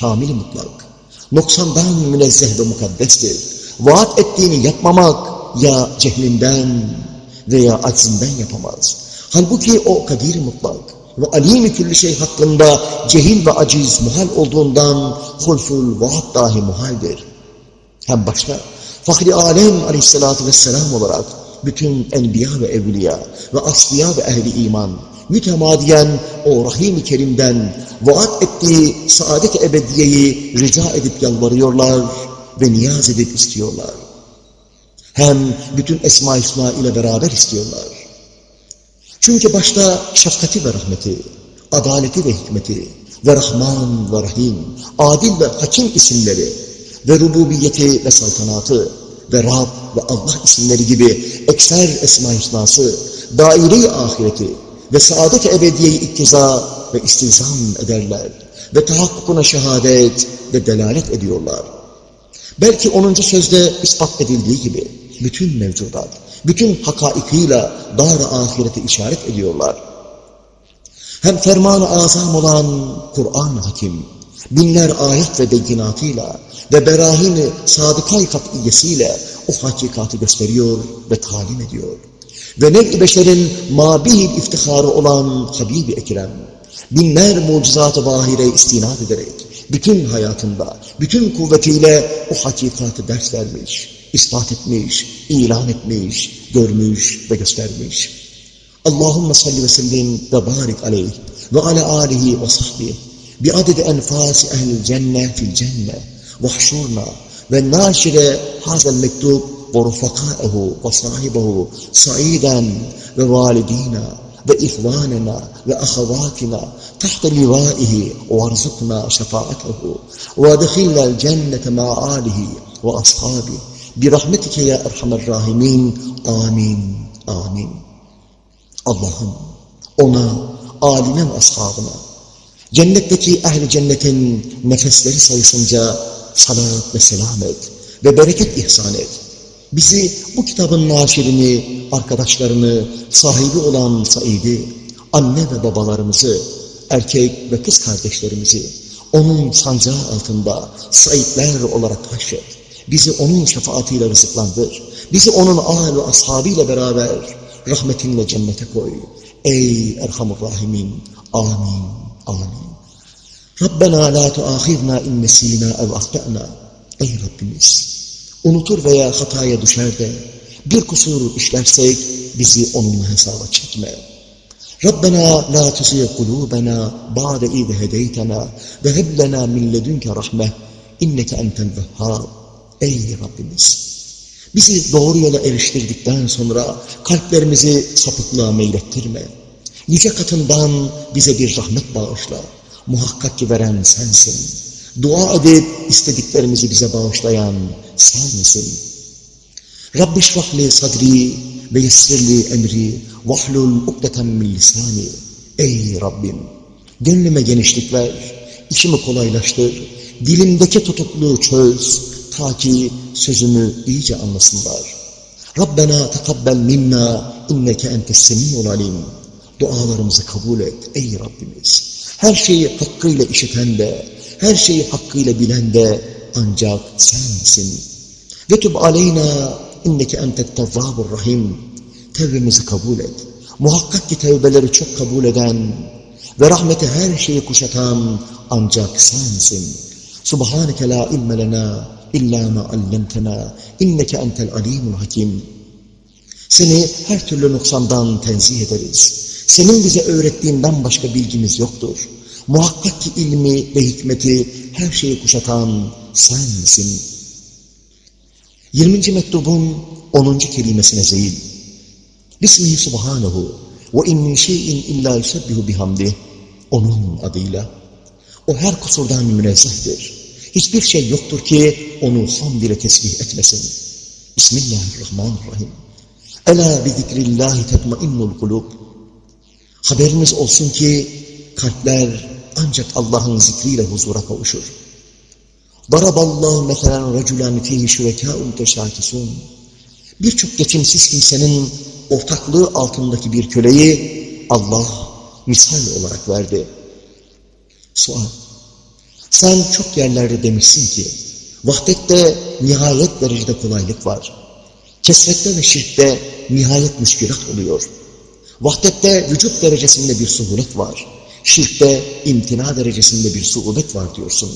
Kamil mutlak, noksandan münezzeh ve mukaddestir. Vaat ettiğini yapmamak ya cehlinden veya aczinden yapamaz. Halbuki o kadir mutlak ve alim külli şey hakkında cehil ve aciz muhal olduğundan hulful vaat dahi muhaldir. Hem başta Fahri Alem aleyhissalatü vesselam olarak bütün enbiya ve evliya ve asliya ve ehli iman mütemadiyen o Rahim-i Kerim'den vaat ettiği saadet-i ebediyeyi rica edip yalvarıyorlar ve niyaz edip istiyorlar. Hem bütün Esma-i ile beraber istiyorlar. Çünkü başta şefkati ve rahmeti, adaleti ve hikmeti ve Rahman ve Rahim, adil ve hakim isimleri ve rububiyeti ve saltanatı ve Rab ve Allah isimleri gibi ekser esma-i hüsnası, daire-i ahireti ve saadet-i ebediyeyi iktiza ve istilzam ederler ve tahakkukuna şehadet ve delalet ediyorlar. Belki 10. sözde ispat edildiği gibi bütün mevcudat, bütün hakaikiyle dar ahirete işaret ediyorlar. Hem ferman-ı azam olan Kur'an hakim, binler ayet ve beyinatıyla ve berahin-i sadıkay kat'iyesiyle o hakikatı gösteriyor ve talim ediyor. Ve nev-i beşerin mabihil iftiharı olan Habib-i Ekrem, binler mucizat-ı vahire istinad ederek, bütün hayatında, bütün kuvvetiyle o hakikatı ders vermiş, ispat etmiş, ilan etmiş, görmüş ve göstermiş. Allahümme salli ve sellim ve barik aleyh ve ala alihi ve sahbihi bi adedi enfasi ehl cenne fil cenne vahşurna ve naşire hazel mektub ve rufakâehu ve sahibehu saiden ve validina ve ihvanena ve ahavatina tahta livaihi ve arzukna şefaatehu ve adkhilnel cennete ma'alihi ve ashabi bi rahmetike ya erhamer rahimin amin amin Allah'ım ona alime ve ashabına cennetteki ehli cennetin nefesleri sayısınca salat ve selam et ve bereket ihsan et. Bizi bu kitabın naşirini, arkadaşlarını, sahibi olan Said'i, anne ve babalarımızı, erkek ve kız kardeşlerimizi, onun sancağı altında Saidler olarak haşret. Bizi onun şefaatiyle rızıklandır. Bizi onun âl ve ashabıyla beraber rahmetinle cennete koy. Ey Erhamur Rahimin. Amin. Amin. Rabbena la tuahidna in nesina ev ahtana. Ey Rabbimiz! Unutur veya hataya düşer de bir kusur işlersek bizi onunla hesaba çekme. Rabbena la tuzi kulubena ba'de iz hedeytena ve heb lena min ledunke rahme inneke entel vehhab. Ey Rabbimiz! Bizi doğru yola eriştirdikten sonra kalplerimizi sapıklığa meylettirme. Yüce katından bize bir rahmet bağışla. Muhakkak ki veren sensin. Dua edip istediklerimizi bize bağışlayan sensin. Rabbi şrahli sadri ve yessirli emri vahlul ukdeten min. Ey Rabbim! Gönlüme genişlik ver, işimi kolaylaştır, dilimdeki tutukluğu çöz, ta ki sözümü iyice anlasınlar. Rabbena tekabbel minna inneke entes semiyul alim. Dualarımızı kabul et ey Rabbimiz. Her şeyi hakkıyla işiten de, her şeyi hakkıyla bilen de ancak sensin. Ve tub aleyna inneke entet tevvabur rahim. Tevbemizi kabul et. Muhakkak ki tevbeleri çok kabul eden ve rahmeti her şeyi kuşatan ancak sensin. Subhaneke la ilme lena illa ma allemtena inneke entel alimul hakim. Seni her türlü noksandan tenzih ederiz. Senin bize öğrettiğinden başka bilgimiz yoktur. Muhakkak ki ilmi ve hikmeti her şeyi kuşatan sensin. 20. mektubun 10. kelimesine zeyil. Bismihi subhanehu ve in şeyin illa yusebbihu bihamdih. Onun adıyla. O her kusurdan münezzehtir. Hiçbir şey yoktur ki onu hamd ile tesbih etmesin. Bismillahirrahmanirrahim. Ela bi zikrillahi tetmainnul kulub. Haberiniz olsun ki kalpler ancak Allah'ın zikriyle huzura kavuşur. Daraballahu meselen raculan fihi şürekâun teşâkisun. Birçok geçimsiz kimsenin ortaklığı altındaki bir köleyi Allah misal olarak verdi. Sual. Sen çok yerlerde demişsin ki, vahdette nihayet derecede kolaylık var. Kesrette ve şirkte nihayet müşkilat oluyor. Vahdette vücut derecesinde bir suhulet var. Şirkte imtina derecesinde bir suhulet var diyorsun.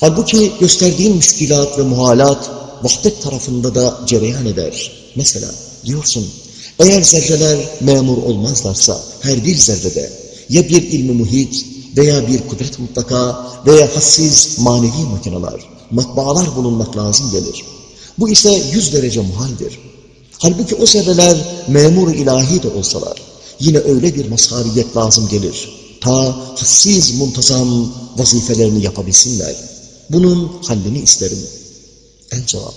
Halbuki gösterdiğin müşkilat ve muhalat vahdet tarafında da cereyan eder. Mesela diyorsun, eğer zerreler memur olmazlarsa her bir zerrede ya bir ilmi muhit veya bir kudret mutlaka veya hassiz manevi makineler, matbaalar bulunmak lazım gelir. Bu ise yüz derece muhaldir. Halbuki o zerreler memur ilahi de olsalar yine öyle bir mazhariyet lazım gelir. Ta hassiz muntazam vazifelerini yapabilsinler. Bunun hallini isterim. El cevap.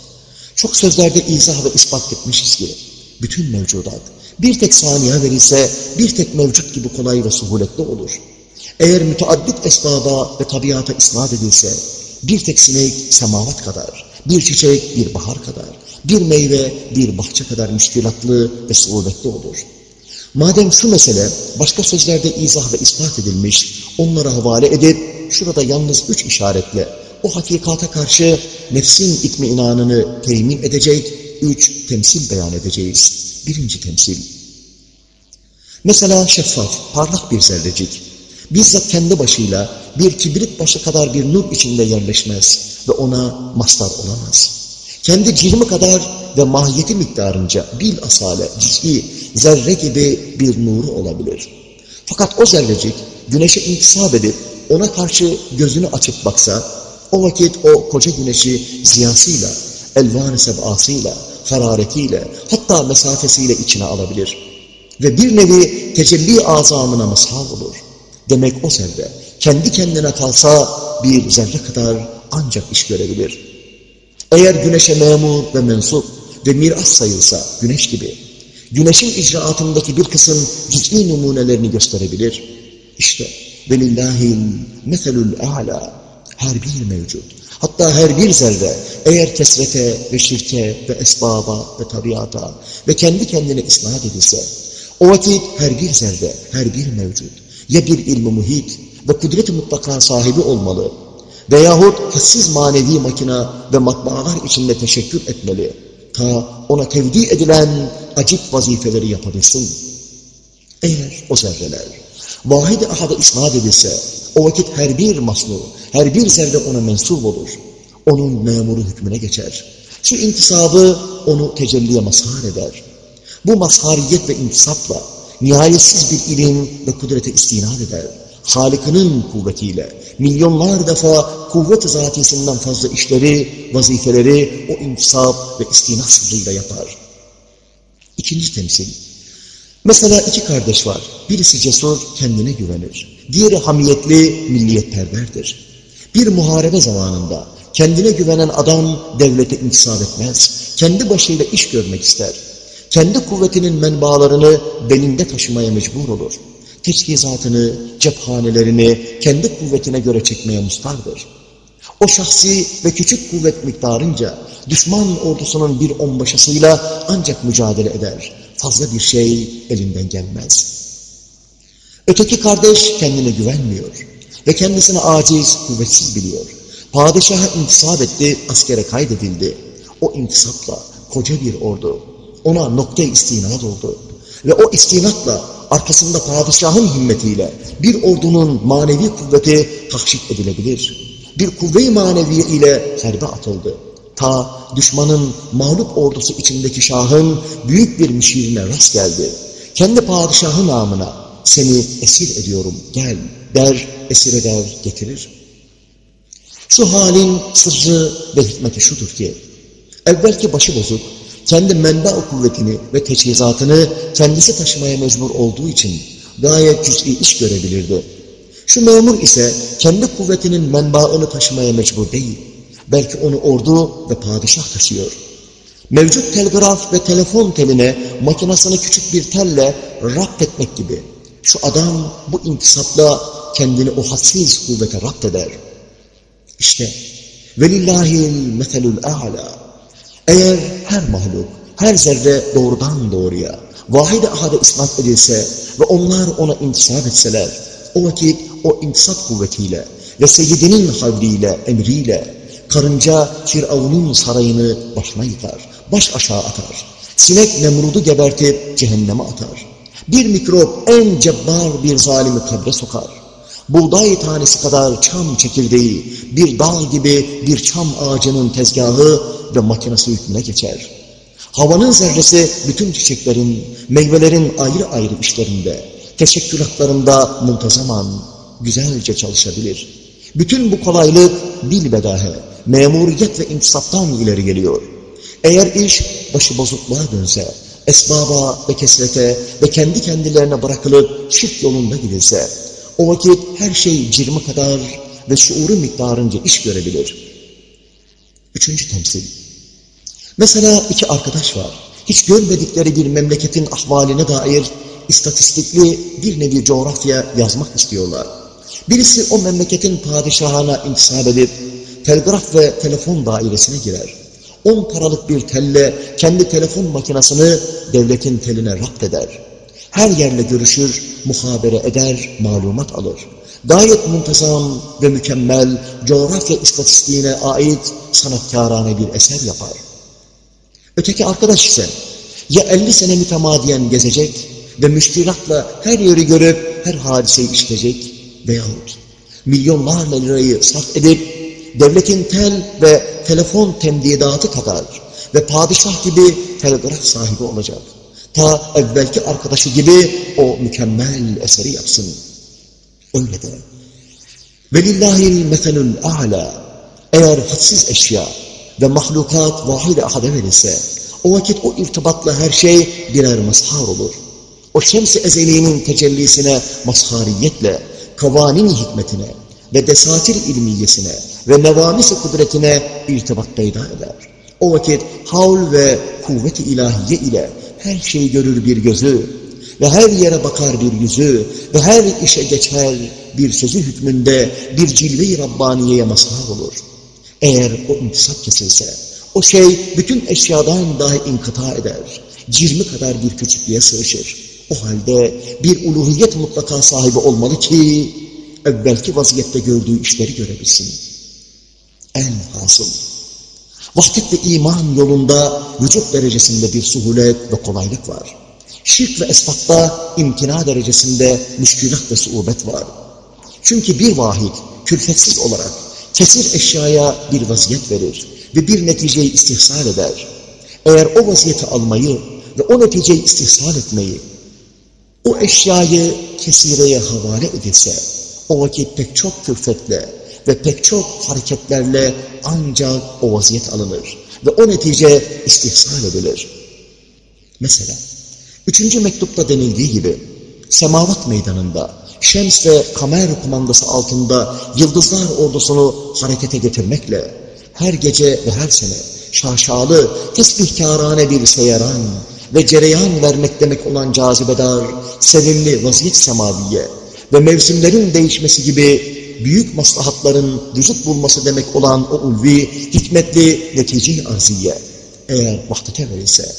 Çok sözlerde izah ve ispat etmişiz ki bütün mevcudat bir tek saniye verilse bir tek mevcut gibi kolay ve suhuletli olur. Eğer müteaddit esbaba ve tabiata isnat edilse, bir tek sinek semavat kadar, bir çiçek bir bahar kadar, bir meyve bir bahçe kadar müşkilatlı ve suudetli olur. Madem şu mesele başka sözlerde izah ve ispat edilmiş, onlara havale edip, şurada yalnız üç işaretle, o hakikata karşı nefsin itminanını temin edecek üç temsil beyan edeceğiz. Birinci temsil. Mesela şeffaf, parlak bir zerrecik, bizzat kendi başıyla bir kibrit başı kadar bir nur içinde yerleşmez ve ona mastar olamaz. Kendi cilmi kadar ve mahiyeti miktarınca bil asale, cizgi, zerre gibi bir nuru olabilir. Fakat o zerrecik güneşe intisap edip ona karşı gözünü açıp baksa, o vakit o koca güneşi ziyasıyla, elvan-ı sebasıyla, hararetiyle, hatta mesafesiyle içine alabilir. Ve bir nevi tecelli azamına mazhar olur. Demek o zerre kendi kendine kalsa bir zerre kadar ancak iş görebilir. Eğer güneşe memur ve mensup ve miras sayılsa güneş gibi, güneşin icraatındaki bir kısım cüz'i numunelerini gösterebilir. İşte velillahil meselül a'la her bir mevcut. Hatta her bir zerre eğer kesrete ve şirke ve esbaba ve tabiata ve kendi kendine isnat edilse, o vakit her bir zerre, her bir mevcut ya bir ilmi muhit ve kudret-i mutlaka sahibi olmalı veyahut hassiz manevi makina ve matbaalar içinde teşekkür etmeli. Ta ona tevdi edilen acip vazifeleri yapabilsin. Eğer o zerreler vahid-i ahada isnat edilse, o vakit her bir masnu, her bir zerre ona mensup olur. Onun memuru hükmüne geçer. Şu intisabı onu tecelliye mazhar eder. Bu mazhariyet ve intisapla nihayetsiz bir ilim ve kudrete istinad eder. Halikinin kuvvetiyle milyonlar defa kuvvet-i zatisinden fazla işleri, vazifeleri o intisap ve istinad sırrıyla yapar. İkinci temsil. Mesela iki kardeş var. Birisi cesur, kendine güvenir. Diğeri hamiyetli, milliyetperverdir. Bir muharebe zamanında kendine güvenen adam devlete intisap etmez. Kendi başıyla iş görmek ister kendi kuvvetinin menbaalarını belinde taşımaya mecbur olur. teçhizatını, cephanelerini kendi kuvvetine göre çekmeye mustardır. O şahsi ve küçük kuvvet miktarınca düşman ordusunun bir onbaşısıyla ancak mücadele eder. Fazla bir şey elinden gelmez. Öteki kardeş kendine güvenmiyor ve kendisini aciz, kuvvetsiz biliyor. Padişaha intisap etti, askere kaydedildi. O intisapla koca bir ordu ona nokta istinad oldu. Ve o istinatla arkasında padişahın himmetiyle bir ordunun manevi kuvveti tahşik edilebilir. Bir kuvve-i maneviye ile harbe atıldı. Ta düşmanın mağlup ordusu içindeki şahın büyük bir müşirine rast geldi. Kendi padişahı namına seni esir ediyorum gel der, esir eder, getirir. Şu halin sırrı ve hikmeti şudur ki, evvelki başı bozuk, kendi menba kuvvetini ve teçhizatını kendisi taşımaya mecbur olduğu için gayet cüz'i iş görebilirdi. Şu memur ise kendi kuvvetinin menbaını taşımaya mecbur değil. Belki onu ordu ve padişah taşıyor. Mevcut telgraf ve telefon teline makinasını küçük bir telle rapt etmek gibi. Şu adam bu intisapla kendini o hadsiz kuvvete rapt eder. İşte velillahil meselul a'la eğer her mahluk, her zerre doğrudan doğruya, vahid-i ahade isnat edilse ve onlar ona intisap etseler, o vakit o intisap kuvvetiyle ve seyyidinin havliyle, emriyle, karınca Firavun'un sarayını başına yıkar, baş aşağı atar. Sinek Nemrud'u gebertip cehenneme atar. Bir mikrop en cebbar bir zalimi kabre sokar. Buğday tanesi kadar çam çekirdeği, bir dağ gibi bir çam ağacının tezgahı ve makinesi hükmüne geçer. Havanın zerresi bütün çiçeklerin, meyvelerin ayrı ayrı işlerinde, teşekkülatlarında muntazaman, güzelce çalışabilir. Bütün bu kolaylık bilbedahe, memuriyet ve intisaptan ileri geliyor. Eğer iş başı bozukluğa dönse, esbaba ve kesrete ve kendi kendilerine bırakılıp şirk yolunda gidilse, o vakit her şey cirmi kadar ve şuuru miktarınca iş görebilir. Üçüncü temsil. Mesela iki arkadaş var. Hiç görmedikleri bir memleketin ahvaline dair istatistikli bir nevi coğrafya yazmak istiyorlar. Birisi o memleketin padişahına intisap edip telgraf ve telefon dairesine girer. On paralık bir telle kendi telefon makinesini devletin teline rapt eder. Her yerle görüşür, muhabere eder, malumat alır. Gayet muntazam ve mükemmel coğrafya istatistiğine ait sanatkarane bir eser yapar. Öteki arkadaş ise ya 50 sene mütemadiyen gezecek ve müşkilatla her yeri görüp her hadiseyi işleyecek veyahut milyonlarla lirayı sarf edip devletin tel ve telefon temdidatı kadar ve padişah gibi telgraf sahibi olacak. Ta evvelki arkadaşı gibi o mükemmel eseri yapsın. Öyle de. Velillahil meselül a'la. Eğer hadsiz eşya ve mahlukat vahide ahade verilse, o vakit o irtibatla her şey birer mazhar olur. O şems-i ezeliğinin tecellisine mazhariyetle, kavanin hikmetine ve desatir ilmiyesine ve nevamis kudretine irtibat peyda eder. O vakit havl ve kuvvet-i ilahiye ile her şeyi görür bir gözü ve her yere bakar bir yüzü ve her işe geçer bir sözü hükmünde bir cilve-i Rabbaniye'ye mazhar olur. Eğer o intisap kesilse, o şey bütün eşyadan dahi inkıta eder. Cirmi kadar bir küçüklüğe sığışır. O halde bir uluhiyet mutlaka sahibi olmalı ki, evvelki vaziyette gördüğü işleri görebilsin. En hasıl, vahdet ve iman yolunda vücut derecesinde bir suhulet ve kolaylık var. Şirk ve esbatta imtina derecesinde müşkülat ve suubet var. Çünkü bir vahid külfetsiz olarak kesir eşyaya bir vaziyet verir ve bir neticeyi istihsal eder. Eğer o vaziyeti almayı ve o neticeyi istihsal etmeyi, o eşyayı kesireye havale edilse, o vakit pek çok külfetle ve pek çok hareketlerle ancak o vaziyet alınır ve o netice istihsal edilir. Mesela, üçüncü mektupta denildiği gibi, semavat meydanında, Şems ve Kamer kumandası altında yıldızlar ordusunu harekete getirmekle her gece ve her sene şaşalı, tesbihkarane bir seyaran ve cereyan vermek demek olan cazibedar, sevimli vaziyet semaviye ve mevsimlerin değişmesi gibi büyük maslahatların vücut bulması demek olan o ulvi, hikmetli netice arziye eğer vahdete verilse,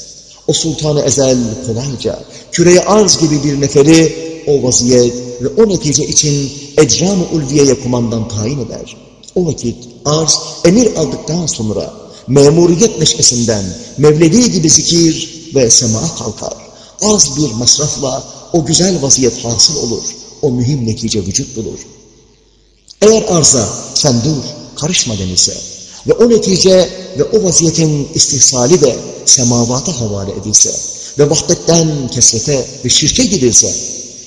o sultanı ezel kolayca, küreye arz gibi bir neferi o vaziyet ve o netice için ecram-ı ulviyeye kumandan tayin eder. O vakit arz emir aldıktan sonra memuriyet neşesinden Mevlevi gibi zikir ve sema kalkar. Az bir masrafla o güzel vaziyet hasıl olur. O mühim netice vücut bulur. Eğer arza sen dur, karışma denilse ve o netice ve o vaziyetin istihsali de semavata havale edilse ve vahdetten kesrete ve şirke gidilse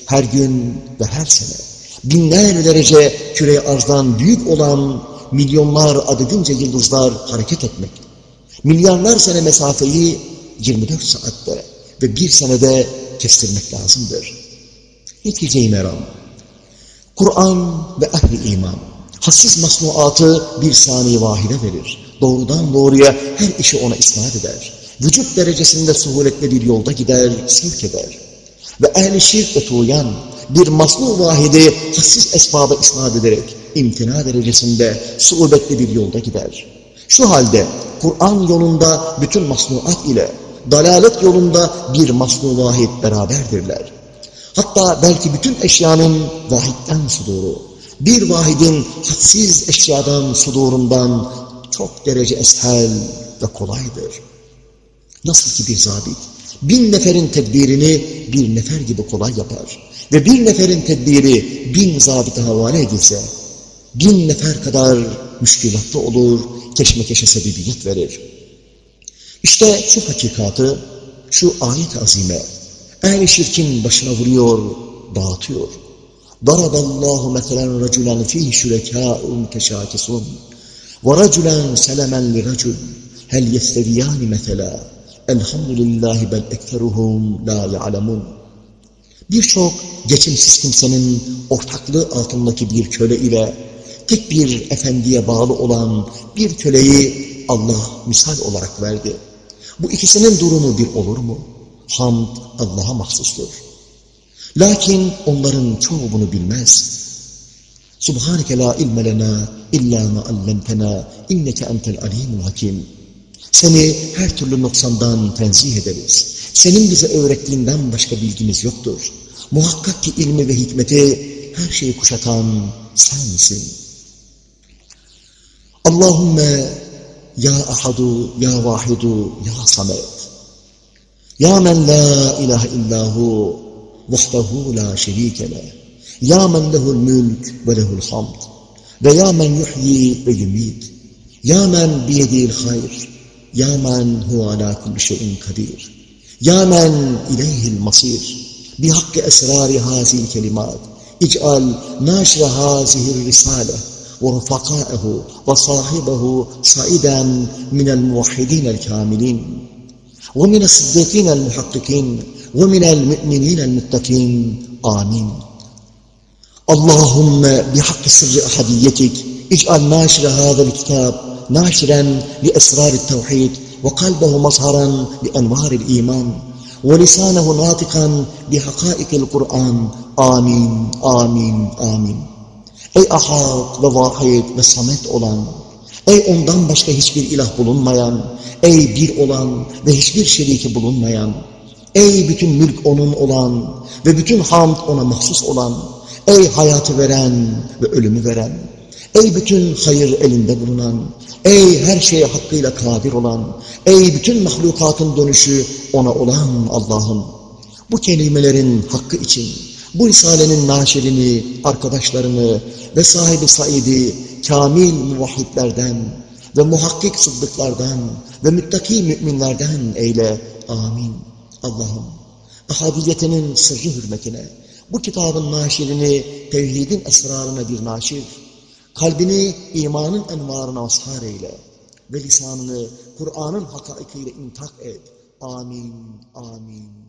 her gün ve her sene binler derece küre arzdan büyük olan milyonlar adedince yıldızlar hareket etmek. Milyarlar sene mesafeyi 24 saatte ve bir senede kestirmek lazımdır. Netice-i meram. Kur'an ve ehli iman hassiz masnuatı bir saniye vahide verir. Doğrudan doğruya her işi ona isnat eder. Vücut derecesinde suhuletle bir yolda gider, sevk eder. Ve ehli şirk ve tuğyan bir masnu vahidi hassiz esbaba isnat ederek imtina derecesinde suubetli bir yolda gider. Şu halde Kur'an yolunda bütün masnuat ile dalalet yolunda bir masnu vahid beraberdirler. Hatta belki bütün eşyanın vahitten suduru, bir vahidin hadsiz eşyadan sudurundan çok derece eshel ve kolaydır. Nasıl ki bir zabit bin neferin tedbirini bir nefer gibi kolay yapar ve bir neferin tedbiri bin zabite havale edilse bin nefer kadar müşkilatlı olur, keşmekeşe sebebiyet verir. İşte şu hakikatı, şu ayet azime, ehli şirkin başına vuruyor, dağıtıyor. ضرب الله مثلا رجلا فيه شركاء متشاكسون ورجلا سلما لرجل هل يستويان مثلا الحمد لله بل ekteruhum la ya'lemun Birçok geçimsiz kimsenin ortaklığı altındaki bir köle ile tek bir efendiye bağlı olan bir köleyi Allah misal olarak verdi. Bu ikisinin durumu bir olur mu? Hamd Allah'a mahsustur. Lakin onların çoğu bunu bilmez. Subhaneke la ilme lena illa ma allamtena inneke entel alimul hakim. Seni her türlü noksandan tenzih ederiz. Senin bize öğrettiğinden başka bilgimiz yoktur. Muhakkak ki ilmi ve hikmeti her şeyi kuşatan sensin. Allahümme ya ahadu, ya vahidu, ya samet. يا من لا إله إلا هو وحده لا شريك له. يا من له الملك وله الحمد. ويا من يحيي ويميت. يا من بيده الخير. يا من هو على كل شيء قدير. يا من إليه المصير. بحق أسرار هذه الكلمات. اجعل ناشر هذه الرسالة ورفقائه وصاحبه صعيدا من الموحدين الكاملين. ومن الصديقين المحققين ومن المؤمنين المتقين. آمين. اللهم بحق سر أحديتك اجعل ناشر هذا الكتاب ناشرا لأسرار التوحيد وقلبه مظهرا لأنوار الإيمان ولسانه ناطقا بحقائق القرآن. آمين. آمين. آمين. Ey ahad ve vahid olan, ey ondan başka hiçbir ilah bulunmayan, ey bir olan ve hiçbir şeriki bulunmayan, Ey bütün mülk onun olan ve bütün hamd ona mahsus olan, ey hayatı veren ve ölümü veren, ey bütün hayır elinde bulunan, ey her şeye hakkıyla kadir olan, ey bütün mahlukatın dönüşü ona olan Allah'ım. Bu kelimelerin hakkı için, bu Risale'nin naşerini, arkadaşlarını ve sahibi saidi, kamil muvahhidlerden ve muhakkik sıddıklardan ve müttaki müminlerden eyle. Amin. Allah'ım ahadiyetinin sırrı hürmetine bu kitabın naşirini tevhidin esrarına bir naşir, kalbini imanın envarına mazhar eyle ve lisanını Kur'an'ın hakaikiyle intak et. Amin, amin.